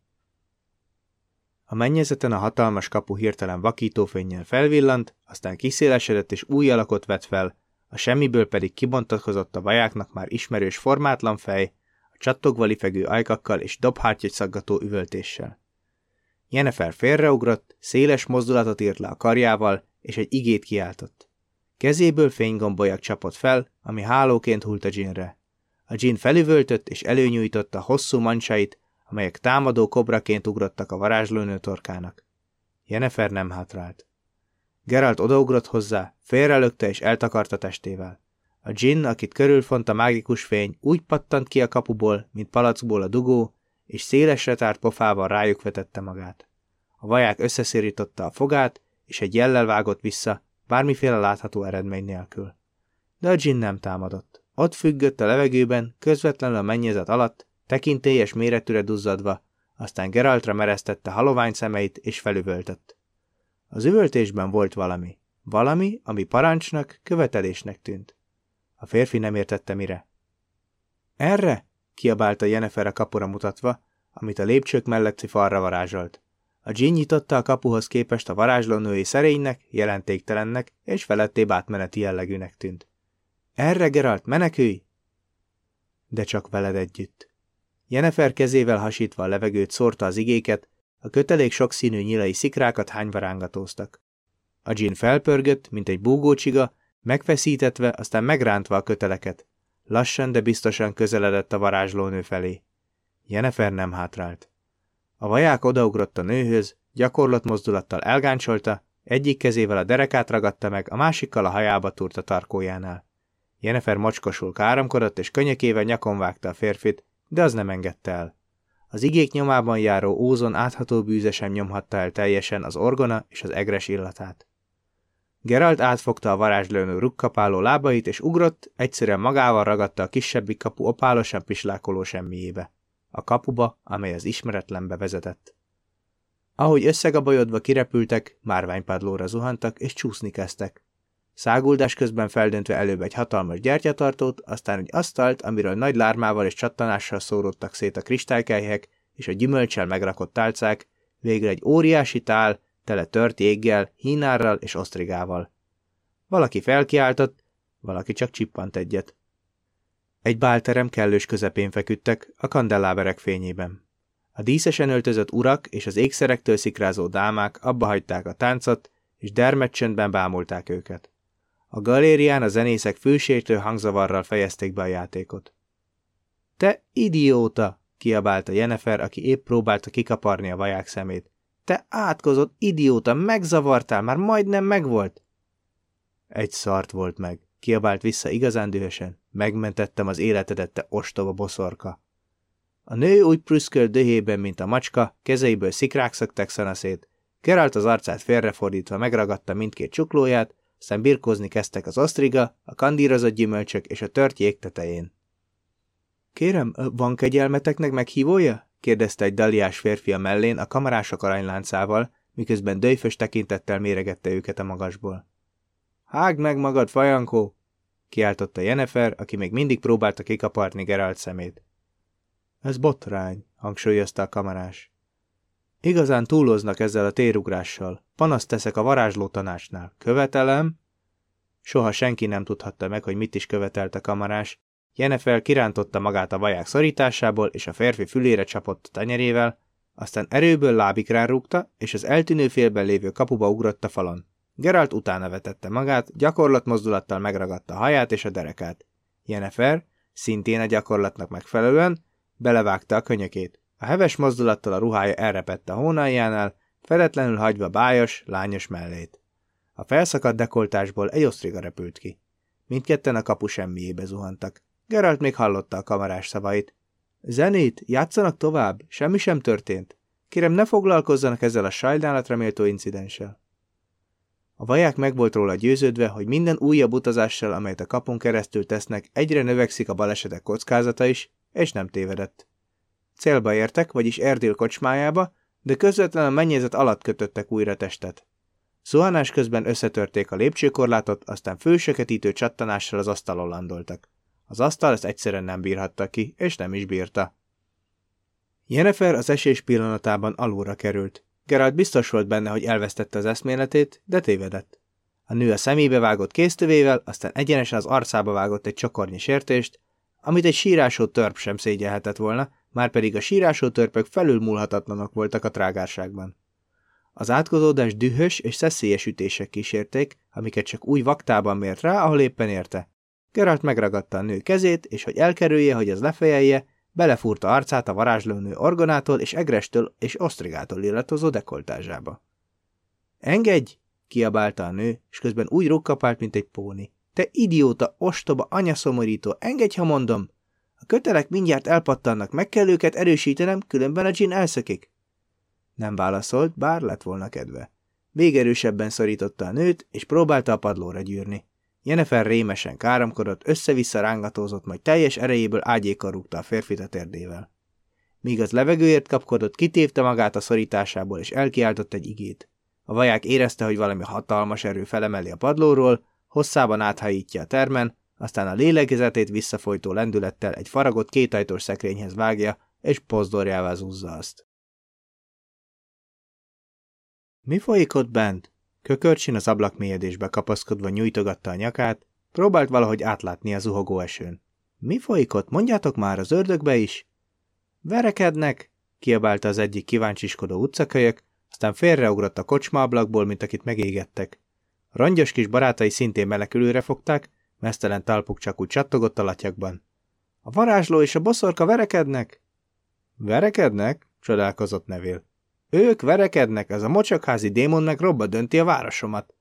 Speaker 1: A mennyezeten a hatalmas kapu hirtelen vakítófényen felvillant, aztán kiszélesedett és új alakot vett fel, a semmiből pedig kibontakozott a vajáknak már ismerős formátlan fej, a csattogva lifegő ajkakkal és dobhártyagy szaggató üvöltéssel. Jennifer félreugrott, széles mozdulatot írt le a karjával, és egy igét kiáltott. Kezéből fénygombolyak csapott fel, ami hálóként hult a dzsinre. A Jean felüvöltött és előnyújtotta hosszú mancsait, amelyek támadó kobraként ugrottak a varázslónő torkának. Jennifer nem hátrált. Geralt odaugrott hozzá, félrelökte és eltakarta testével. A Jin, akit körülfont a mágikus fény, úgy pattant ki a kapuból, mint palackból a dugó, és szélesre tárt pofával rájuk vetette magát. A vaják összeszirította a fogát, és egy jellel vágott vissza, bármiféle látható eredmény nélkül. De a Jin nem támadott. Ott függött a levegőben, közvetlenül a mennyezet alatt, tekintélyes méretűre duzzadva, aztán Geraltra mereztette halovány szemeit, és felüvöltött. Az üvöltésben volt valami. Valami, ami parancsnak, követelésnek tűnt. A férfi nem értette mire. Erre? Kiabálta Jennifer a kapura mutatva, amit a lépcsők melletti falra varázsolt. A Jean nyitotta a kapuhoz képest a varázslónői szerénynek, jelentéktelennek és felettébb átmeneti jellegűnek tűnt. Erre, Geralt, menekülj! De csak veled együtt. Jennifer kezével hasítva a levegőt szórta az igéket, a kötelék sokszínű nyilai szikrákat hányva rángatóztak. A Jean felpörgött, mint egy búgócsiga, megfeszítetve, aztán megrántva a köteleket. Lassan, de biztosan közeledett a varázslónő felé. Jennifer nem hátrált. A vaják odaugrott a nőhöz, gyakorlott mozdulattal elgáncsolta, egyik kezével a derekát ragadta meg, a másikkal a hajába túrt a tarkójánál. Jennifer mocskosul káromkodott, és könnyekével nyakon vágta a férfit, de az nem engedte el. Az igék nyomában járó ózon átható bűze sem nyomhatta el teljesen az orgona és az egres illatát. Geralt átfogta a varázslőnő rukkapáló lábait, és ugrott, egyszerűen magával ragadta a kisebbik kapu opálosan pislákoló semmiébe. A kapuba, amely az ismeretlenbe vezetett. Ahogy összegabajodva kirepültek, márványpadlóra zuhantak, és csúszni kezdtek. Száguldás közben feldöntve előbb egy hatalmas gyertyatartót, aztán egy asztalt, amiről nagy lármával és csattanással szóródtak szét a kristálykelyhek és a gyümölcsel megrakott tálcák, végre egy óriási tál, tele tört jéggel, hínárral és osztrigával. Valaki felkiáltott, valaki csak csippant egyet. Egy bálterem kellős közepén feküdtek, a kandelláberek fényében. A díszesen öltözött urak és az ékszerektől szikrázó dámák abba hagyták a táncot, és dermedcsöndben bámulták őket. A galérián a zenészek fősértő hangzavarral fejezték be a játékot. – Te idióta! – kiabálta Jennifer, aki épp próbálta kikaparni a vaják szemét. – Te átkozott idióta! Megzavartál! Már majdnem megvolt! Egy szart volt meg. Kiabált vissza igazán dühösen. Megmentettem az életedet, te ostoba boszorka. A nő úgy prüszkölt dühében, mint a macska, kezeiből szikrák szöktek szanaszét. Geralt az arcát félrefordítva megragadta mindkét csuklóját, aztán birkózni kezdtek az osztriga, a kandírozott gyümölcsök és a tört jég tetején. Kérem, van kegyelmeteknek meghívója? Kérdezte egy daliás férfi a mellén a kamarások aranyláncával, miközben döjfös tekintettel méregette őket a magasból. Hágd meg magad, fajankó! kiáltotta Jennifer, aki még mindig próbálta kikaparni Geralt szemét. Ez botrány, hangsúlyozta a kamarás. Igazán túloznak ezzel a térugrással. Panaszt teszek a varázsló tanácsnál. Követelem? Soha senki nem tudhatta meg, hogy mit is követelt a kamarás. Jennifer kirántotta magát a vaják szorításából, és a férfi fülére csapott a tenyerével, aztán erőből lábik rárúgta, és az eltűnő félben lévő kapuba ugrott a falon. Geralt utána vetette magát, gyakorlat mozdulattal megragadta a haját és a derekát. Jennifer, szintén a gyakorlatnak megfelelően, belevágta a könyökét. A heves mozdulattal a ruhája elrepett a hónaljánál, feletlenül hagyva bájos, lányos mellét. A felszakadt dekoltásból egy osztriga repült ki. Mindketten a kapu semmiébe zuhantak. Geralt még hallotta a kamarás szavait. Zenét, játszanak tovább, semmi sem történt. Kérem, ne foglalkozzanak ezzel a sajnálatra méltó incidenssel. A vaják meg volt róla győződve, hogy minden újabb utazással, amelyet a kapun keresztül tesznek, egyre növekszik a balesetek kockázata is, és nem tévedett. Célba értek, vagyis Erdél kocsmájába, de közvetlenül a mennyezet alatt kötöttek újra testet. Szuhanás közben összetörték a lépcsőkorlátot, aztán fősöketítő csattanással az asztalon landoltak. Az asztal ezt egyszerűen nem bírhatta ki, és nem is bírta. Jennifer az esés pillanatában alulra került. Geralt biztos volt benne, hogy elvesztette az eszméletét, de tévedett. A nő a szemébe vágott kéztövével, aztán egyenesen az arcába vágott egy csokornyi sértést, amit egy sírásó törp sem szégyelhetett volna, már pedig a sírásó törpök felülmúlhatatlanok voltak a trágárságban. Az átkozódás dühös és szeszélyes ütések kísérték, amiket csak új vaktában mért rá, ahol éppen érte. Geralt megragadta a nő kezét, és hogy elkerülje, hogy az lefejelje, belefúrta arcát a varázslónő orgonától és egrestől és osztrigától illatozó dekoltázsába. Engedj! kiabálta a nő, és közben úgy rukkapált, mint egy póni. Te idióta, ostoba, anyaszomorító, engedj, ha mondom! A kötelek mindjárt elpattannak, meg kell őket erősítenem, különben a dzsin elszökik. Nem válaszolt, bár lett volna kedve. Még erősebben szorította a nőt, és próbálta a padlóra gyűrni. Jennifer rémesen káromkodott, össze-vissza rángatózott, majd teljes erejéből ágyékkal rúgta a férfit a térdével. Míg az levegőért kapkodott, kitépte magát a szorításából, és elkiáltott egy igét. A vaják érezte, hogy valami hatalmas erő felemeli a padlóról, hosszában áthajítja a termen, aztán a lélegzetét visszafolytó lendülettel egy faragott kétajtós szekrényhez vágja, és pozdorjává zúzza azt. Mi folyik ott bent? Kökörcsin az ablakmélyedésbe kapaszkodva nyújtogatta a nyakát, próbált valahogy átlátni a zuhogó esőn. Mi folyik ott? Mondjátok már az ördögbe is? Verekednek, kiabálta az egyik kíváncsiskodó utcakölyök, aztán félreugrott a kocsma ablakból, mint akit megégettek. A rongyos kis barátai szintén melekülőre fogták, mesztelen talpuk csak úgy csattogott a latyakban. A varázsló és a boszorka verekednek? Verekednek? csodálkozott Nevél. Ők verekednek, ez a mocsokházi démon meg robba dönti a városomat.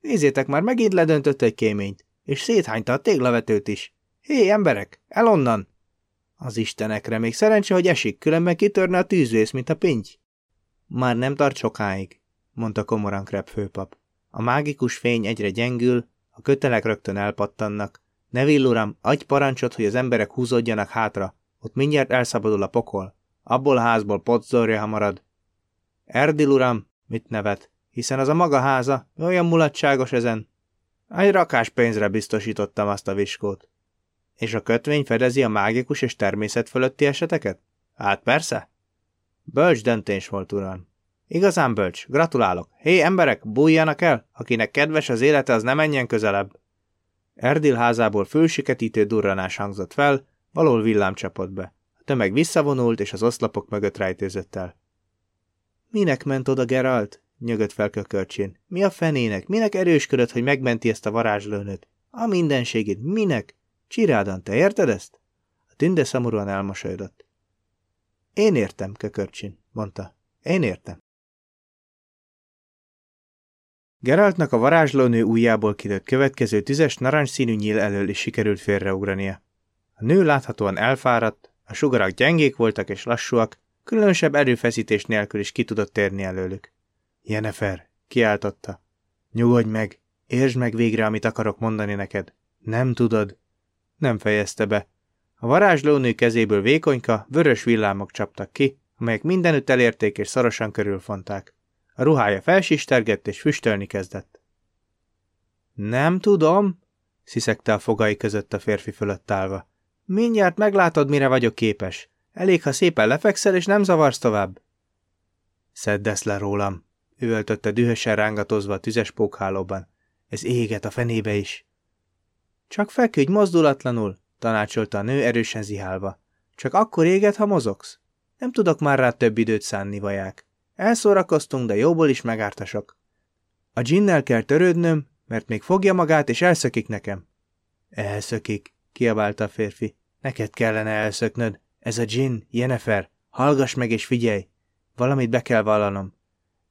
Speaker 1: Nézzétek már, megint ledöntött egy kéményt, és széthányta a téglavetőt is. Hé, emberek, el onnan! Az istenekre még szerencse, hogy esik, különben kitörne a tűzvész, mint a pinty. Már nem tart sokáig, mondta komoran Krep főpap. A mágikus fény egyre gyengül, a kötelek rögtön elpattannak. Neville uram, adj parancsot, hogy az emberek húzódjanak hátra, ott mindjárt elszabadul a pokol. Abból a házból potzorja, ha marad. Erdil uram, mit nevet, hiszen az a maga háza, olyan mulatságos ezen. Egy rakás pénzre biztosítottam azt a viskót. És a kötvény fedezi a mágikus és természet fölötti eseteket? Hát persze. Bölcs döntés volt, uram. Igazán bölcs, gratulálok. Hé, emberek, bújjanak el, akinek kedves az élete, az ne menjen közelebb. Erdil házából fölsiketítő durranás hangzott fel, valól villám csapott be. A tömeg visszavonult, és az oszlopok mögött rejtőzött el. Minek ment oda Geralt? nyögött fel kökörcsén. Mi a fenének? Minek erősködött, hogy megmenti ezt a varázslőnöt? A mindenségét, minek? Csirádan, te érted ezt? A tünde szomorúan elmosolyodott. Én értem, kökörcsin, mondta. Én értem. Geraltnak a varázslónő ujjából kilőtt következő tüzes narancsszínű nyíl elől is sikerült félreugrania. A nő láthatóan elfáradt, a sugarak gyengék voltak és lassúak, Különösebb erőfeszítés nélkül is ki tudott térni előlük. Jenefer, kiáltotta. Nyugodj meg, értsd meg végre, amit akarok mondani neked. Nem tudod. Nem fejezte be. A varázslónő kezéből vékonyka, vörös villámok csaptak ki, amelyek mindenütt elérték és szorosan körülfonták. A ruhája felsistergett és füstölni kezdett. Nem tudom, sziszegte a fogai között a férfi fölött állva. Mindjárt meglátod, mire vagyok képes. Elég, ha szépen lefekszel, és nem zavarsz tovább. Szedd le rólam, üvöltötte dühösen rángatozva a tüzes pókhálóban. Ez éget a fenébe is. Csak feküdj mozdulatlanul, tanácsolta a nő erősen zihálva. Csak akkor éget, ha mozogsz. Nem tudok már rá több időt szánni, vaják. Elszórakoztunk, de jóból is megártasok. A ginnel kell törődnöm, mert még fogja magát, és elszökik nekem. Elszökik, kiabálta a férfi. Neked kellene elszöknöd. Ez a Jin, Jennifer, hallgass meg és figyelj! Valamit be kell vallanom.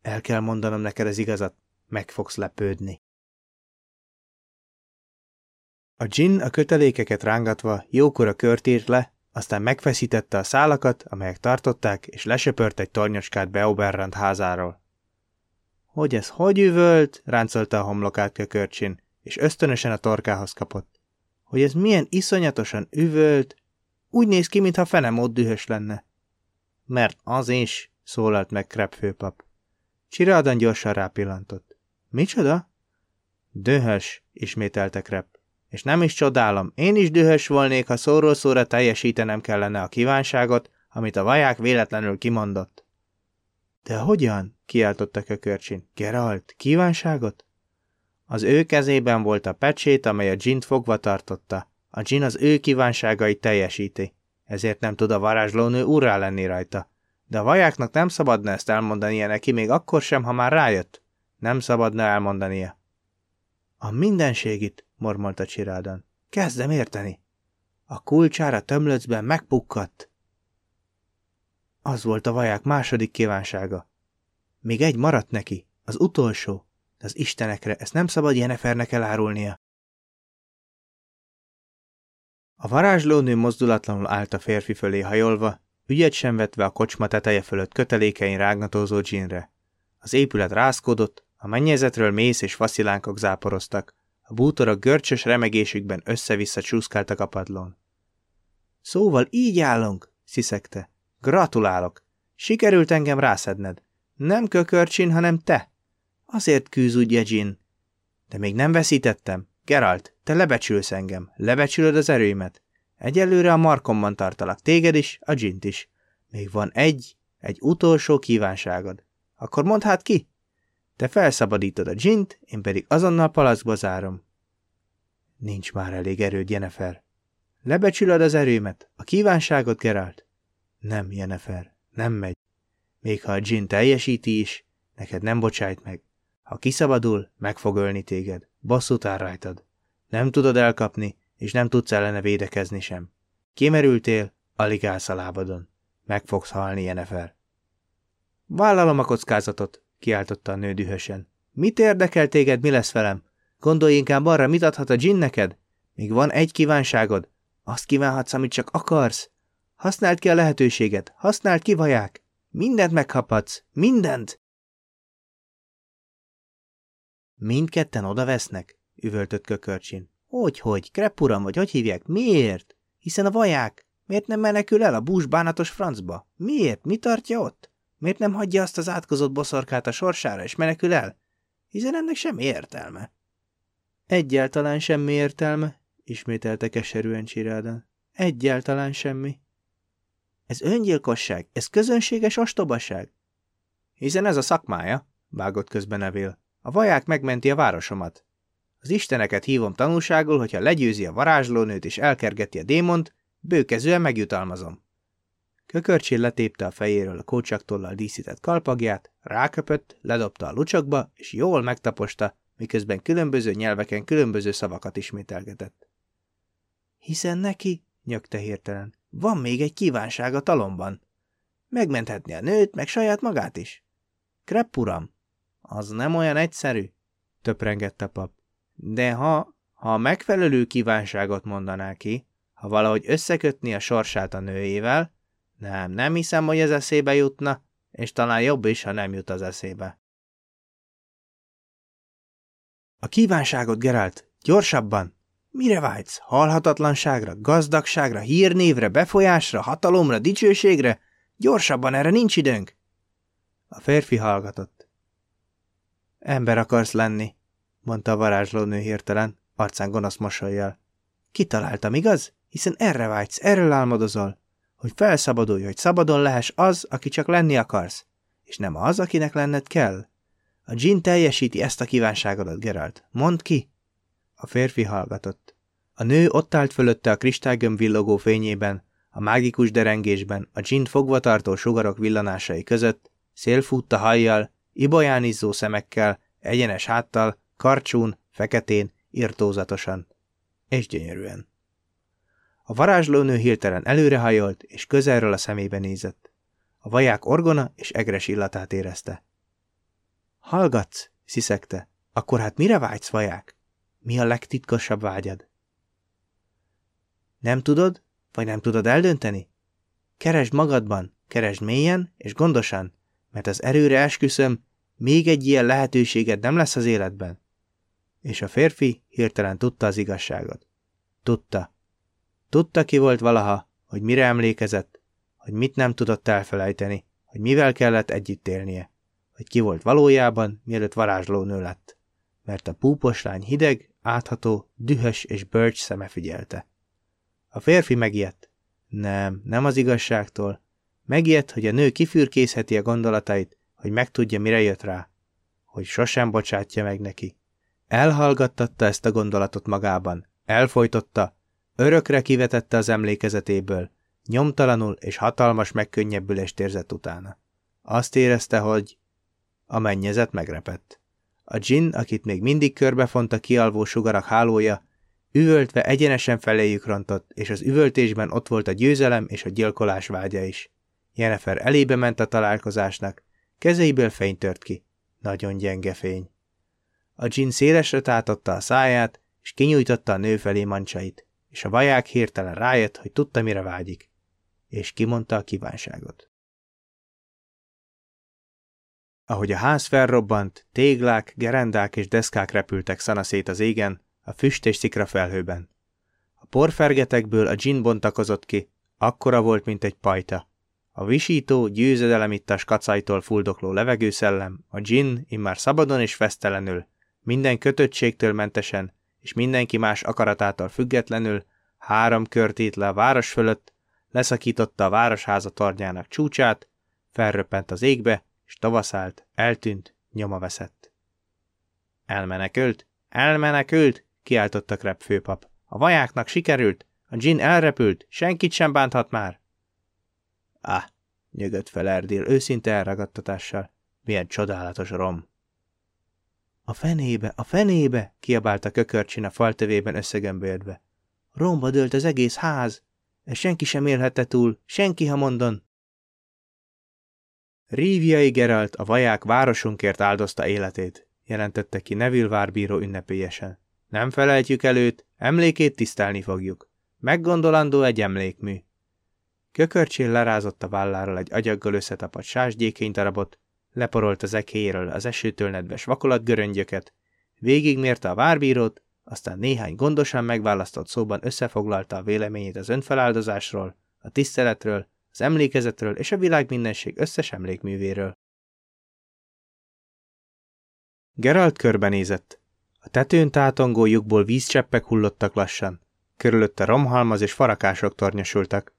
Speaker 1: El kell mondanom neked az igazat. Meg fogsz lepődni. A Jin a kötelékeket rángatva jókora kört írt le, aztán megfeszítette a szálakat, amelyek tartották, és lesöpört egy tornyocskát Beauberrand házáról. Hogy ez hogy üvölt? ráncolta a homlokát kökörcsin, és ösztönösen a torkához kapott. Hogy ez milyen iszonyatosan üvölt, úgy néz ki, mintha fenemód dühös lenne. Mert az is, szólalt meg Krep főpap. Csirádan gyorsan rápillantott. Micsoda? Dühös, ismételte Krep. És nem is csodálom, én is dühös volnék, ha szóról szóra teljesítenem kellene a kívánságot, amit a vaják véletlenül kimondott. De hogyan? kiáltotta kökörcsin. Geralt, kívánságot? Az ő kezében volt a pecsét, amely a dzsint fogva tartotta, a dzsin az ő kívánságait teljesíti, ezért nem tud a varázslónő urrá lenni rajta. De a vajáknak nem szabadna ezt elmondania neki még akkor sem, ha már rájött. Nem szabadna elmondania. A mindenségit, mormolta Csirádan. Kezdem érteni. A kulcsára tömlöcben megpukkadt. Az volt a vaják második kívánsága. Még egy maradt neki, az utolsó, de az istenekre ezt nem szabad Jenefernek elárulnia. A varázslónő mozdulatlanul állt a férfi fölé hajolva, ügyet sem vetve a kocsma teteje fölött kötelékein rágnatózó dzsinre. Az épület rázkodott, a mennyezetről mész és faszilánkok záporoztak, a bútorok görcsös remegésükben össze-vissza csúszkáltak a padlón. Szóval így állunk, sziszegte. Gratulálok! Sikerült engem rászedned. Nem kökörcsin, hanem te. Azért küzd úgy, Jejin. De még nem veszítettem. Geralt, te lebecsülsz engem. Lebecsülöd az erőimet. Egyelőre a markomban tartalak, téged is, a dzsint is. Még van egy, egy utolsó kívánságod. Akkor mondd hát ki? Te felszabadítod a dzsint, én pedig azonnal palacba zárom. Nincs már elég erőd, Jennifer. Lebecsülöd az erőmet, a kívánságot, Geralt? Nem, Jennifer, nem megy. Még ha a dzsin teljesíti is, neked nem bocsájt meg. Ha kiszabadul, meg fog ölni téged. Bosszút áll rajtad. Nem tudod elkapni, és nem tudsz ellene védekezni sem. Kimerültél, alig állsz a lábadon. Meg fogsz halni, Jennifer. Vállalom a kockázatot, kiáltotta a nő dühösen. Mit érdekel téged, mi lesz velem? Gondolj inkább arra, mit adhat a dzsin neked? Még van egy kívánságod. Azt kívánhatsz, amit csak akarsz. Használd ki a lehetőséget, használd ki, vaják. Mindent megkaphatsz, mindent! Mindketten oda vesznek, üvöltött kökörcsin. Hogy-hogy, krepuram vagy, hogy hívják? Miért? Hiszen a vaják. Miért nem menekül el a bús bánatos francba? Miért? Mi tartja ott? Miért nem hagyja azt az átkozott boszorkát a sorsára, és menekül el? Hiszen ennek semmi értelme. Egyáltalán semmi értelme, ismételte keserűen Csirádan. Egyáltalán semmi. Ez öngyilkosság, ez közönséges ostobaság. Hiszen ez a szakmája, vágott közben Neville. A vaják megmenti a városomat. Az isteneket hívom tanulságul, hogyha legyőzi a varázslónőt és elkergeti a démont, bőkezően megjutalmazom. Kökörcsél letépte a fejéről a kócsaktollal díszített kalpagját, ráköpött, ledobta a lucsokba, és jól megtaposta, miközben különböző nyelveken különböző szavakat ismételgetett. Hiszen neki, nyögte hirtelen, van még egy kívánság a talomban. Megmenthetni a nőt, meg saját magát is. Krepp uram, az nem olyan egyszerű, töprengett a pap. De ha, ha a megfelelő kívánságot mondaná ki, ha valahogy összekötni a sorsát a nőjével, nem, nem hiszem, hogy ez eszébe jutna, és talán jobb is, ha nem jut az eszébe. A kívánságot, Geralt, gyorsabban! Mire vágysz? Halhatatlanságra, gazdagságra, hírnévre, befolyásra, hatalomra, dicsőségre? Gyorsabban, erre nincs időnk! A férfi hallgatott. Ember akarsz lenni, mondta a varázslónő hirtelen, arcán gonosz mosolyjal. Kitaláltam, igaz? Hiszen erre vágysz, erről álmodozol. Hogy felszabadulj, hogy szabadon lehess az, aki csak lenni akarsz, és nem az, akinek lenned kell. A dzsin teljesíti ezt a kívánságodat, Geralt. Mondd ki! A férfi hallgatott. A nő ott állt fölötte a kristálygömb villogó fényében, a mágikus derengésben, a dzsint fogvatartó sugarok villanásai között, szélfutta hajjal, ibolyánizzó szemekkel, egyenes háttal, karcsún, feketén, irtózatosan. És gyönyörűen. A varázslónő hirtelen előrehajolt, és közelről a szemébe nézett. A vaják orgona és egres illatát érezte. Hallgatsz, sziszegte. Akkor hát mire vágysz, vaják? Mi a legtitkosabb vágyad? Nem tudod, vagy nem tudod eldönteni? Keresd magadban, keresd mélyen és gondosan, mert az erőre esküszöm, még egy ilyen lehetőséged nem lesz az életben. És a férfi hirtelen tudta az igazságot. Tudta. Tudta, ki volt valaha, hogy mire emlékezett, hogy mit nem tudott elfelejteni, hogy mivel kellett együtt élnie, hogy ki volt valójában, mielőtt varázslónő lett. Mert a púpos lány hideg, átható, dühös és bölcs szeme figyelte. A férfi megijedt. Nem, nem az igazságtól. Megijedt, hogy a nő kifürkészheti a gondolatait, hogy megtudja, mire jött rá. Hogy sosem bocsátja meg neki. Elhallgattatta ezt a gondolatot magában. Elfolytotta, örökre kivetette az emlékezetéből. Nyomtalanul és hatalmas megkönnyebbülést érzett utána. Azt érezte, hogy a mennyezet megrepett. A dzsin, akit még mindig körbefont a kialvó sugarak hálója, Üvöltve egyenesen feléjük rontott, és az üvöltésben ott volt a győzelem és a gyilkolás vágya is. Jennifer elébe ment a találkozásnak, kezeiből fény tört ki. Nagyon gyenge fény. A dzsin szélesre tátotta a száját, és kinyújtotta a nő felé mancsait, és a vaják hirtelen rájött, hogy tudta, mire vágyik, és kimondta a kívánságot. Ahogy a ház felrobbant, téglák, gerendák és deszkák repültek szanaszét az égen, a füst és szikra felhőben. A porfergetekből a gin bontakozott ki, akkora volt, mint egy pajta. A visító, győzedelemittas kacajtól fuldokló levegőszellem, a gin immár szabadon és fesztelenül, minden kötöttségtől mentesen, és mindenki más akaratától függetlenül, három kört le a város fölött, leszakította a városháza tornyának csúcsát, felröppent az égbe, és tavaszált, eltűnt, nyoma veszett. Elmenekült, elmenekült, kiáltotta Krep főpap. A vajáknak sikerült, a gin elrepült, senkit sem bánthat már. Ah, nyögött fel Erdél őszinte elragadtatással. Milyen csodálatos rom. A fenébe, a fenébe, kiabálta kökörcsin a faltövében összegömbölyödve. Romba dőlt az egész ház. Ez senki sem élhette túl, senki, ha mondon. Ríviai Geralt a vaják városunkért áldozta életét, jelentette ki Neville várbíró ünnepélyesen. Nem felejtjük előtt, emlékét tisztelni fogjuk. Meggondolandó egy emlékmű. Kökörcsén lerázott a válláról egy agyaggal összetapadt sásgyékénydarabot, leporolt az ekéről az esőtől nedves vakolatgöröngyöket, végigmérte a várbírót, aztán néhány gondosan megválasztott szóban összefoglalta a véleményét az önfeláldozásról, a tiszteletről, az emlékezetről és a világ mindenség összes emlékművéről. Geralt körbenézett. A tetőn tátongó lyukból vízcseppek hullottak lassan. Körülötte romhalmaz és farakások tornyosultak.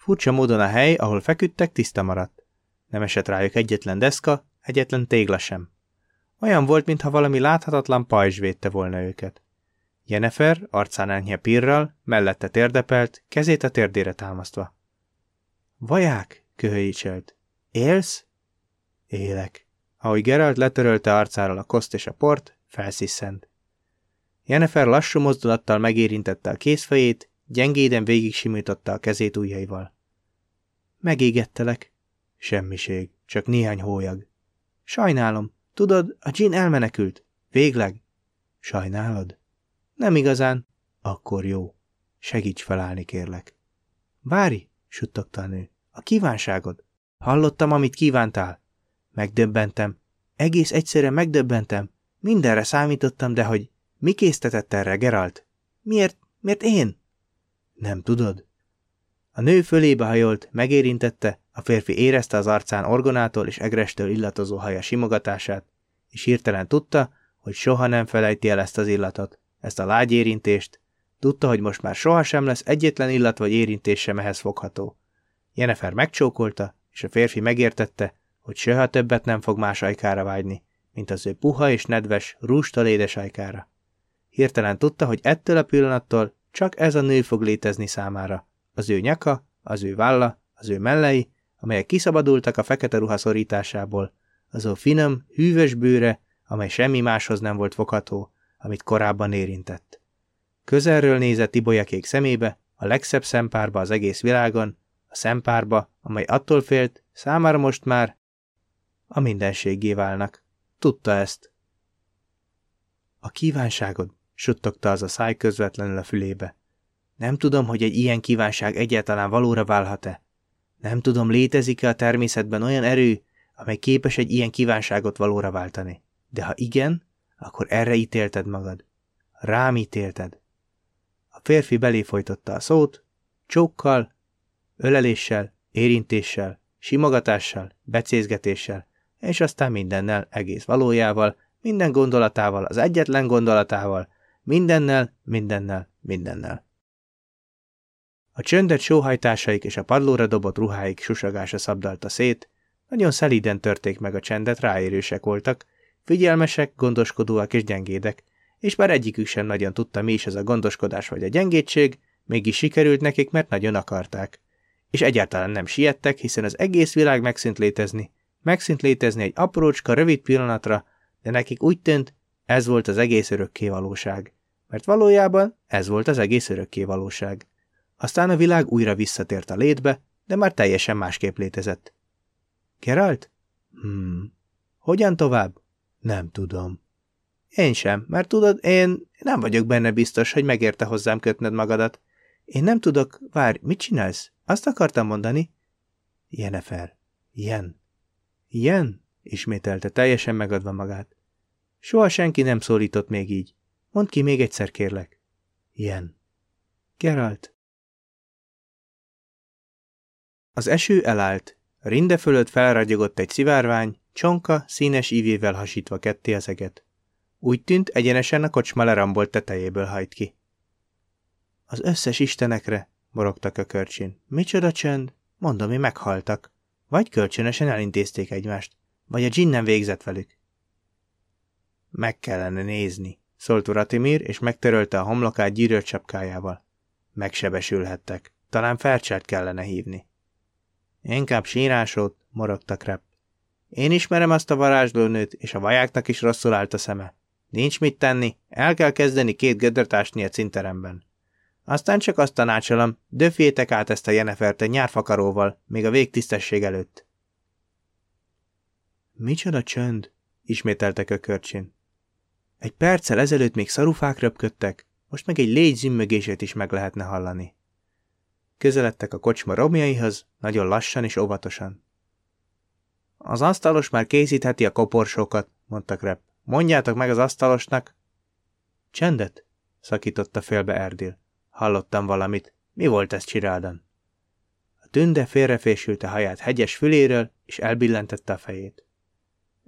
Speaker 1: Furcsa módon a hely, ahol feküdtek, tiszta maradt. Nem esett rájuk egyetlen deszka, egyetlen tégla sem. Olyan volt, mintha valami láthatatlan pajzs védte volna őket. Jennifer, arcán enyhe pirral, mellette térdepelt, kezét a térdére támasztva. Vaják, köhöjítselt. Élsz? Élek. Ahogy Geralt letörölte arcáról a koszt és a port, felsziszent. Jennifer lassú mozdulattal megérintette a kézfejét, gyengéden végig simította a kezét ujjaival. Megégettelek. Semmiség, csak néhány hólyag. Sajnálom. Tudod, a Jean elmenekült. Végleg. Sajnálod? Nem igazán. Akkor jó. Segíts felállni, kérlek. Várj, suttogta a nő. A kívánságod. Hallottam, amit kívántál. Megdöbbentem. Egész egyszerűen megdöbbentem. Mindenre számítottam, de hogy mi késztetett erre, Geralt? Miért? Miért én? Nem tudod? A nő fölébe hajolt, megérintette, a férfi érezte az arcán orgonától és egrestől illatozó haja simogatását, és hirtelen tudta, hogy soha nem felejti el ezt az illatot, ezt a lágy érintést, tudta, hogy most már sohasem lesz egyetlen illat vagy érintés sem ehhez fogható. Jennifer megcsókolta, és a férfi megértette, hogy soha többet nem fog más ajkára vágyni, mint az ő puha és nedves, rústal édes ajkára. Hirtelen tudta, hogy ettől a pillanattól csak ez a nő fog létezni számára. Az ő nyaka, az ő válla, az ő mellei, amelyek kiszabadultak a fekete ruha szorításából, az ő finom, hűvös bőre, amely semmi máshoz nem volt fogható, amit korábban érintett. Közelről nézett Ibolyakék szemébe, a legszebb szempárba az egész világon, a szempárba, amely attól félt, számára most már a mindenségé válnak. Tudta ezt. A kívánságod, suttogta az a száj közvetlenül a fülébe. Nem tudom, hogy egy ilyen kívánság egyáltalán valóra válhat-e. Nem tudom, létezik-e a természetben olyan erő, amely képes egy ilyen kívánságot valóra váltani. De ha igen, akkor erre ítélted magad. Rám ítélted. A férfi belé folytotta a szót, csókkal, öleléssel, érintéssel, simogatással, becézgetéssel, és aztán mindennel, egész valójával, minden gondolatával, az egyetlen gondolatával, mindennel, mindennel, mindennel. A csöndet sóhajtásaik és a padlóra dobott ruháik susagása szabdalta szét, nagyon szelíden törték meg a csendet, ráérősek voltak, figyelmesek, gondoskodóak és gyengédek, és bár egyikük sem nagyon tudta, mi is ez a gondoskodás vagy a gyengédség, mégis sikerült nekik, mert nagyon akarták. És egyáltalán nem siettek, hiszen az egész világ megszűnt létezni, megszűnt létezni egy aprócska, rövid pillanatra, de nekik úgy tűnt, ez volt az egész örökké valóság. mert valójában ez volt az egész örökké valóság. Aztán a világ újra visszatért a létbe, de már teljesen másképp létezett. Geralt? Hmm. Hogyan tovább? Nem tudom. Én sem, mert tudod, én nem vagyok benne biztos, hogy megérte hozzám kötned magadat. Én nem tudok, várj, mit csinálsz? Azt akartam mondani? Jennifer. Jen. Jen, ismételte teljesen megadva magát. Soha senki nem szólított még így. Mondd ki még egyszer, kérlek. Jen. Geralt. Az eső elállt. Rinde fölött felragyogott egy szivárvány, csonka színes ívével hasítva ketté az eget. Úgy tűnt, egyenesen a kocsma lerambolt tetejéből hajt ki. Az összes istenekre, morogtak a körcsin. Micsoda csönd? Mondom, mi meghaltak. Vagy kölcsönösen elintézték egymást, vagy a dzsinn nem végzett velük. Meg kellene nézni, szólt Uratimir, és megtörölte a homlokát gyűrött csapkájával. Megsebesülhettek. Talán felcselt kellene hívni. Inkább sírásot, morogtak rep. Én ismerem azt a varázslónőt, és a vajáknak is rosszul állt a szeme. Nincs mit tenni, el kell kezdeni két gödört ásni a cinteremben. Aztán csak azt tanácsolom, döfjétek át ezt a Jenefert egy nyárfakaróval, még a végtisztesség előtt. Micsoda csönd, ismételtek a körcsin. Egy perccel ezelőtt még szarufák röpködtek, most meg egy légy zümmögését is meg lehetne hallani. Közeledtek a kocsma romjaihoz, nagyon lassan és óvatosan. Az asztalos már készítheti a koporsókat, mondtak Rep. Mondjátok meg az asztalosnak. Csendet, szakította félbe Erdil. Hallottam valamit. Mi volt ez Csiráldan? A tünde félrefésült a haját hegyes füléről, és elbillentette a fejét.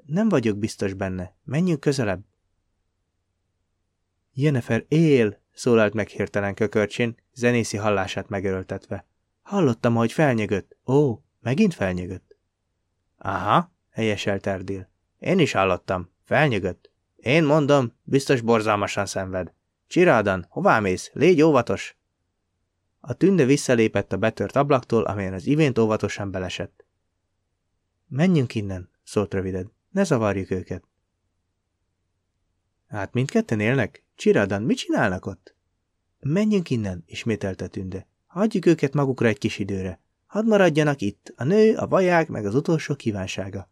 Speaker 1: Nem vagyok biztos benne. Menjünk közelebb. Jennifer él, szólalt meg hirtelen kökörcsin, zenészi hallását megöröltetve. Hallottam, hogy felnyögött. Ó, megint felnyögött. Aha, helyeselt Erdil. Én is hallottam. Felnyögött. Én mondom, biztos borzalmasan szenved. Csirádan, hová mész? Légy óvatos! A tünde visszalépett a betört ablaktól, amelyen az ivént óvatosan belesett. Menjünk innen, szólt röviden. Ne zavarjuk őket. Hát mindketten élnek? Csiradan, mit csinálnak ott? Menjünk innen, ismételte tünde. Hagyjuk őket magukra egy kis időre. Hadd maradjanak itt, a nő, a vaják, meg az utolsó kívánsága.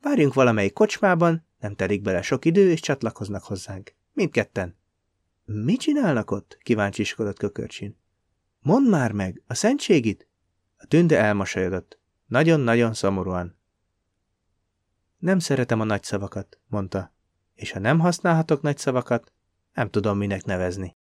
Speaker 1: Várjunk valamelyik kocsmában, nem telik bele sok idő, és csatlakoznak hozzánk. Mindketten. Mit csinálnak ott? kíváncsiskodott kökörcsin. Mondd már meg, a szentségit? A tünde elmosolyodott. Nagyon-nagyon szomorúan. Nem szeretem a nagy szavakat, mondta. És ha nem használhatok nagy szavakat, nem tudom minek nevezni.